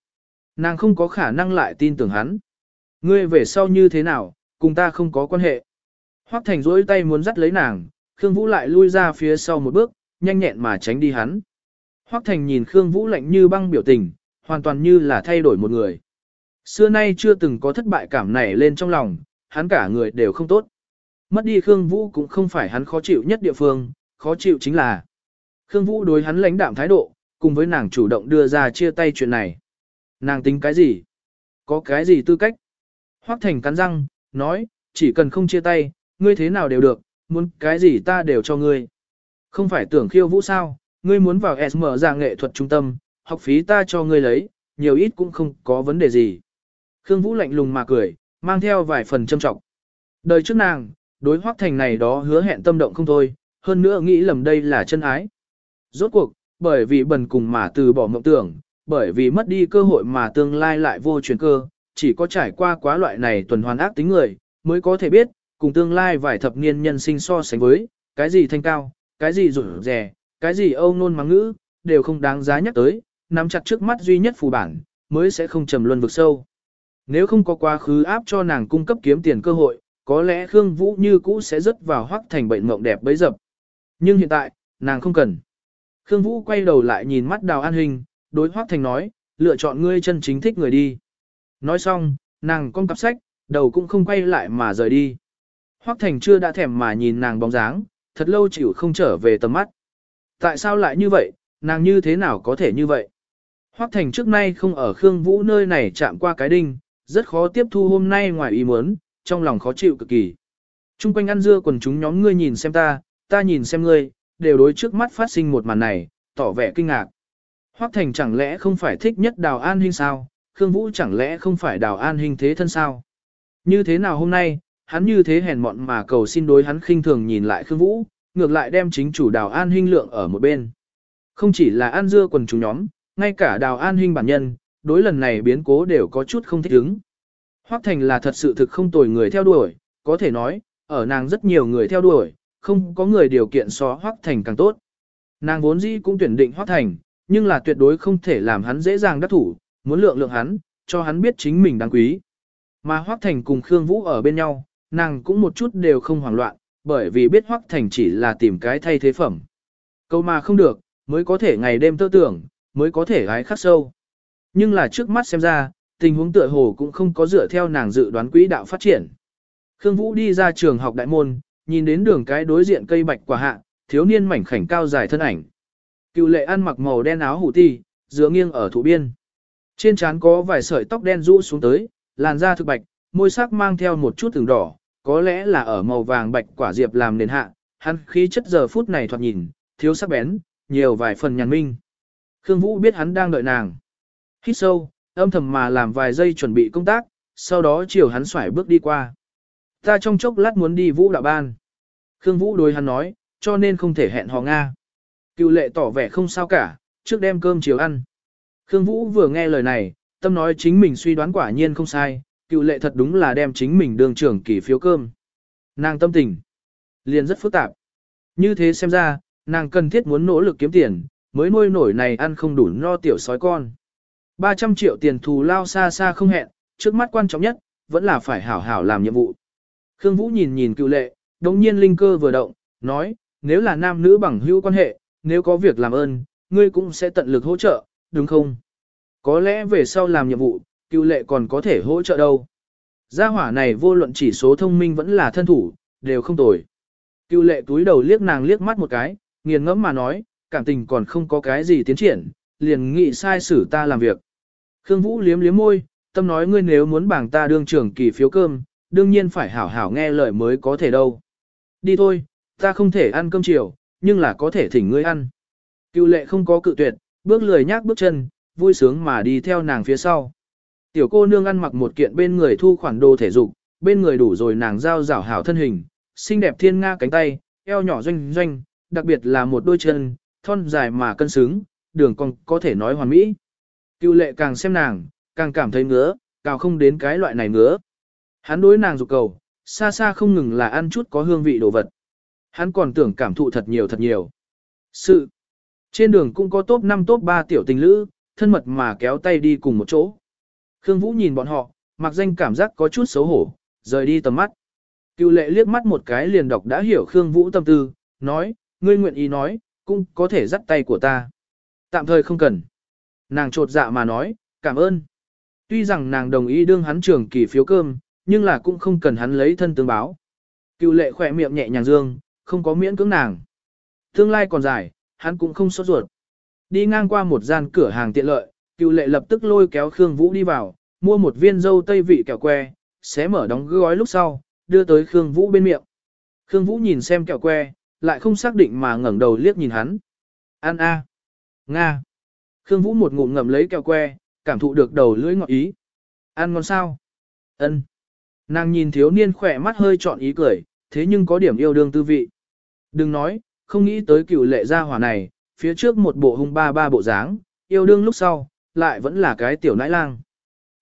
Nàng không có khả năng lại tin tưởng hắn. Ngươi về sau như thế nào, cùng ta không có quan hệ. Hoắc Thành rỗi tay muốn dắt lấy nàng, Khương Vũ lại lui ra phía sau một bước, nhanh nhẹn mà tránh đi hắn. Hoắc Thành nhìn Khương Vũ lạnh như băng biểu tình, hoàn toàn như là thay đổi một người. Xưa nay chưa từng có thất bại cảm này lên trong lòng, hắn cả người đều không tốt. Mất đi Khương Vũ cũng không phải hắn khó chịu nhất địa phương, khó chịu chính là Khương Vũ đối hắn lãnh đạm thái độ, cùng với nàng chủ động đưa ra chia tay chuyện này. Nàng tính cái gì? Có cái gì tư cách? Hoắc Thành cắn răng, nói, chỉ cần không chia tay, ngươi thế nào đều được, muốn cái gì ta đều cho ngươi. Không phải tưởng khiêu vũ sao, ngươi muốn vào SM ra nghệ thuật trung tâm, học phí ta cho ngươi lấy, nhiều ít cũng không có vấn đề gì. Khương Vũ lạnh lùng mà cười, mang theo vài phần châm trọng. Đời trước nàng, đối hoác Thành này đó hứa hẹn tâm động không thôi, hơn nữa nghĩ lầm đây là chân ái. Rốt cuộc, bởi vì bần cùng mà từ bỏ mộng tưởng, bởi vì mất đi cơ hội mà tương lai lại vô chuyển cơ, chỉ có trải qua quá loại này tuần hoàn ác tính người, mới có thể biết, cùng tương lai vài thập niên nhân sinh so sánh với, cái gì thanh cao, cái gì rủi rè, cái gì âu nôn mắng ngữ, đều không đáng giá nhắc tới, nắm chặt trước mắt duy nhất phù bản, mới sẽ không trầm luân vực sâu. Nếu không có quá khứ áp cho nàng cung cấp kiếm tiền cơ hội, có lẽ Khương Vũ như cũ sẽ rớt vào hoắc thành bệnh mộng đẹp bấy dập. Nhưng hiện tại, nàng không cần. Khương Vũ quay đầu lại nhìn mắt Đào An Hình, đối hoắc thành nói, lựa chọn ngươi chân chính thích người đi. Nói xong, nàng con cặp sách, đầu cũng không quay lại mà rời đi. Hoắc Thành chưa đã thèm mà nhìn nàng bóng dáng, thật lâu chịu không trở về tầm mắt. Tại sao lại như vậy, nàng như thế nào có thể như vậy? Hoắc Thành trước nay không ở Khương Vũ nơi này chạm qua cái đinh, rất khó tiếp thu hôm nay ngoài ý muốn, trong lòng khó chịu cực kỳ. Trung quanh ăn dưa quần chúng nhóm ngươi nhìn xem ta, ta nhìn xem ngươi, đều đối trước mắt phát sinh một màn này, tỏ vẻ kinh ngạc. Hoắc Thành chẳng lẽ không phải thích nhất Đào An Hinh sao, Khương Vũ chẳng lẽ không phải Đào An Hinh thế thân sao? Như thế nào hôm nay, hắn như thế hèn mọn mà cầu xin đối hắn khinh thường nhìn lại Khương Vũ, ngược lại đem chính chủ Đào An Hinh lượng ở một bên. Không chỉ là ăn dưa quần chúng nhóm, ngay cả Đào An Hinh bản nhân, đối lần này biến cố đều có chút không thích ứng. Hoắc Thành là thật sự thực không tồi người theo đuổi, có thể nói, ở nàng rất nhiều người theo đuổi, không có người điều kiện so Hoắc Thành càng tốt. Nàng vốn dĩ cũng tuyển định Hoắc Thành, nhưng là tuyệt đối không thể làm hắn dễ dàng đắc thủ, muốn lượng lượng hắn, cho hắn biết chính mình đáng quý. Mà Hoắc Thành cùng Khương Vũ ở bên nhau, nàng cũng một chút đều không hoảng loạn, bởi vì biết Hoắc Thành chỉ là tìm cái thay thế phẩm. Câu mà không được, mới có thể ngày đêm tơ tưởng, mới có thể gái khắc sâu. Nhưng là trước mắt xem ra, tình huống tựa hồ cũng không có dựa theo nàng dự đoán quỹ đạo phát triển. Khương Vũ đi ra trường học đại môn, nhìn đến đường cái đối diện cây bạch quả hạ, thiếu niên mảnh khảnh cao dài thân ảnh. Cựu lệ ăn mặc màu đen áo hủ ti, dựa nghiêng ở thủ biên. Trên trán có vài sợi tóc đen rũ xuống tới, làn da thực bạch, môi sắc mang theo một chút từng đỏ, có lẽ là ở màu vàng bạch quả diệp làm nền hạ, hắn khí chất giờ phút này thoạt nhìn, thiếu sắc bén, nhiều vài phần nhàn minh. Khương Vũ biết hắn đang đợi nàng. Hít sâu, âm thầm mà làm vài giây chuẩn bị công tác, sau đó chiều hắn xoải bước đi qua. Ta trong chốc lát muốn đi Vũ đạo ban. Khương Vũ đối hắn nói, cho nên không thể hẹn hò Nga. Cựu lệ tỏ vẻ không sao cả, trước đem cơm chiều ăn. Khương Vũ vừa nghe lời này, tâm nói chính mình suy đoán quả nhiên không sai, cựu lệ thật đúng là đem chính mình đường trưởng kỳ phiếu cơm. Nàng tâm tình, liền rất phức tạp. Như thế xem ra, nàng cần thiết muốn nỗ lực kiếm tiền, mới nuôi nổi này ăn không đủ no tiểu sói con. 300 triệu tiền thù lao xa xa không hẹn, trước mắt quan trọng nhất, vẫn là phải hảo hảo làm nhiệm vụ. Khương Vũ nhìn nhìn cựu lệ, đồng nhiên linh cơ vừa động, nói, nếu là nam nữ bằng hữu quan hệ, nếu có việc làm ơn, ngươi cũng sẽ tận lực hỗ trợ, đúng không? Có lẽ về sau làm nhiệm vụ, cựu lệ còn có thể hỗ trợ đâu. Gia hỏa này vô luận chỉ số thông minh vẫn là thân thủ, đều không tồi. Cựu lệ túi đầu liếc nàng liếc mắt một cái, nghiền ngẫm mà nói, cảm tình còn không có cái gì tiến triển, liền nghị sai xử ta làm việc. Khương Vũ liếm liếm môi, tâm nói ngươi nếu muốn bảng ta đương trưởng kỳ phiếu cơm, đương nhiên phải hảo hảo nghe lời mới có thể đâu. Đi thôi, ta không thể ăn cơm chiều, nhưng là có thể thỉnh ngươi ăn. Cựu lệ không có cự tuyệt, bước lười nhác bước chân, vui sướng mà đi theo nàng phía sau. Tiểu cô nương ăn mặc một kiện bên người thu khoản đồ thể dục, bên người đủ rồi nàng giao rảo hảo thân hình, xinh đẹp thiên nga cánh tay, eo nhỏ doanh doanh, đặc biệt là một đôi chân, thon dài mà cân xứng, đường con có thể nói hoàn mỹ. Cựu lệ càng xem nàng, càng cảm thấy ngứa, cao không đến cái loại này ngứa. Hắn đối nàng dục cầu, xa xa không ngừng là ăn chút có hương vị đồ vật. Hắn còn tưởng cảm thụ thật nhiều thật nhiều. Sự. Trên đường cũng có top 5 top 3 tiểu tình lữ, thân mật mà kéo tay đi cùng một chỗ. Khương Vũ nhìn bọn họ, mặc danh cảm giác có chút xấu hổ, rời đi tầm mắt. Cựu lệ liếc mắt một cái liền đọc đã hiểu Khương Vũ tâm tư, nói, ngươi nguyện ý nói, cũng có thể dắt tay của ta. Tạm thời không cần. Nàng trột dạ mà nói, cảm ơn. Tuy rằng nàng đồng ý đương hắn trưởng kỳ phiếu cơm, nhưng là cũng không cần hắn lấy thân tương báo. Cựu lệ khỏe miệng nhẹ nhàng dương, không có miễn cưỡng nàng. Tương lai còn dài, hắn cũng không sốt ruột. Đi ngang qua một gian cửa hàng tiện lợi, cựu lệ lập tức lôi kéo Khương Vũ đi vào, mua một viên dâu tây vị kẹo que, xé mở đóng gói lúc sau, đưa tới Khương Vũ bên miệng. Khương Vũ nhìn xem kẹo que, lại không xác định mà ngẩng đầu liếc nhìn hắn. An a. Nga. Khương Vũ một ngụm ngậm lấy kẹo que, cảm thụ được đầu lưỡi ngọt ý. Ăn ngon sao? Ân. Nàng nhìn thiếu niên khỏe mắt hơi trọn ý cười, thế nhưng có điểm yêu đương tư vị. Đừng nói, không nghĩ tới cựu lệ gia hỏa này, phía trước một bộ hung ba ba bộ dáng, yêu đương lúc sau, lại vẫn là cái tiểu nãi lang.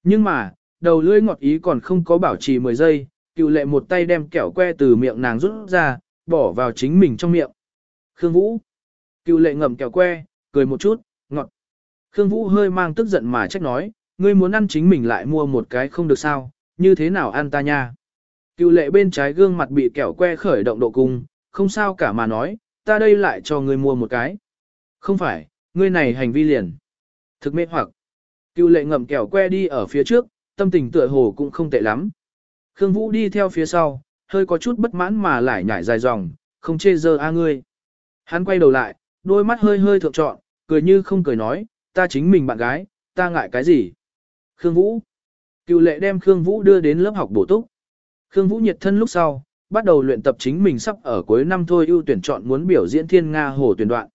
Nhưng mà, đầu lưỡi ngọt ý còn không có bảo trì 10 giây, cựu lệ một tay đem kẹo que từ miệng nàng rút ra, bỏ vào chính mình trong miệng. Khương Vũ. Cựu lệ ngậm kẹo que, cười một chút, ngọt. Khương Vũ hơi mang tức giận mà trách nói, ngươi muốn ăn chính mình lại mua một cái không được sao, như thế nào ăn ta nha. Cựu lệ bên trái gương mặt bị kẹo que khởi động độ cung, không sao cả mà nói, ta đây lại cho ngươi mua một cái. Không phải, ngươi này hành vi liền. Thực mê hoặc. Cựu lệ ngậm kẹo que đi ở phía trước, tâm tình tựa hồ cũng không tệ lắm. Khương Vũ đi theo phía sau, hơi có chút bất mãn mà lại nhảy dài dòng, không chê dơ a ngươi. Hắn quay đầu lại, đôi mắt hơi hơi thượng trọn, cười như không cười nói, ta chính mình bạn gái, ta ngại cái gì. Khương Vũ. Cựu lệ đem Khương Vũ đưa đến lớp học bổ túc. Khương Vũ nhiệt thân lúc sau, bắt đầu luyện tập chính mình sắp ở cuối năm thôi ưu tuyển chọn muốn biểu diễn thiên Nga hồ tuyển đoạn.